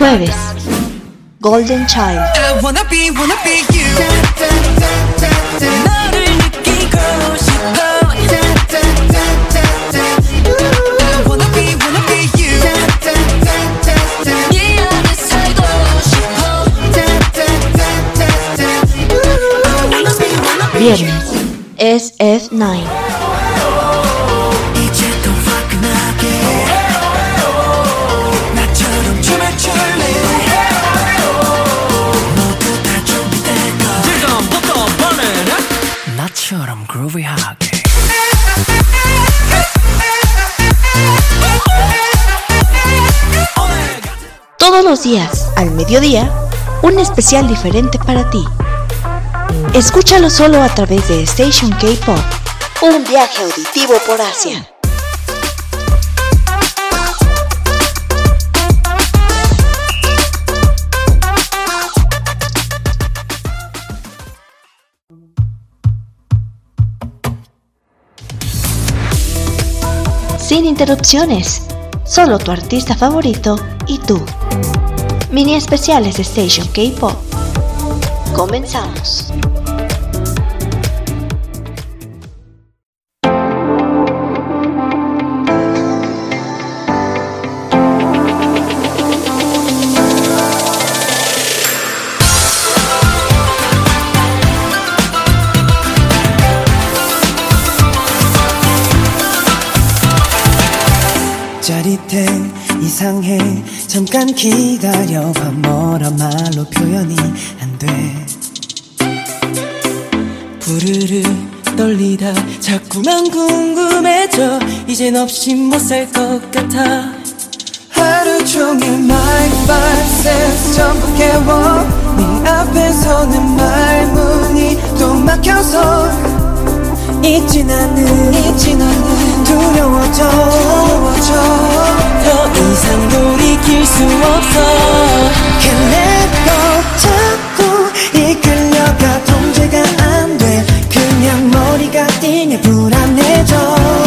Jueves. Golden Child. Viernes. es 9 los días, al mediodía, un especial diferente para ti. Escúchalo solo a través de Station K-Pop. Un viaje auditivo por Asia. Sin interrupciones, solo tu artista favorito y tú Mini especiales de Station K-Pop. Comenzamos. 짜릿해 이상해 잠깐 기다려봐. 뭐라 말로 표현이 안 돼. 부르르 떨리다. 자꾸만 궁금해져. 이젠 없이 못 살 것 같아. 하루 종일 my five sense 전부 깨워. 네 앞에서는 말문이 또 막혀서. 잊진 않는 잊진 않는 두려워져. 두려워져 더 이상 돌이킬 수 없어. let go 자꾸 이끌려가 통제가 안 돼. 그냥 머리가 띵해 불안해져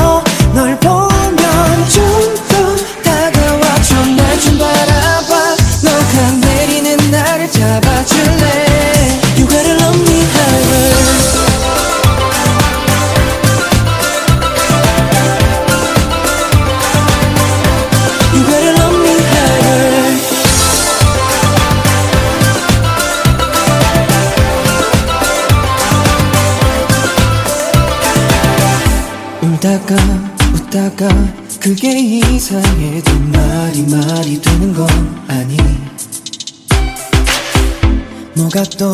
또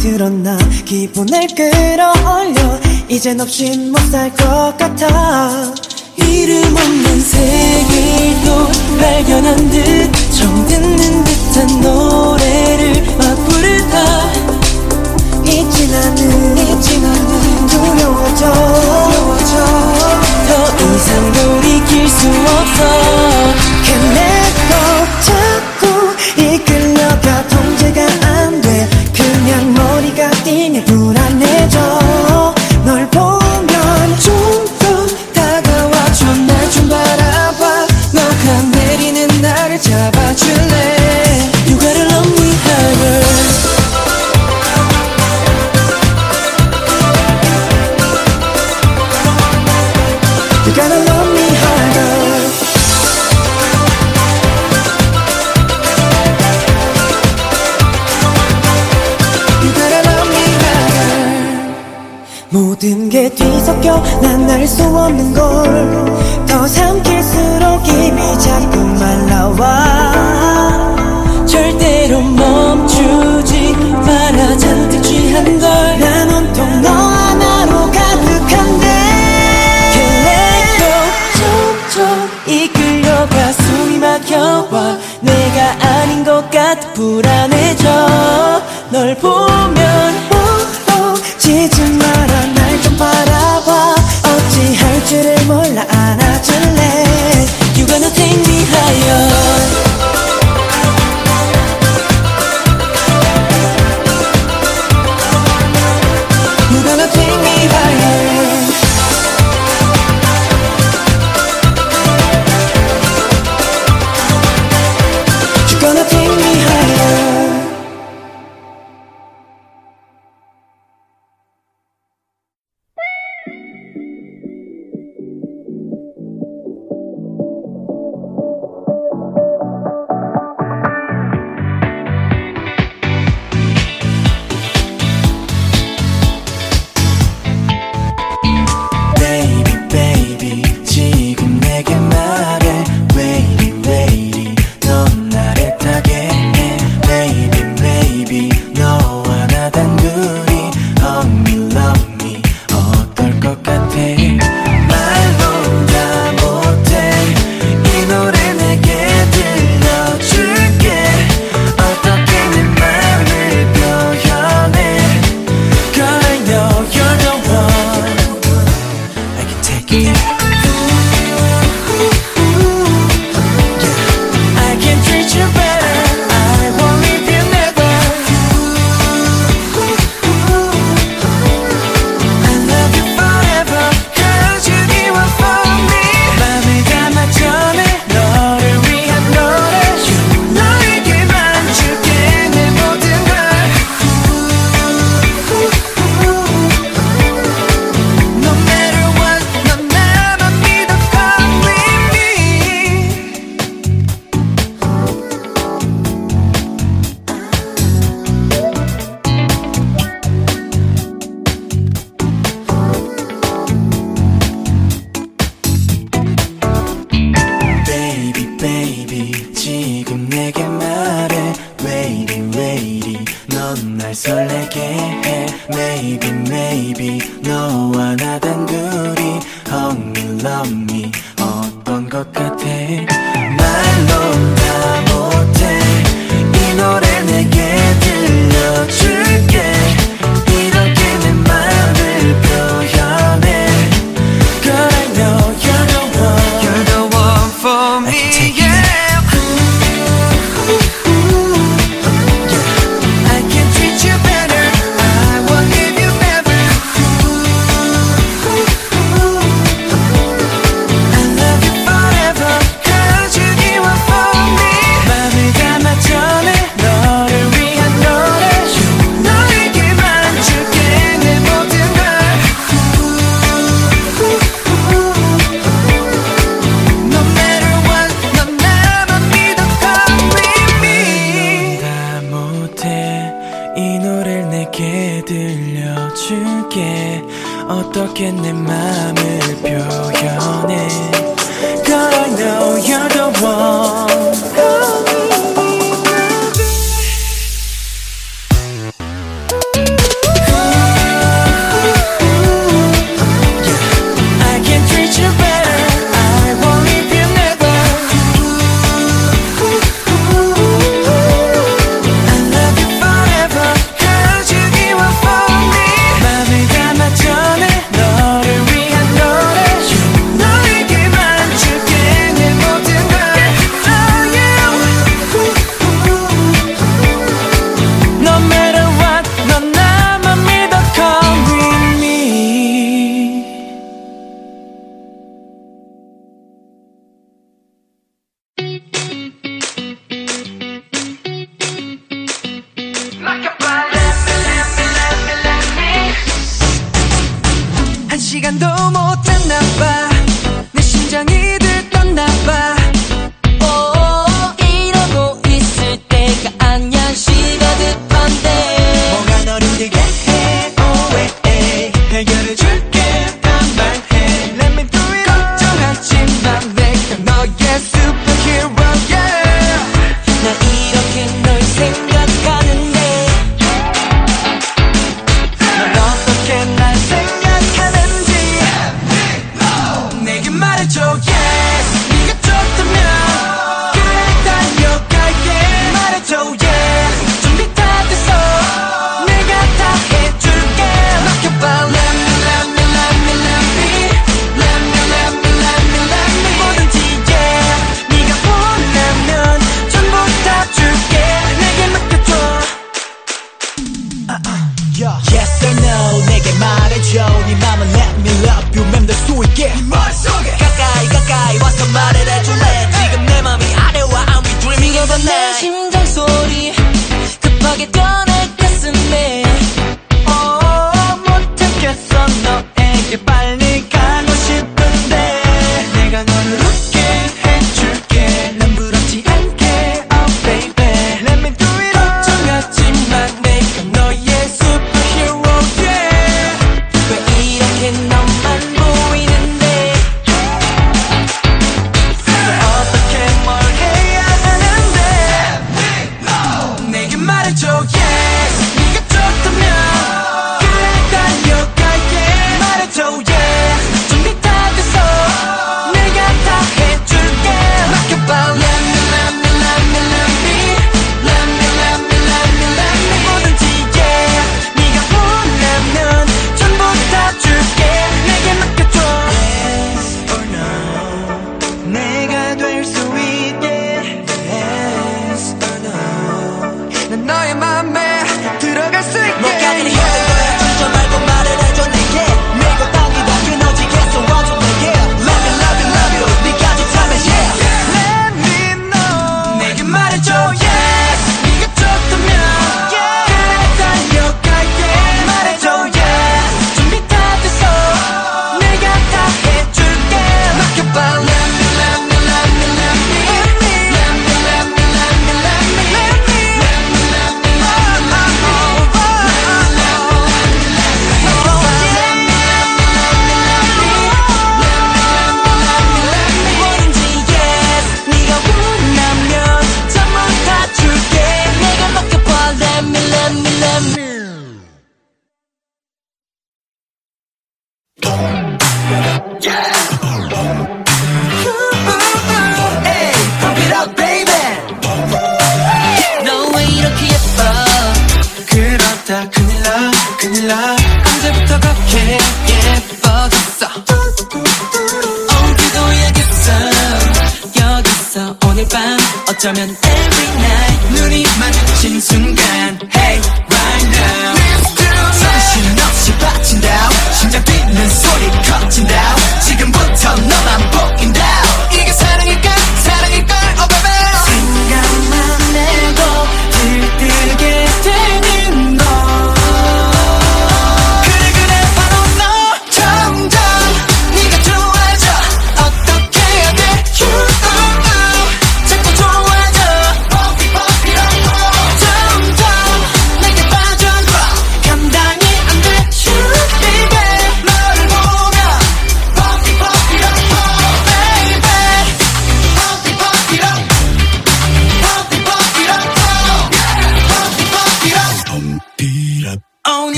들었나? 기분을 끌어올려. 이젠 없이 못살 것 같아. 이름 없는 세계도 발견한 듯 처음 듣는 듯한 노래를 막 부르다 잊진 않는 잊진 않는 두려워져. 두려워져. 더 이상 돌이킬 수 없어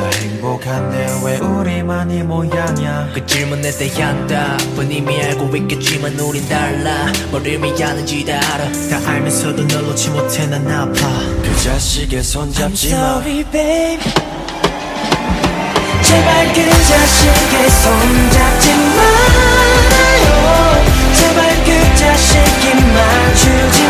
다 행복한데 왜 우리만 이 모양이야 그 질문에 대한 답은 이미 알고 있겠지만 우린 달라. 뭐를 미안한지 다 알아. 다 알면서도 널 놓지 못해. 난 아파. 그 자식의 손잡지 마. I'm sorry babe. 제발 그 자식의 손잡지 말아요. 제발 그 자식이 마주지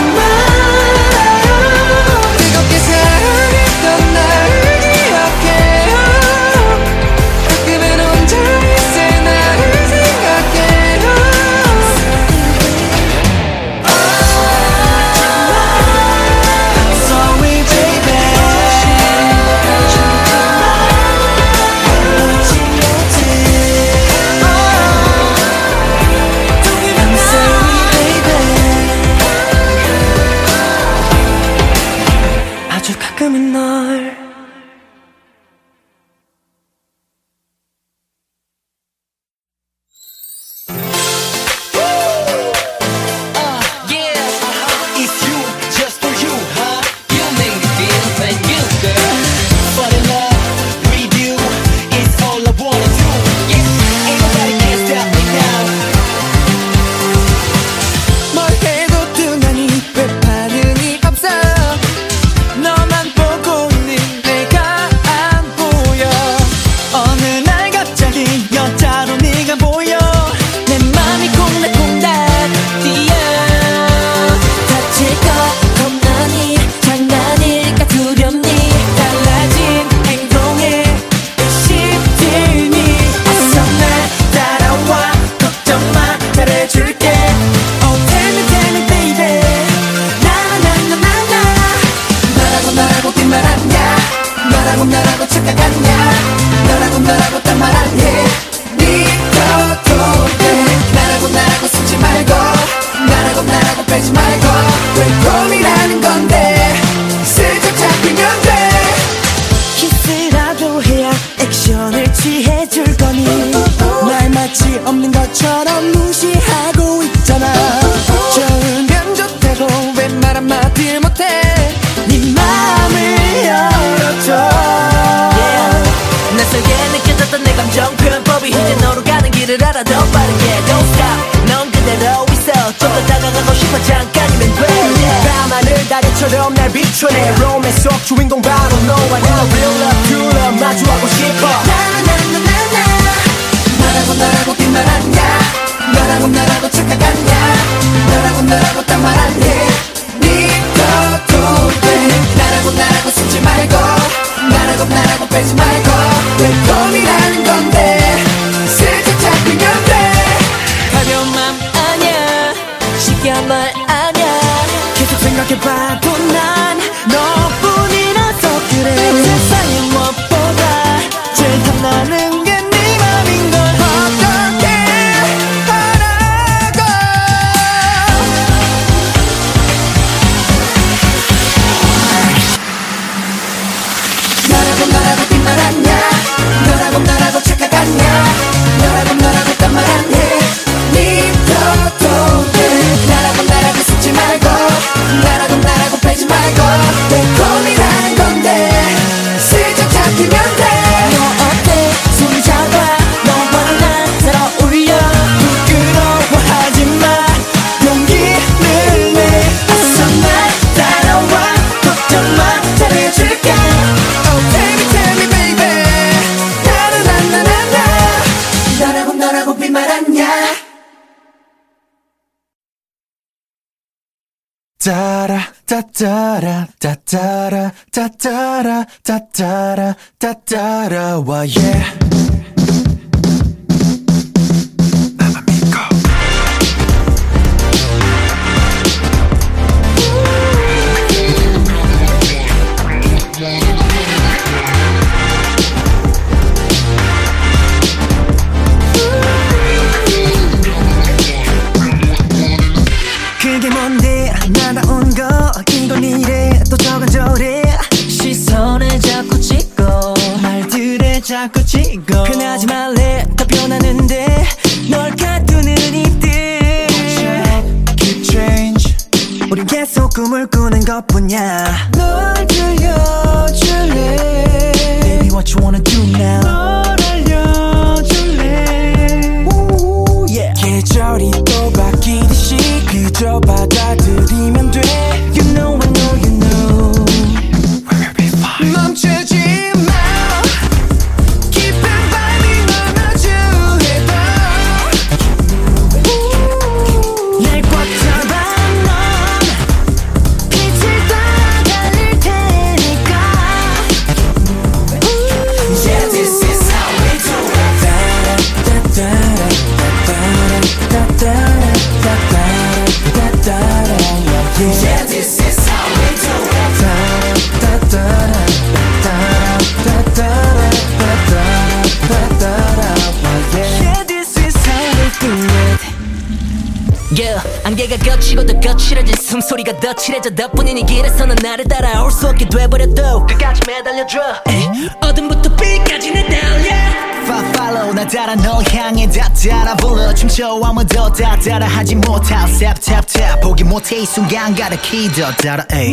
이 순간 가르키죠 따라해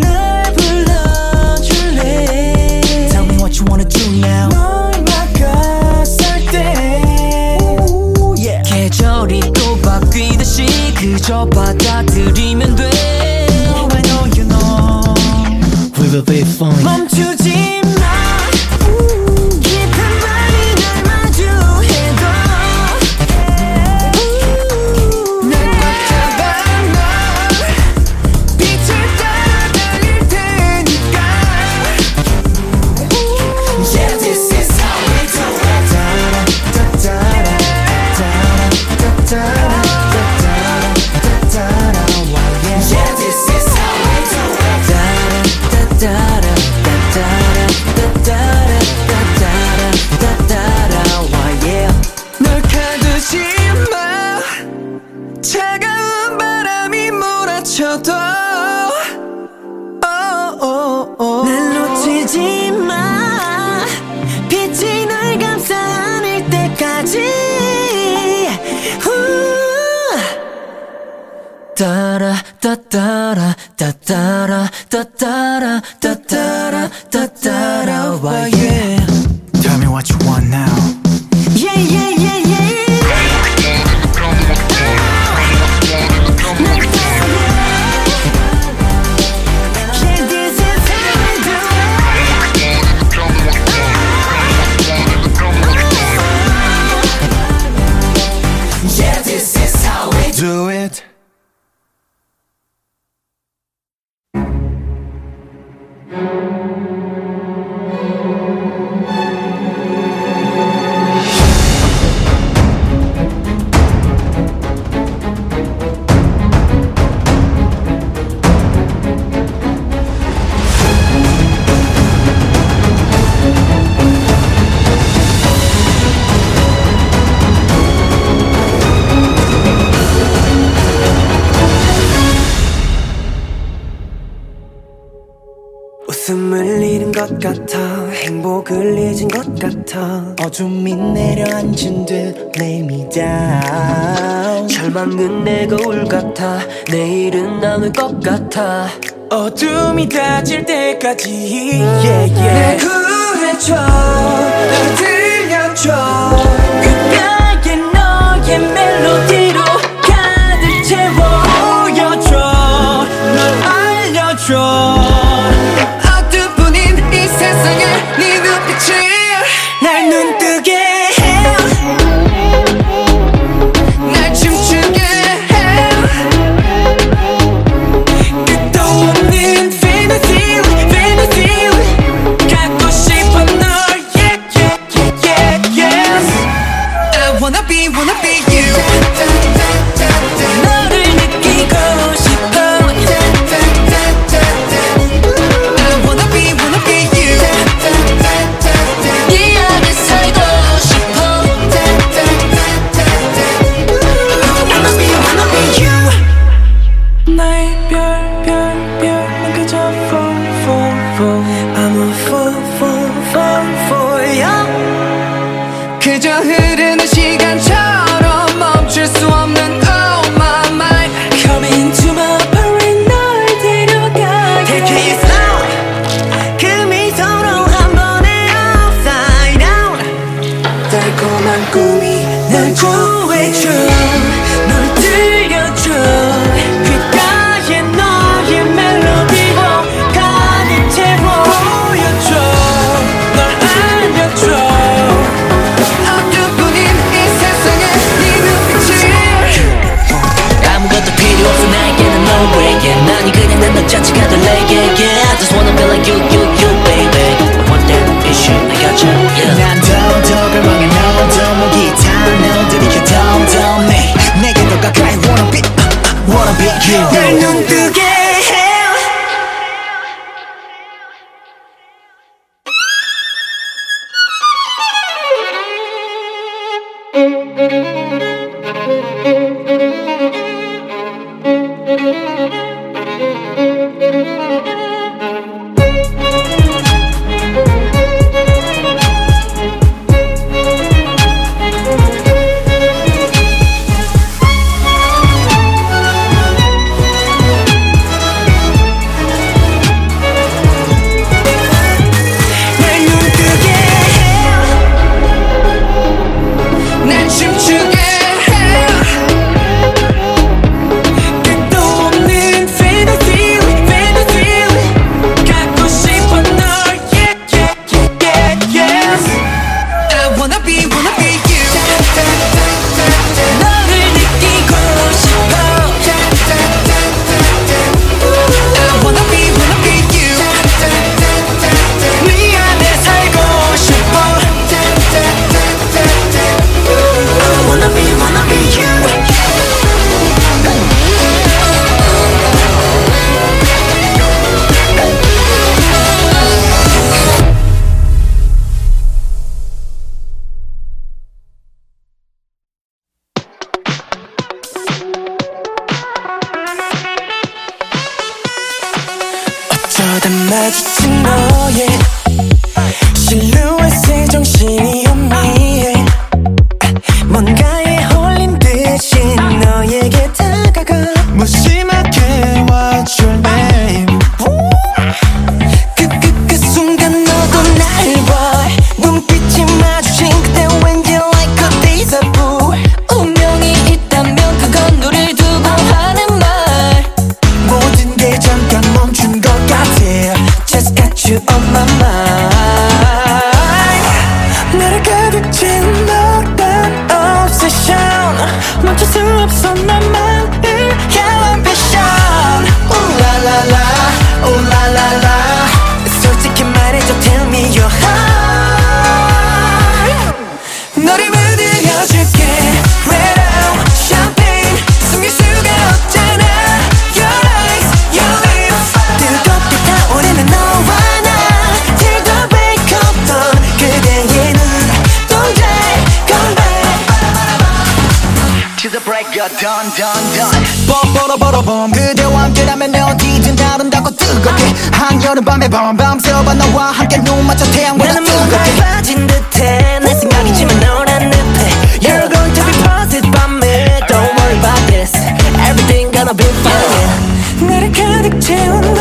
나를 가득 채운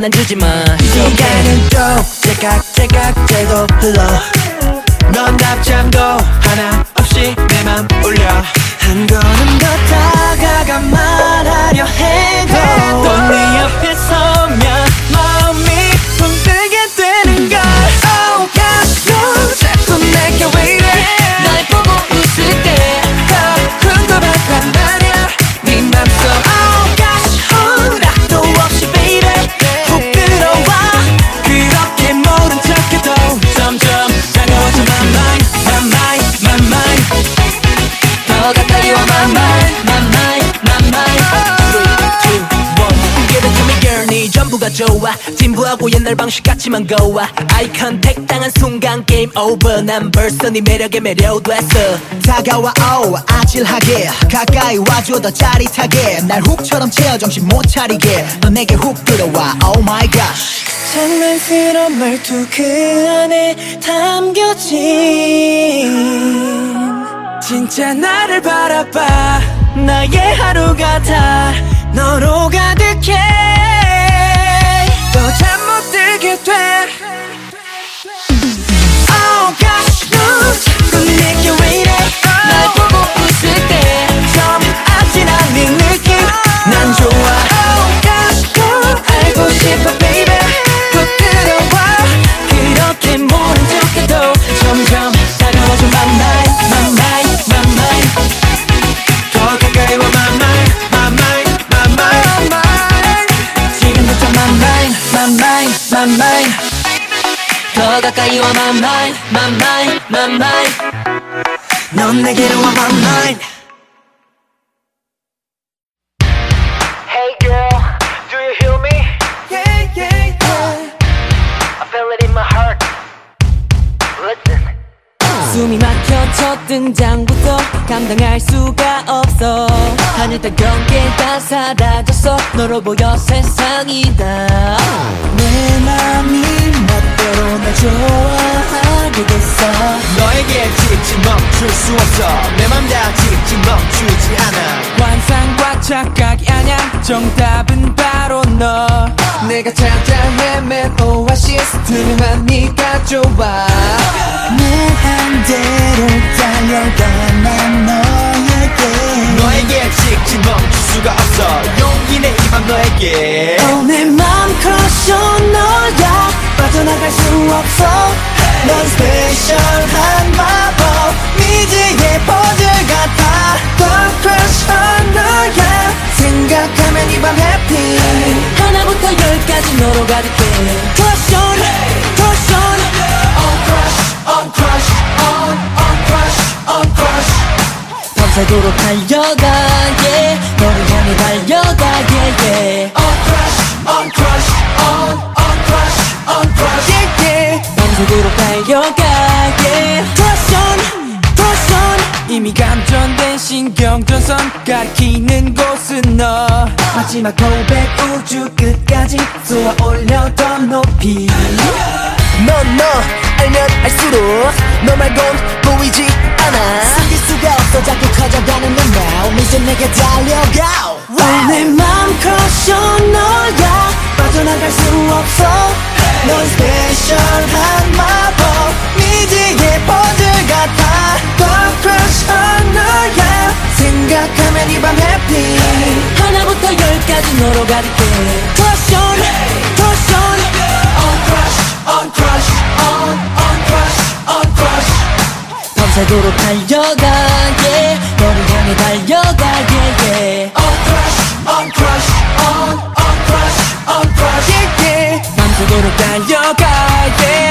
난 주지만 하고 옛날 방식 같지만 go eye contact 당한 순간 game over 난 벌써 네 매력에 매료됐어. 다가와 오 아찔하게. 가까이 와줘 더 짜릿하게. 날 훅처럼 채워 정신 못 차리게. 너 내게 훅 들어와 oh my gosh. 장난스러운 말투 그 안에 담겨진 진짜 나를 바라봐. 나의 하루가 다 너로 가득해. 돼 Oh gosh 알고 싶어 가까이 와 my mind my mind my mind 넌 내게로 와 my mind Hey girl, do you hear me? Yeah, yeah, yeah. I feel it in my heart. Listen. 숨이 막혀 첫 등장부터 감당할 수가 없어. 하늘 땅 경계 다 사라졌어. 너로 보여 세상이 다 내 맘이 멋대로 날 좋아하게 됐어. 너에게 찍지 멈출 수 없어. 내 맘다 찍지 멈추지 않아. 환상 과 착각이 아냐 정답은 바로 너. 내가 찾아 헤맨 오아시스 들만 네가 좋아. 내 한대로 달려가 난 너에게. 너에게 찍지 멈출 수가 없어. 용기 내 이밤 너에게. 내맘 crush on 너야. 빠져나갈 수 없어. 넌 스페셜한 마법. 미지의 퍼즐 같아 넌 crush on 너야 생각하면 이 밤 happy 하나부터 열까지 너로 가득해 Crush on, crush on On crush, on crush, on, on crush, on crush 밤새도록 달려가 yeah 너를 향해 달려가 yeah yeah On crush, on crush, 이미 감전된 신경전선 가리키는 곳은 너. 마지막 고백 우주 끝까지 쏘아 올려 더 높이. 넌너 알면 알수록 너 말곤 보이지 않아. 숨길 수가 없어 자꾸 커져가는 내 마음 이제 내게 달려가? 내맘 crush on 너야? 빠져나갈 수 없어. 넌 스페셜한 마법. 미지의 퍼즐 같아 넌 crush on 너야 생각하면 이 밤 happy 하나부터 열까지 너로 가득해 Crush on, crush on On crush, on crush, on, on crush, on crush 밤새도록 달려가 yeah 너를 향해 달려가 yeah yeah On crush, on crush, on, on crush, on crush yeah yeah 밤새도록 달려가 yeah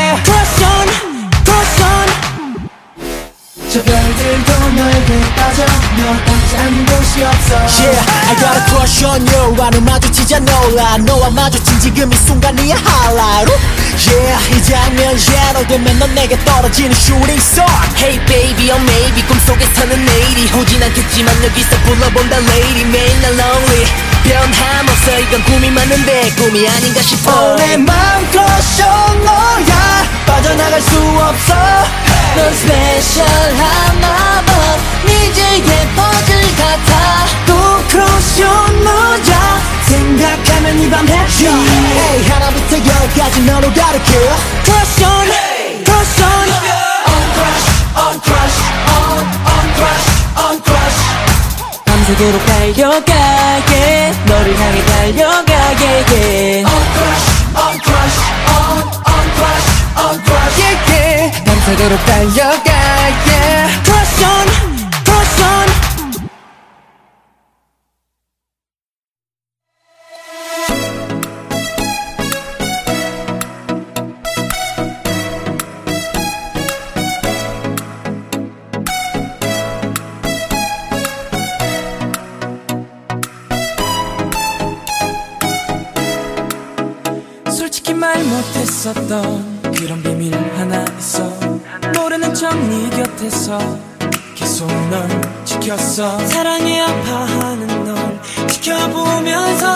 저 별들도 너에게 빠져. 너 닿지 않는 곳이 없어. Yeah, I got a crush on you. 와는 마주치자 놀라 너와 마주친 지금 이 순간이야 highlight Yeah, 이 장면 제로 되면 넌 내게 떨어지는 star. Hey baby, oh maybe 꿈속에서는 내일이 오진 않겠지만 여기서 불러본다 lady 매일 날 lonely. 변함없어 이건 꿈이 많은데 꿈이 아닌가 싶어. crush on 너야 빠져나갈 수 없어. 넌 스페셜한 마법 미지의 퍼즐 같아. 또 on 너야 생각하면 이밤 happy Hey, 하나부터 열까지 너로 가르쳐 Crush on, crush on On crush, on crush, on, on crush, on crush 밤새도록 달려가 yeah 너를 향해 달려가 yeah On crush, on crush, on, on crush, on crush yeah yeah 밤새도록 달려가 yeah Crush on, 못했었던 그런 비밀 하나 있어. 모르는 척 네 곁에서 계속 널 지켰어. 사랑에 아파하는 널 지켜보면서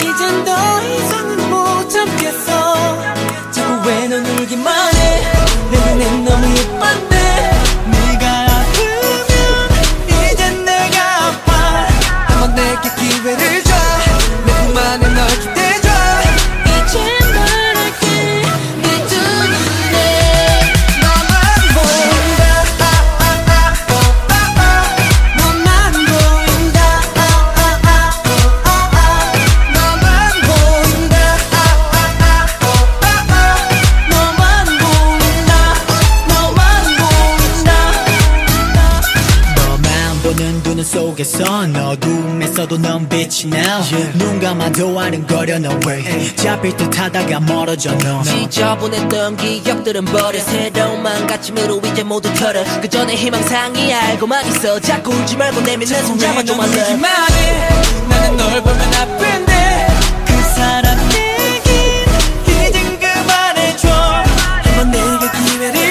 이젠 더 이상은 못 참겠어. 자꾸 왜 넌 울기만 해내 눈엔 너무 예쁜 속에서 어둠에서도 넌 빛이 나. Yeah. 눈 감아도 아른거려 너 way. Hey. 잡힐 듯 하다가 멀어져 너 지저분했던 기억들은 버려. 새로운 망가침으로 이제 모두 털어. 그 전에 희망상이 알고만 있어. 자꾸 울지 말고 내밀는 손 잡아줘 my 나는 널 보면 아픈데 그 사람 얘기 이젠 그만해줘. 한번 내게 기회를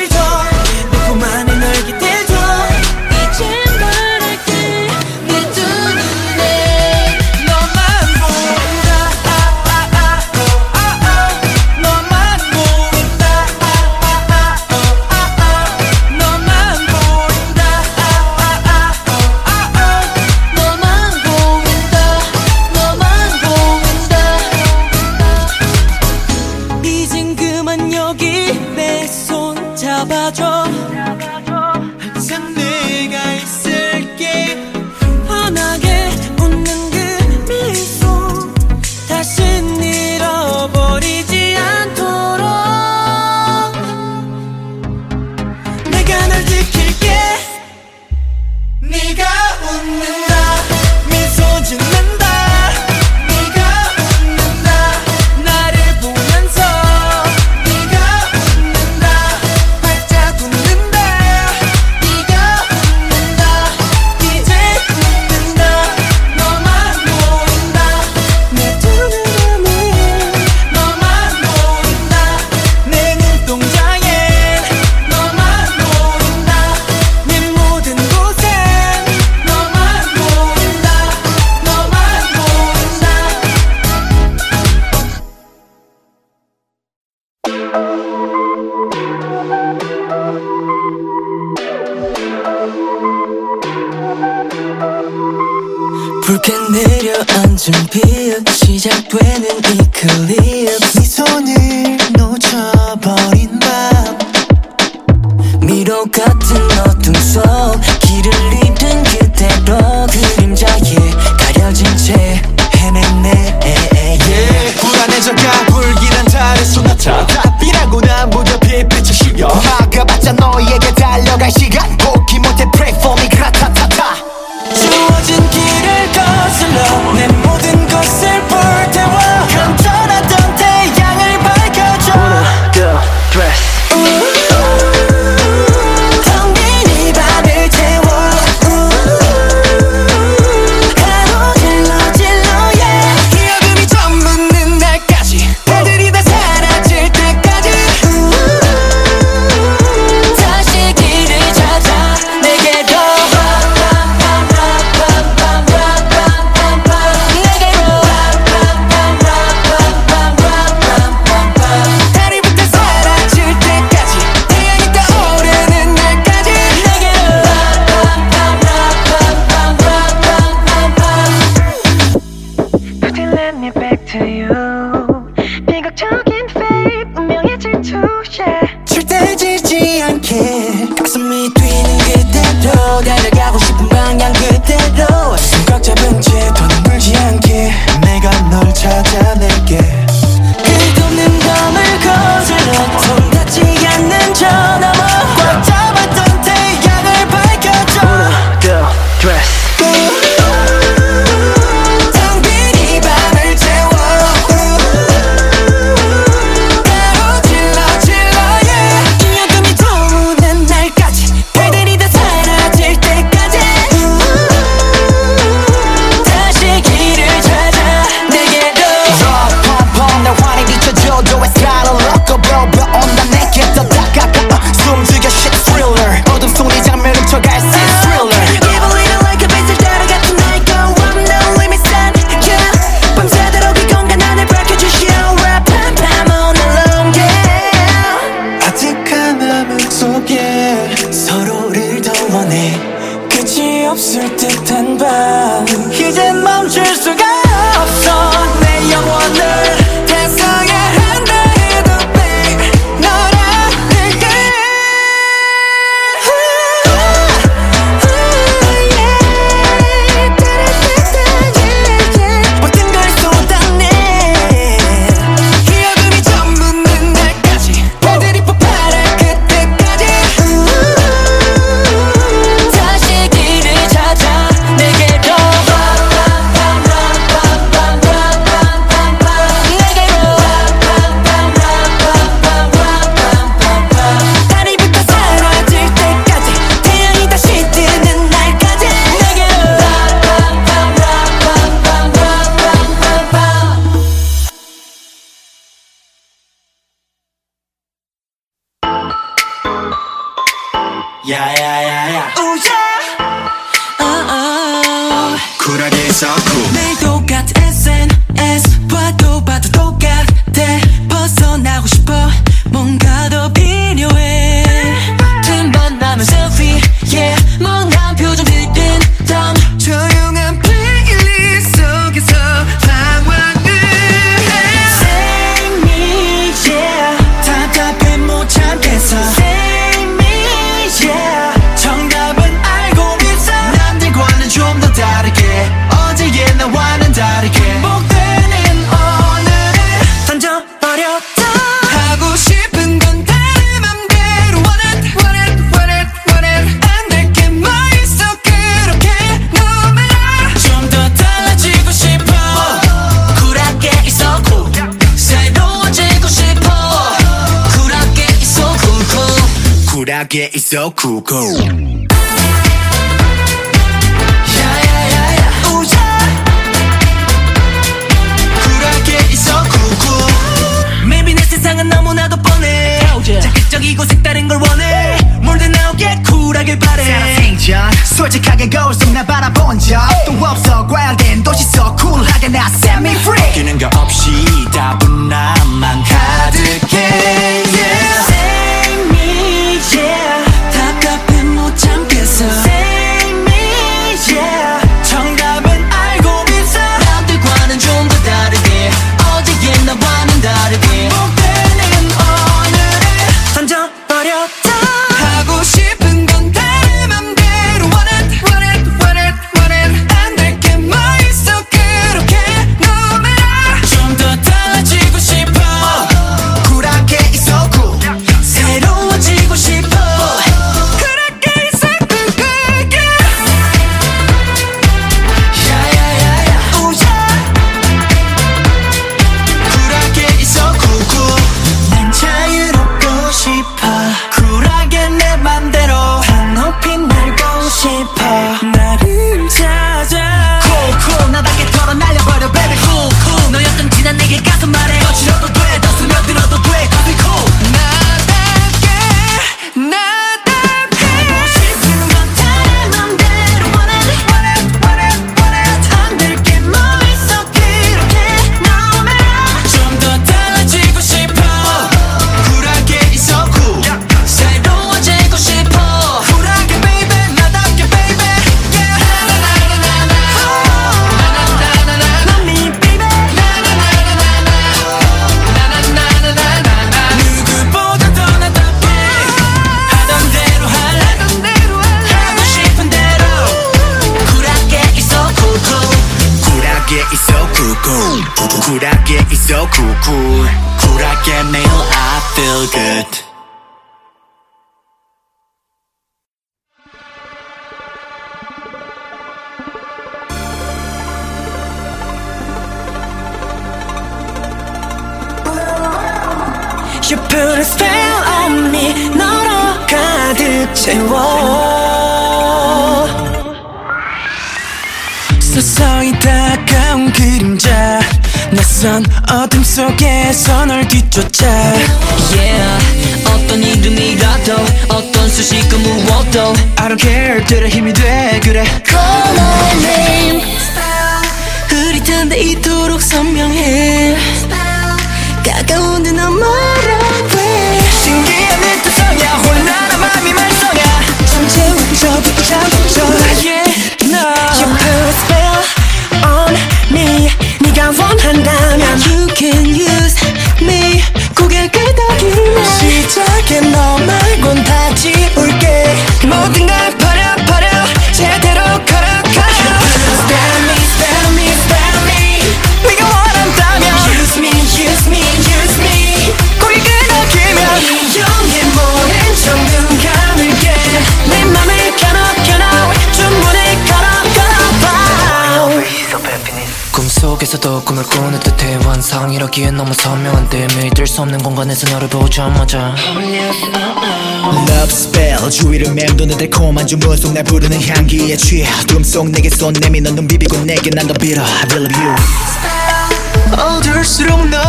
계속 날 부르는 향기에 취해. 어둠 속 내게 손 내밀어 눈 비비고 내게 난더 빌어. I really love you. 어들수록 너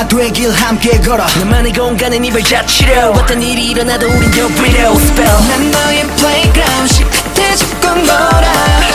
하나 되길 함께 걸어. 너만의 공간에 입을 자치려. 어떤 일이 일어나도 우린 the window spell. 난 너의 playground. 시크릿해 죽건 거라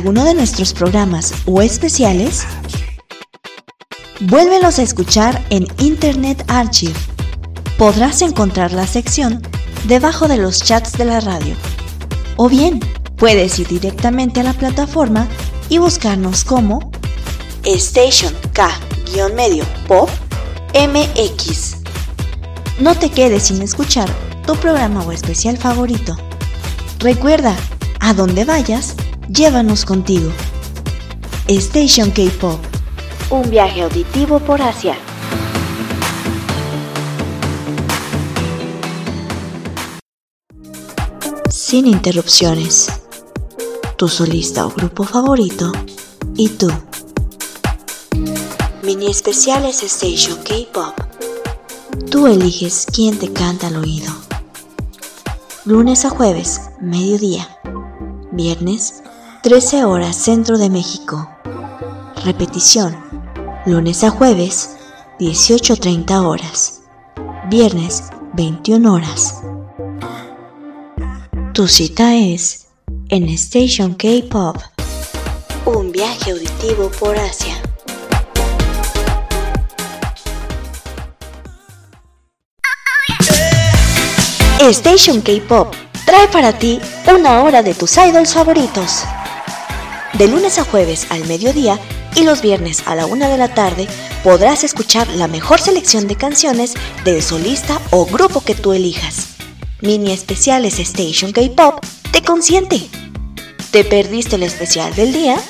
alguno de nuestros programas o especiales, vuélvelos a escuchar en Internet Archive. Podrás encontrar la sección debajo de los chats de la radio. O bien, puedes ir directamente a la plataforma y buscarnos como Station K-medio Pop MX. No te quedes sin escuchar tu programa o especial favorito. Recuerda, a donde vayas, Llévanos contigo. Station K-Pop. Un viaje auditivo por Asia. Sin interrupciones. Tu solista o grupo favorito y tú. Mini especiales Station K-Pop. Tú eliges quién te canta al oído. Lunes a jueves, mediodía. Viernes, 13 horas Centro de México. Repetición. Lunes a jueves, 18.30 horas. Viernes, 21 horas. Tu cita es en Station K-Pop. Un viaje auditivo por Asia. Station K-Pop trae para ti una hora de tus idols favoritos. De lunes a jueves al mediodía y los viernes a la una de la tarde podrás escuchar la mejor selección de canciones del solista o grupo que tú elijas. Mini especiales Station K-Pop te consiente. ¿Te perdiste el especial del día?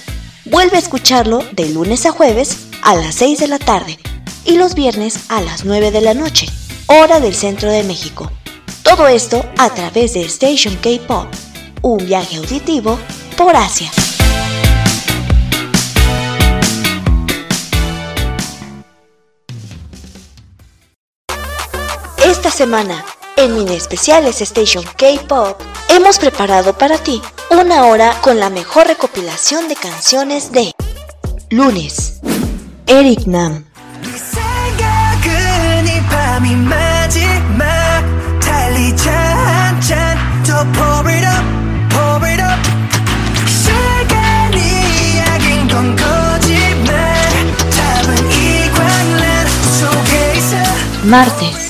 Vuelve a escucharlo de lunes a jueves a las 6 de la tarde y los viernes a las 9 de la noche, hora del centro de México. Todo esto a través de Station K-Pop, un viaje auditivo por Asia. esta semana, en Mini Especiales Station K-Pop, hemos preparado para ti una hora con la mejor recopilación de canciones de Lunes, Eric Nam. Martes.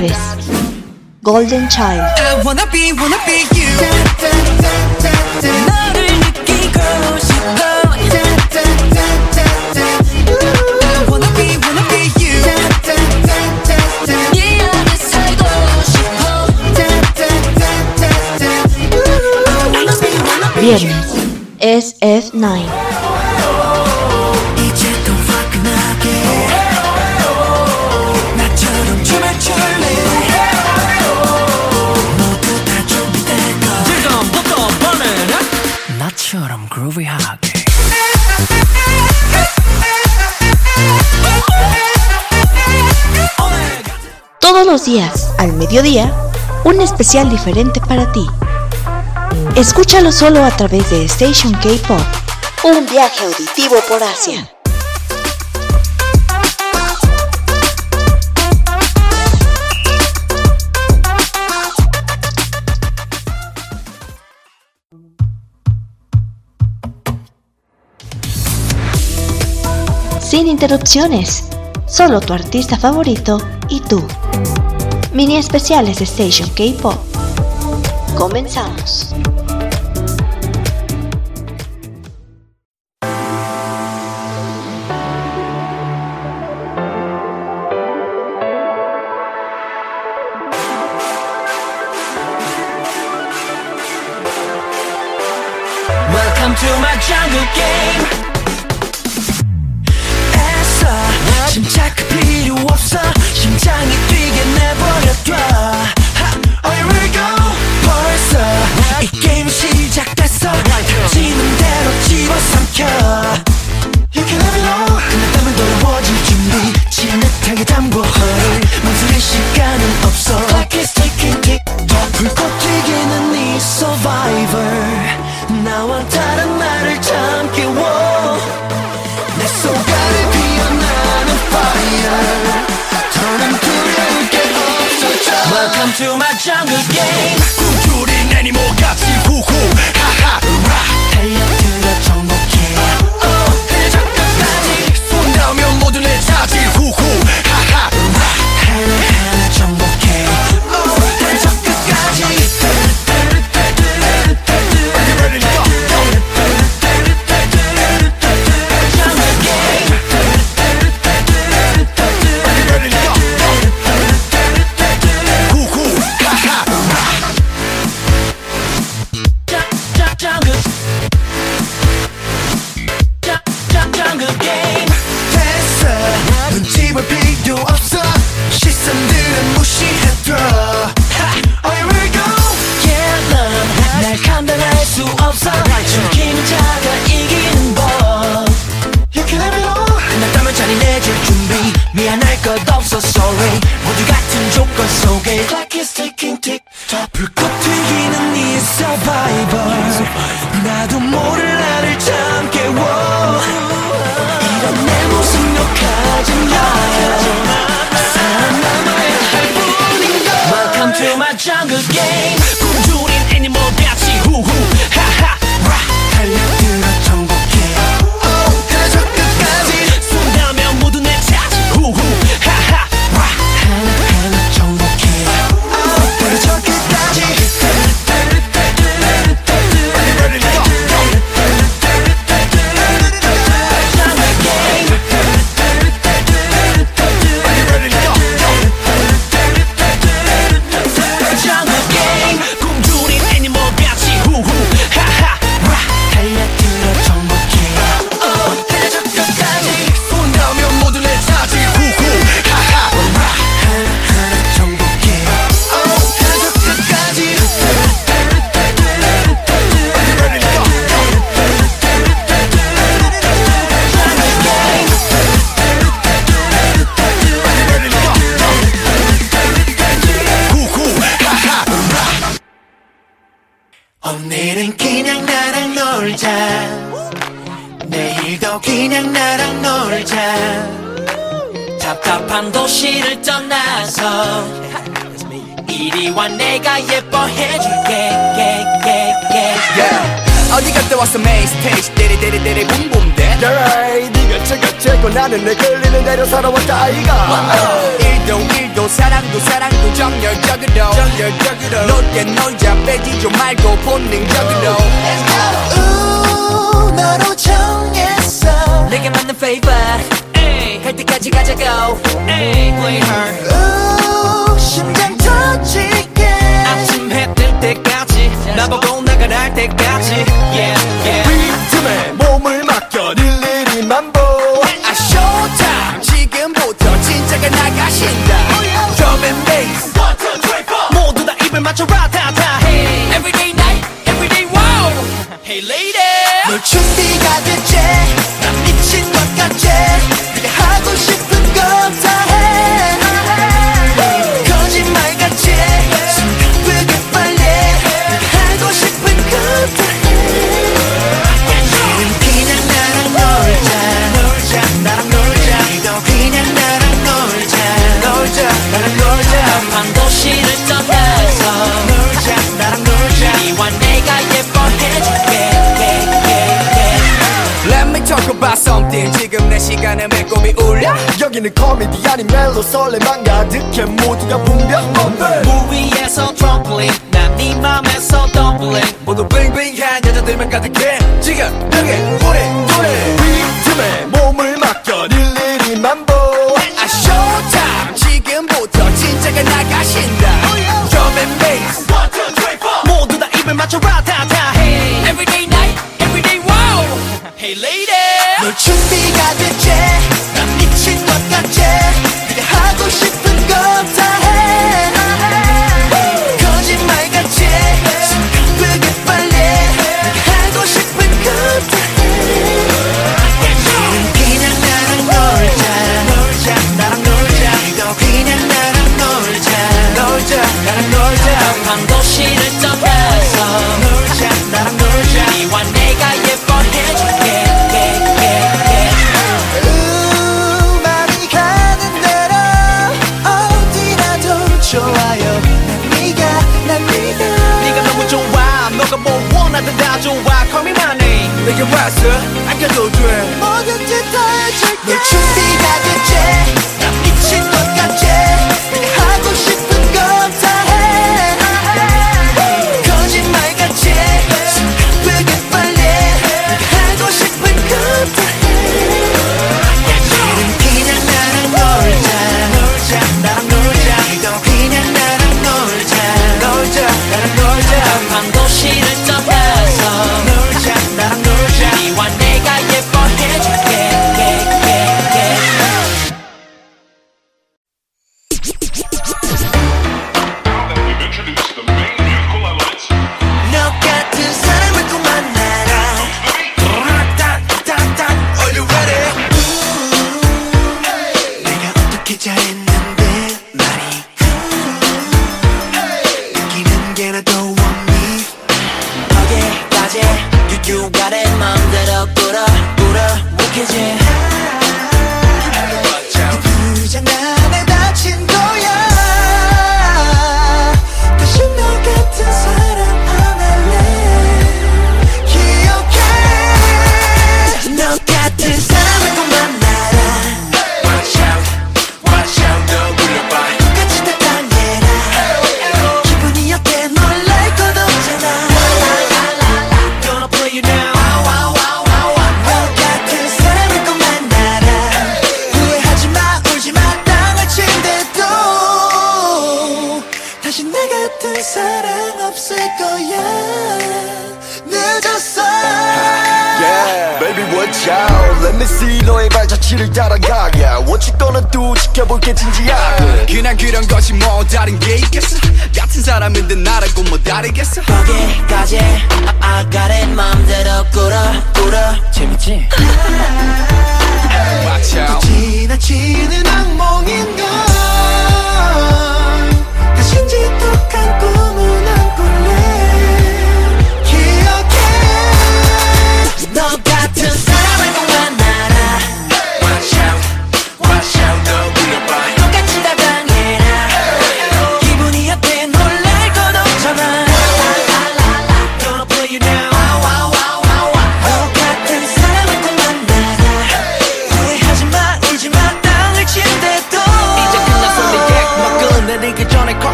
jueves. Golden Child. I wanna be, wanna be you. 너를 느끼고 싶어. Viernes, SF9. Días, al mediodía, un especial diferente para ti. Escúchalo solo a través de Station K-Pop. Un viaje auditivo por Asia. Sin interrupciones, solo tu artista favorito y tú. Mini especiales de Station K-Pop. Comenzamos.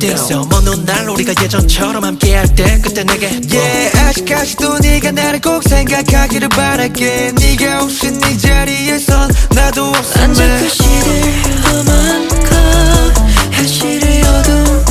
think so 먼 훗날 우리가 예전처럼 함께할 때 그때 내게 뭐. Yeah 아직까지도 네가 나를 꼭 생각하기를 바랄게. 네가 없이 네 자리에선 나도 없음에 아직 그 시대를 도망가 현실의 어둠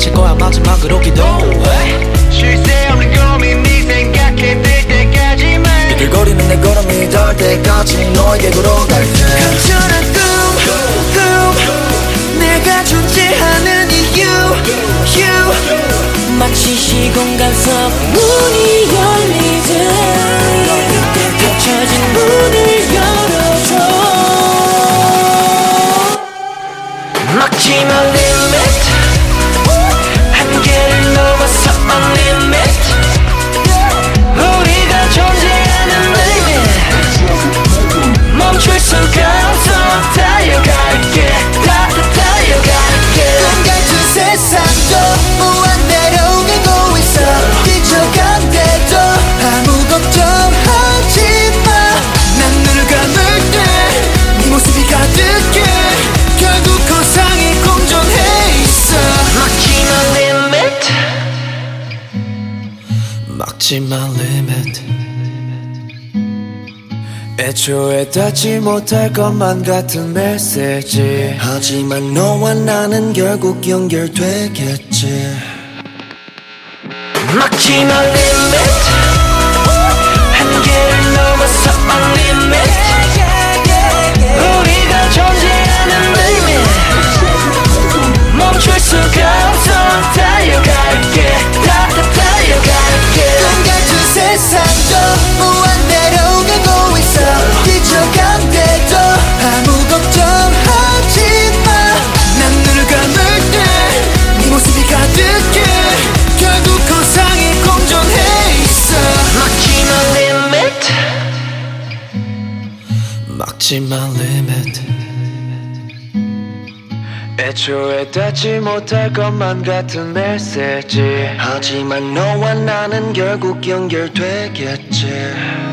외칠 거야. 마지막으로 기도. 쉴새 없는 고민 네 생각해 들 때까지만. 비틀거리는 내 걸음이 닿을 때까지 너에게 걸어갈 때. 간절한 꿈, 꿈. 내가 존재하는 이유, you 마치 시공간 속 문이 열리듯 닫혀진 문을 열어줘. 막지 말라 애초에 닿지 못할 것만 같은 메시지. 하지만 너와 나는 결국 연결되겠지. 막힌 a limit. 한계를 넘어서 a limit. 우리가 존재하는 의미. 멈출 수가 없어. 달려갈게. 다 달려갈게. 꿈 같은 세상도 무한대 닿지 마 limit 애초에 닿지 못할 것만 같은 메시지. 하지만 너와 나는 결국 연결되겠지.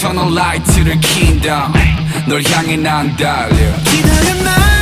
turn on light to the kingdom. 널 향해 난 달려. 기다려 날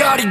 Bugatti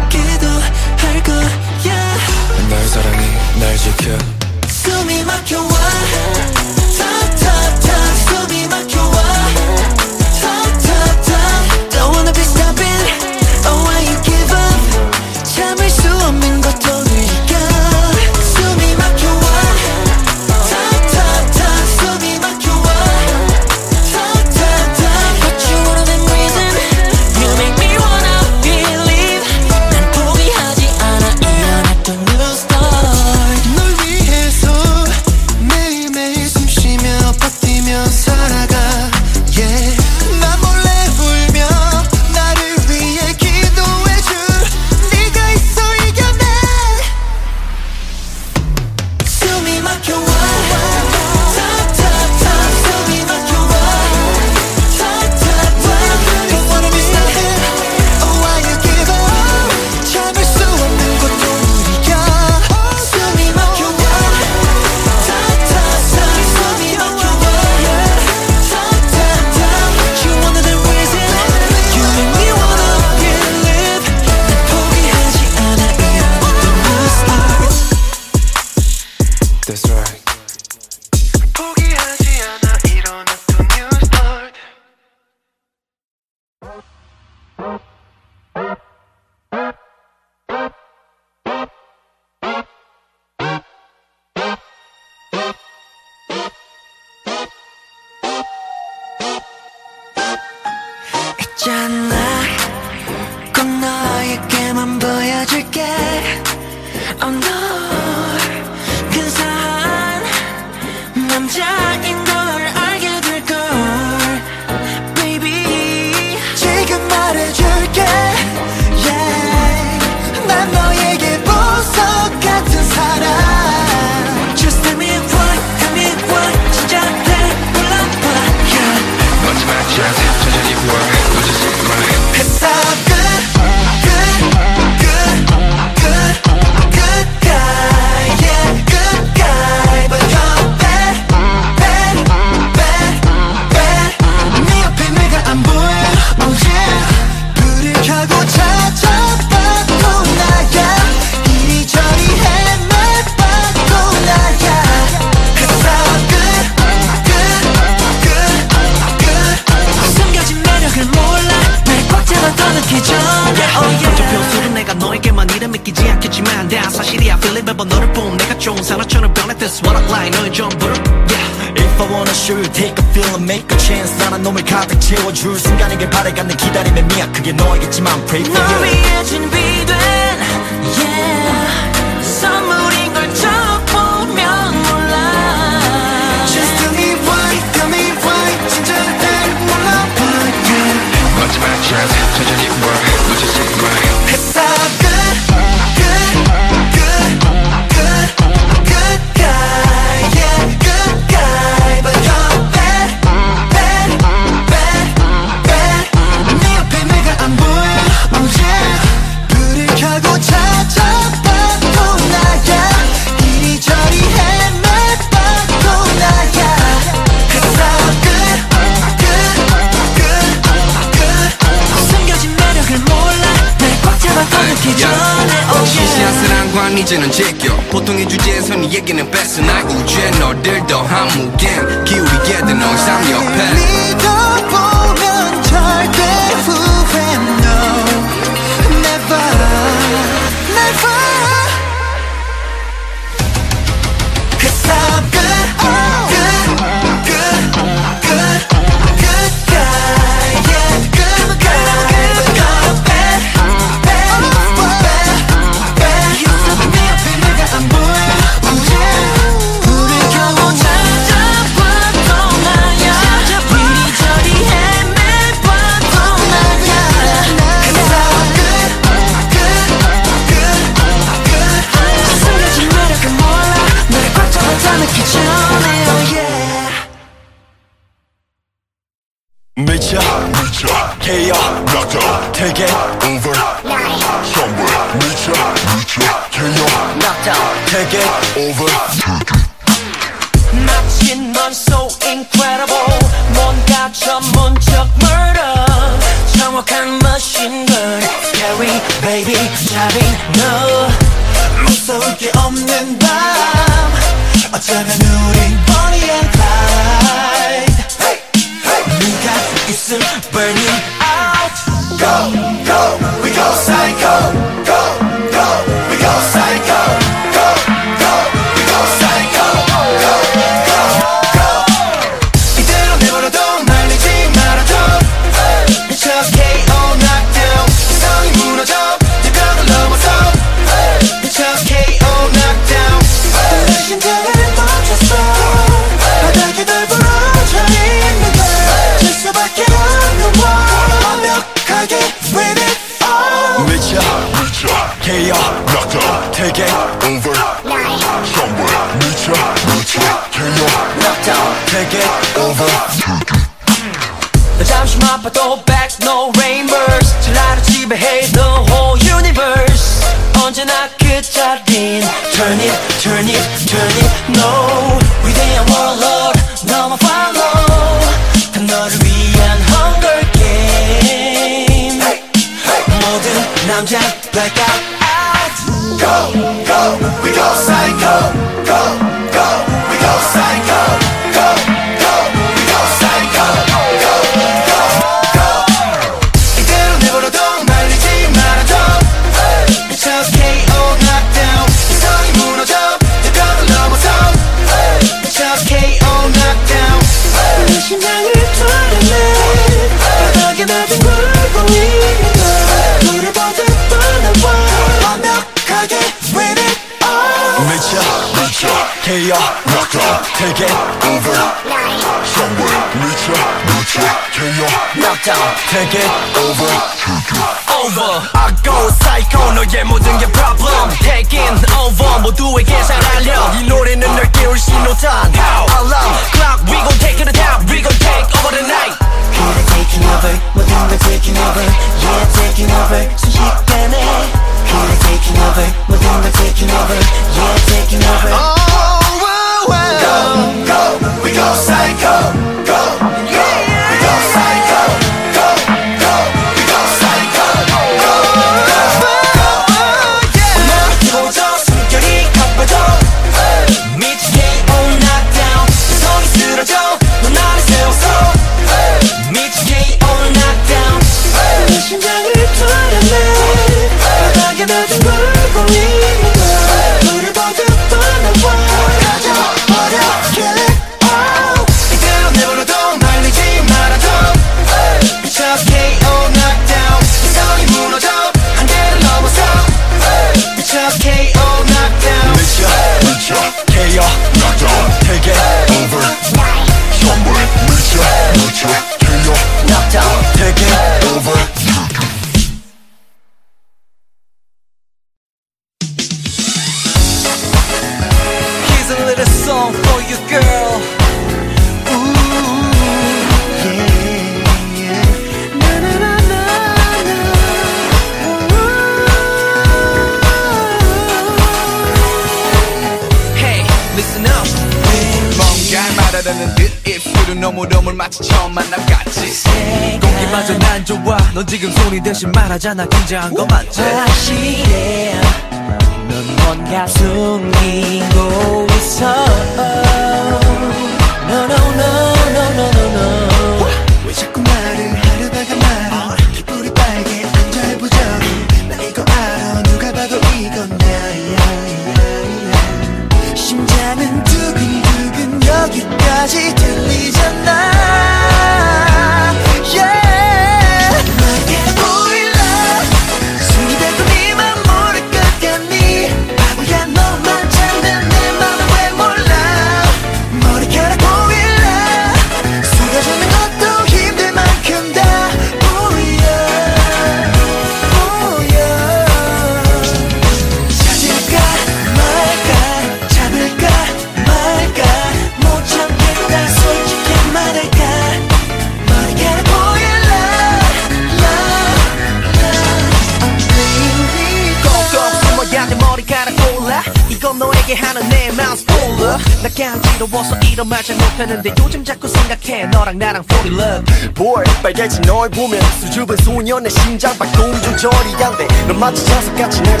내 심장 박동 조절이 안돼넌 마치 자석같이 날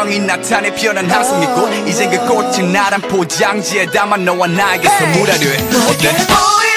정이 나타내 피어난 항상 있고 이젠 그 꽃은 나란 포장지에 담아 너와 나에게 선물하려 해 어때?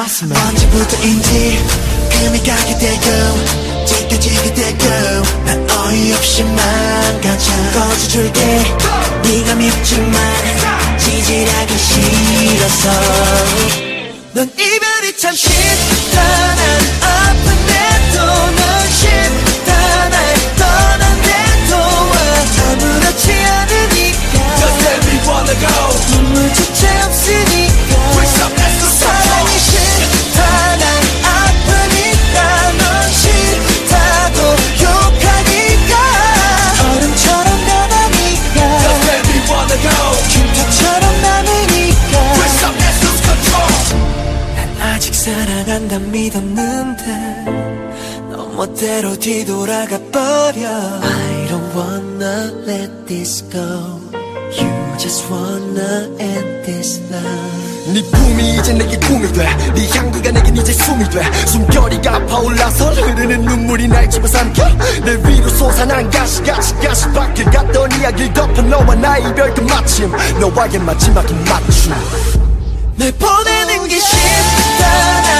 가슴에 언제부터인지 금이 가게 되고 지켜지게 되고 난 어이없이 망가져. 꺼져줄게. 네가 밉지만 지질하기 싫어서. 넌 이별이 참 싫다. 난 그대로 뒤돌아가 버려. I don't wanna let this go. You just wanna end this love. 네 품이 이제 내게 꿈이 돼네 향기가 내겐 이제 숨이 돼. 숨결이가 파올라서 흐르는 눈물이 날 집어삼켜. 내 위로 솟아난 가시 가시 가시 밖에 갔던 이야기를 덮어 너와 나의 이별 그 마침 너와의 마지막인 맞춤. 날 보내는 게 쉽다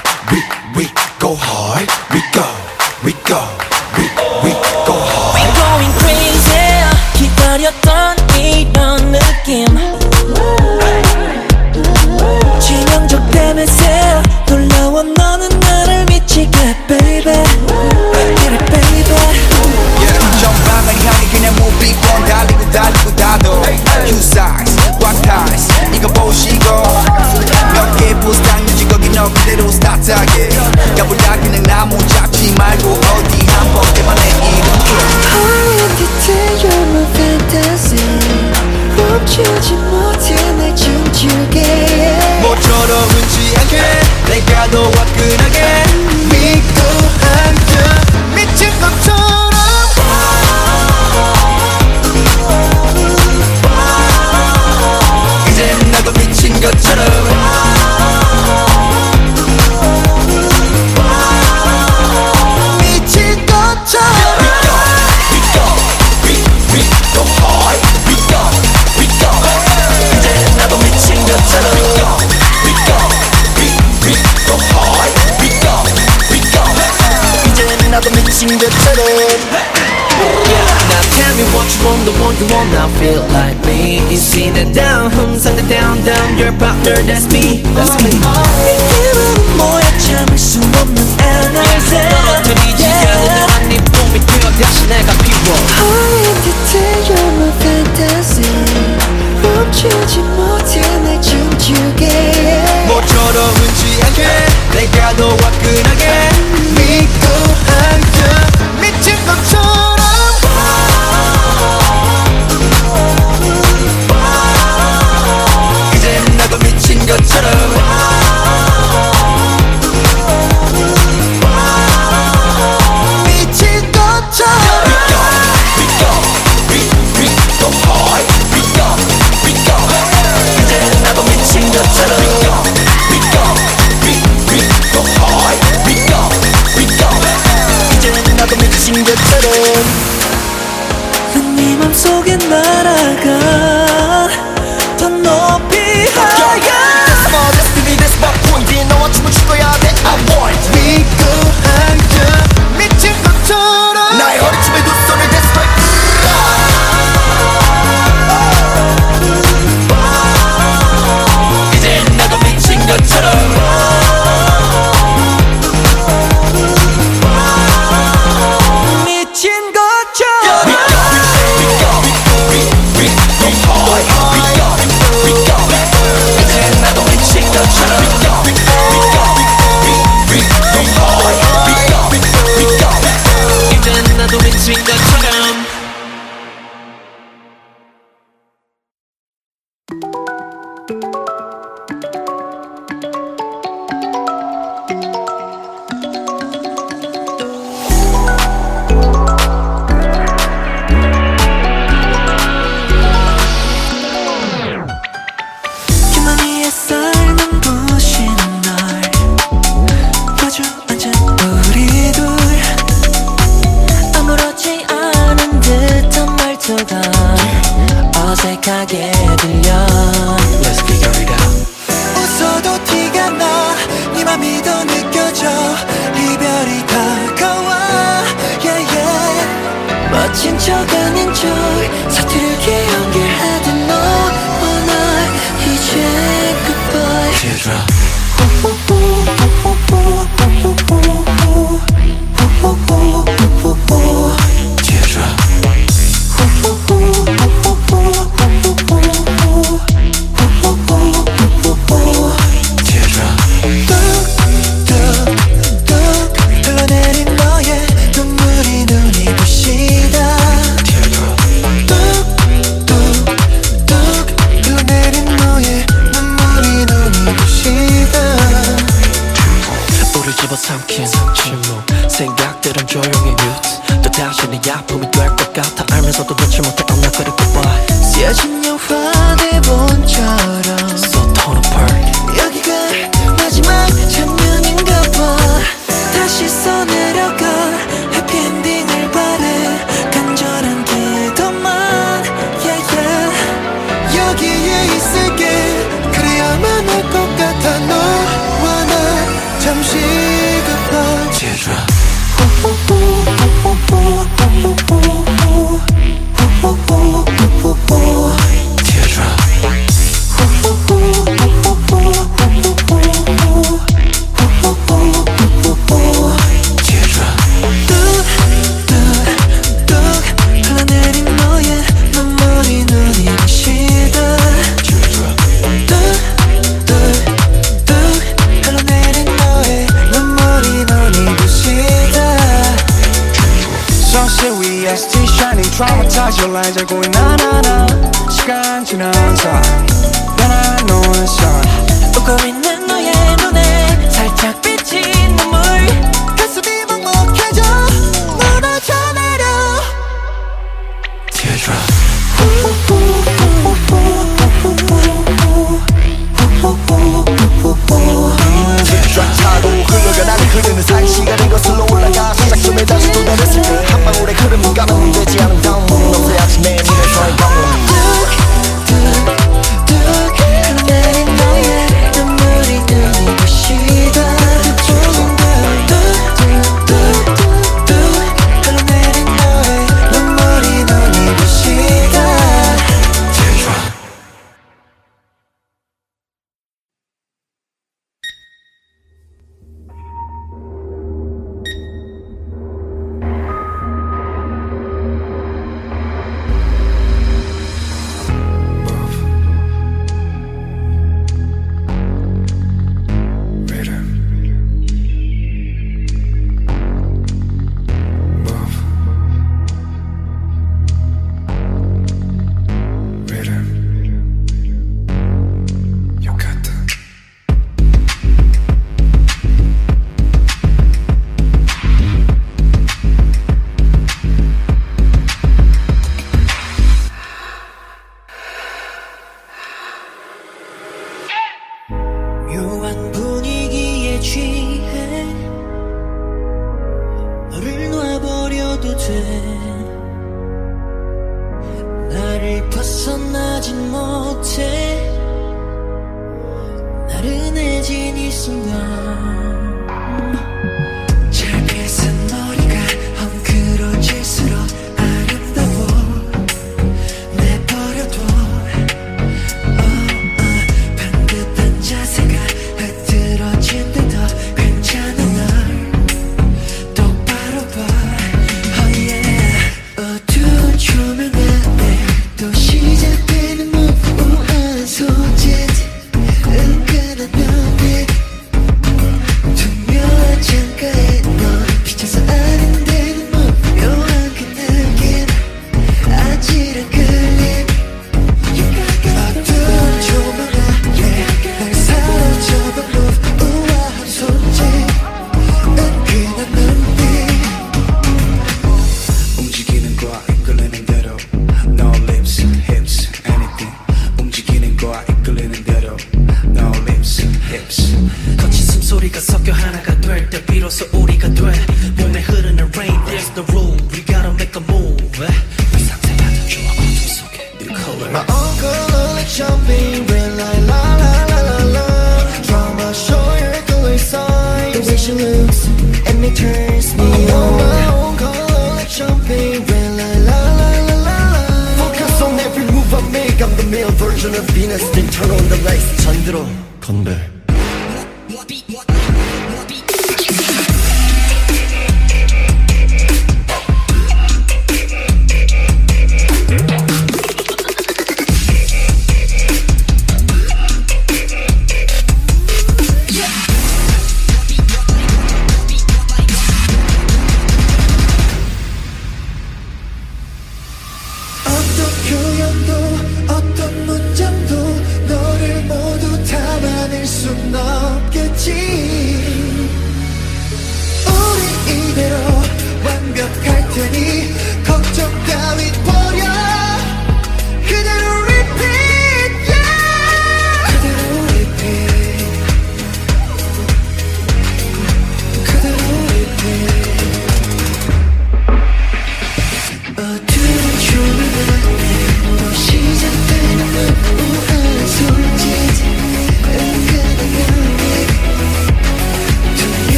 wonder, that's me, that's me.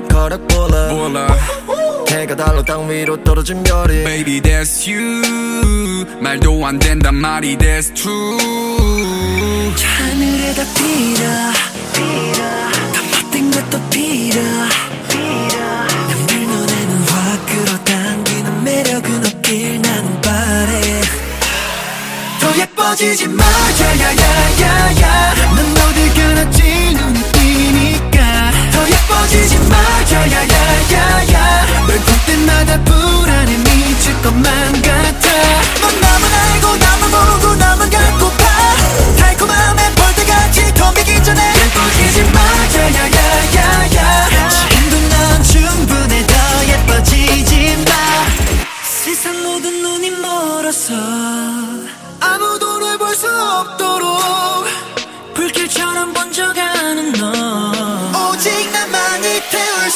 머리카락 볼라 몰라 해가 달로 땅 위로 떨어진 별이. Baby that's you. 말도 안 된단 말이 that's true. 하늘에다 피라. 피라. 다 멋진 것도 피라. 피라. 남들 눈에는 확 끌어당기는 매력은 없길 나는 바래. 더 예뻐지지 마. 야야야야야. 난 너를 끊었지. 꺼지지 마. 야야야야야. 널 볼 때마다 불안해 미칠 것만 같아. 넌 나만 알고 나만 모르고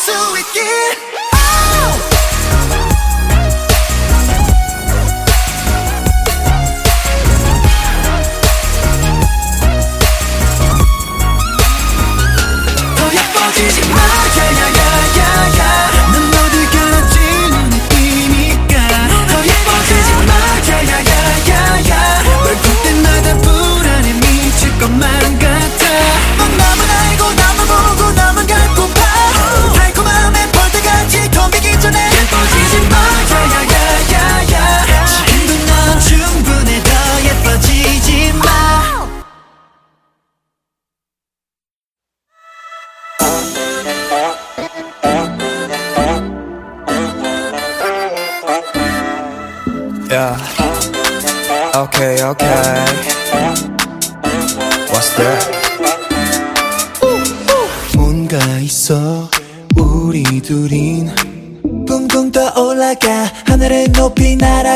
so we can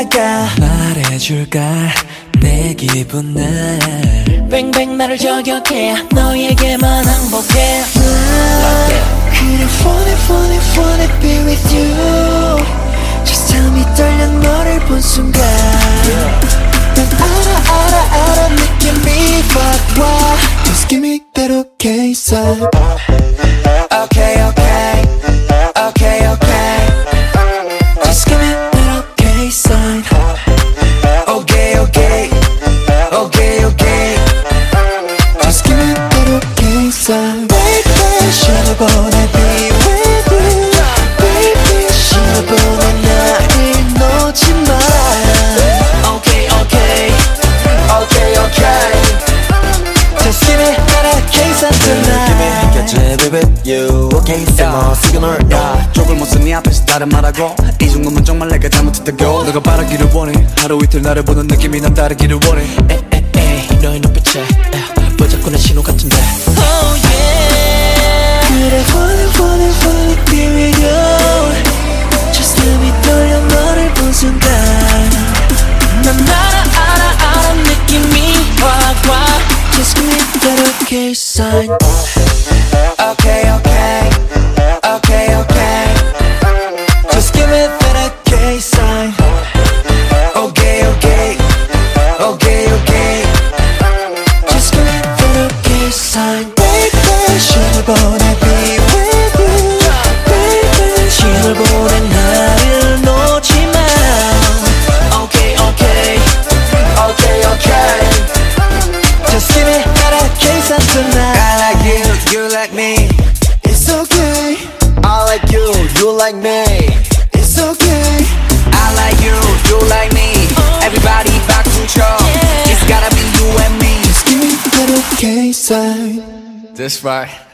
말해줄까 말해줄까 내 기분 날 뱅뱅 나를 저격해 너에게만 항복해 like 그래 funny funny funny be with you Just tell me 떨려 너를 본 순간 난 알아 알아 알아 느낌이 확와 Just give me that okay side Okay okay 개인세너 시그널 야. 쪽을 못 쓰니 앞에서 다른 말하고. 이 정도면 정말 내가 잘못했다고 너가 바라기를 원해. 하루 이틀 나를 보는 느낌이 난 다르기를 원해. 에에에 너의 눈빛에 왜 자꾸 내 신호 같은데. Oh yeah. 그래 wanna wanna wanna be with you Just let me 떨려 너를 본 순간. 난 알아 알아 알아 느낌이 와와. Just give me that okay sign. this far.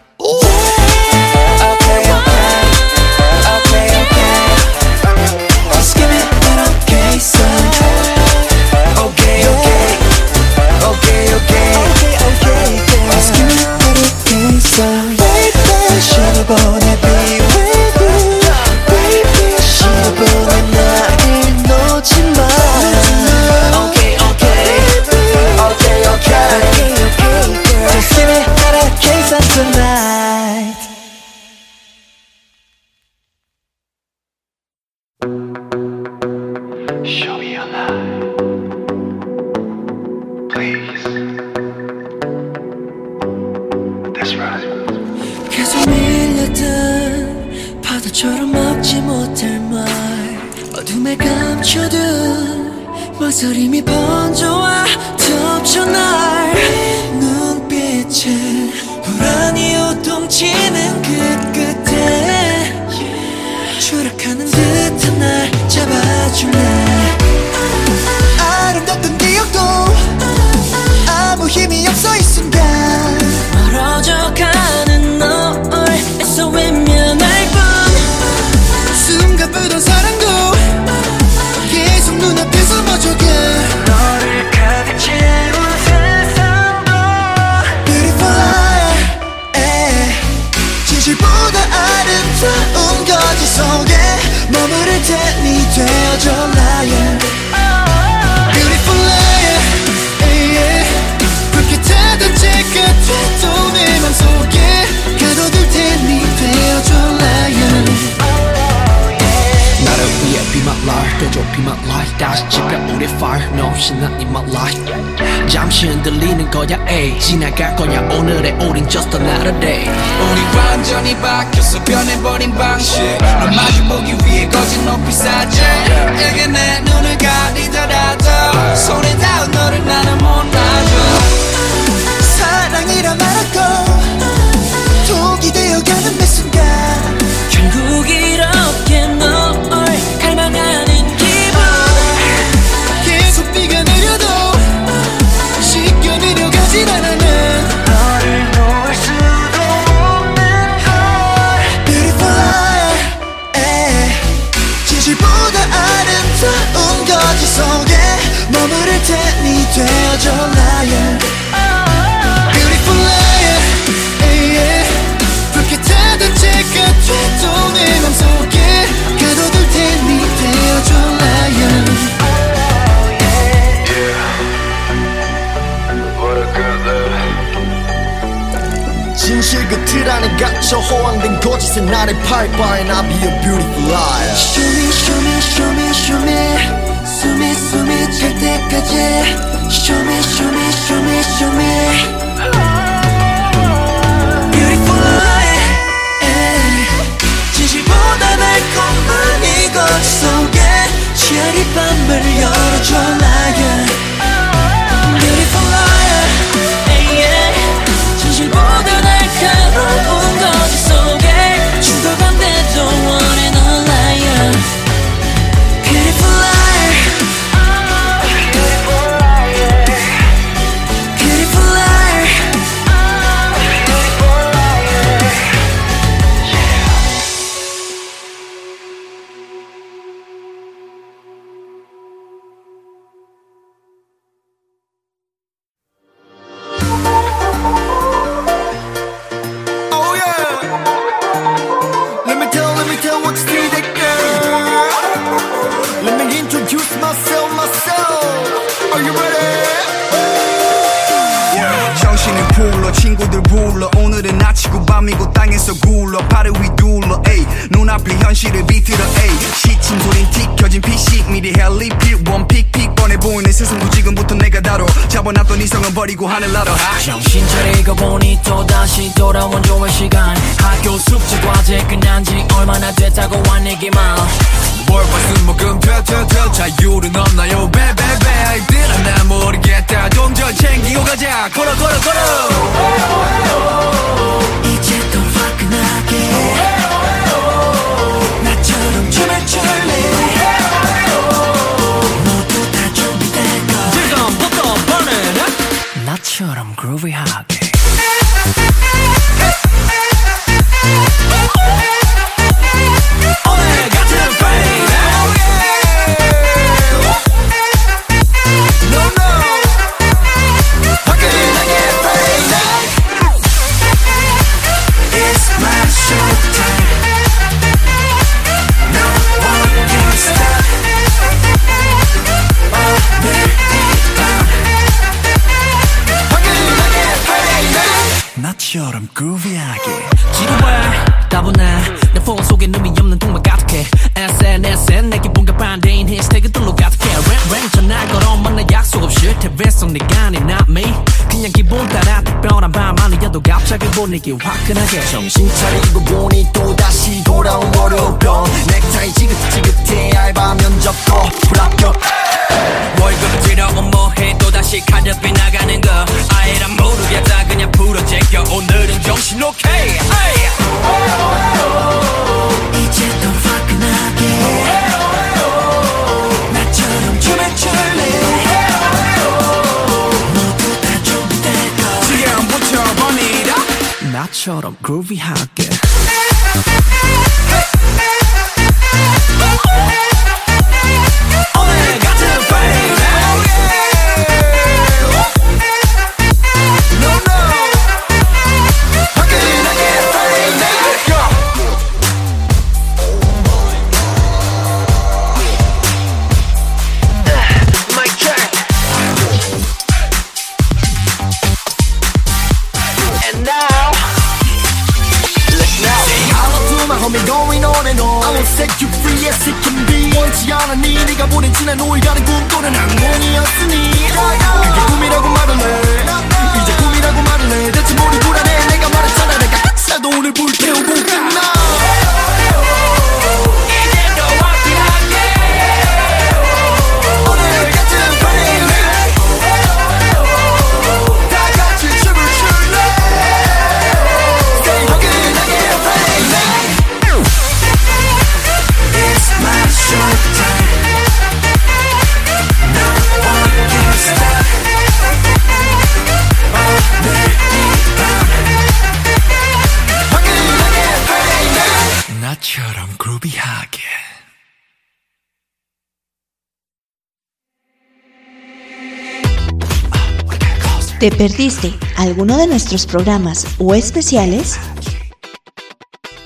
¿Te perdiste alguno de nuestros programas o especiales?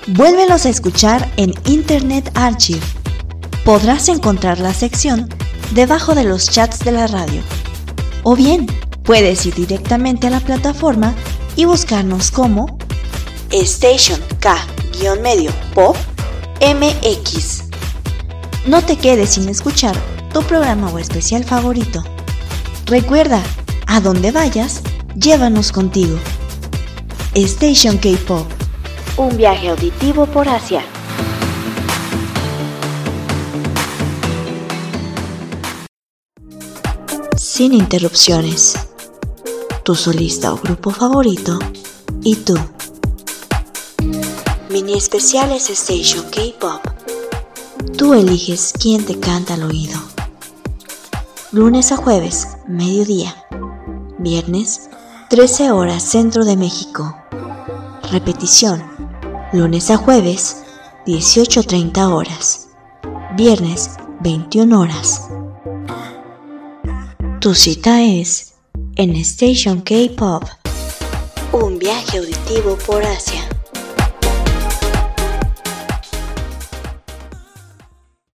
Vuélvelos a escuchar en Internet Archive. Podrás encontrar la sección debajo de los chats de la radio. O bien, puedes ir directamente a la plataforma y buscarnos como Station K-Medio Pop MX. No te quedes sin escuchar tu programa o especial favorito. Recuerda a donde vayas, llévanos contigo. Station K-Pop. Un viaje auditivo por Asia. Sin interrupciones. Tu solista o grupo favorito y tú. Mini especiales Station K-Pop. Tú eliges quién te canta al oído. Lunes a jueves, mediodía. Viernes, 13 horas Centro de México. Repetición. Lunes a jueves, 18.30 horas. Viernes, 21 horas. Tu cita es en Station K-Pop. Un viaje auditivo por Asia.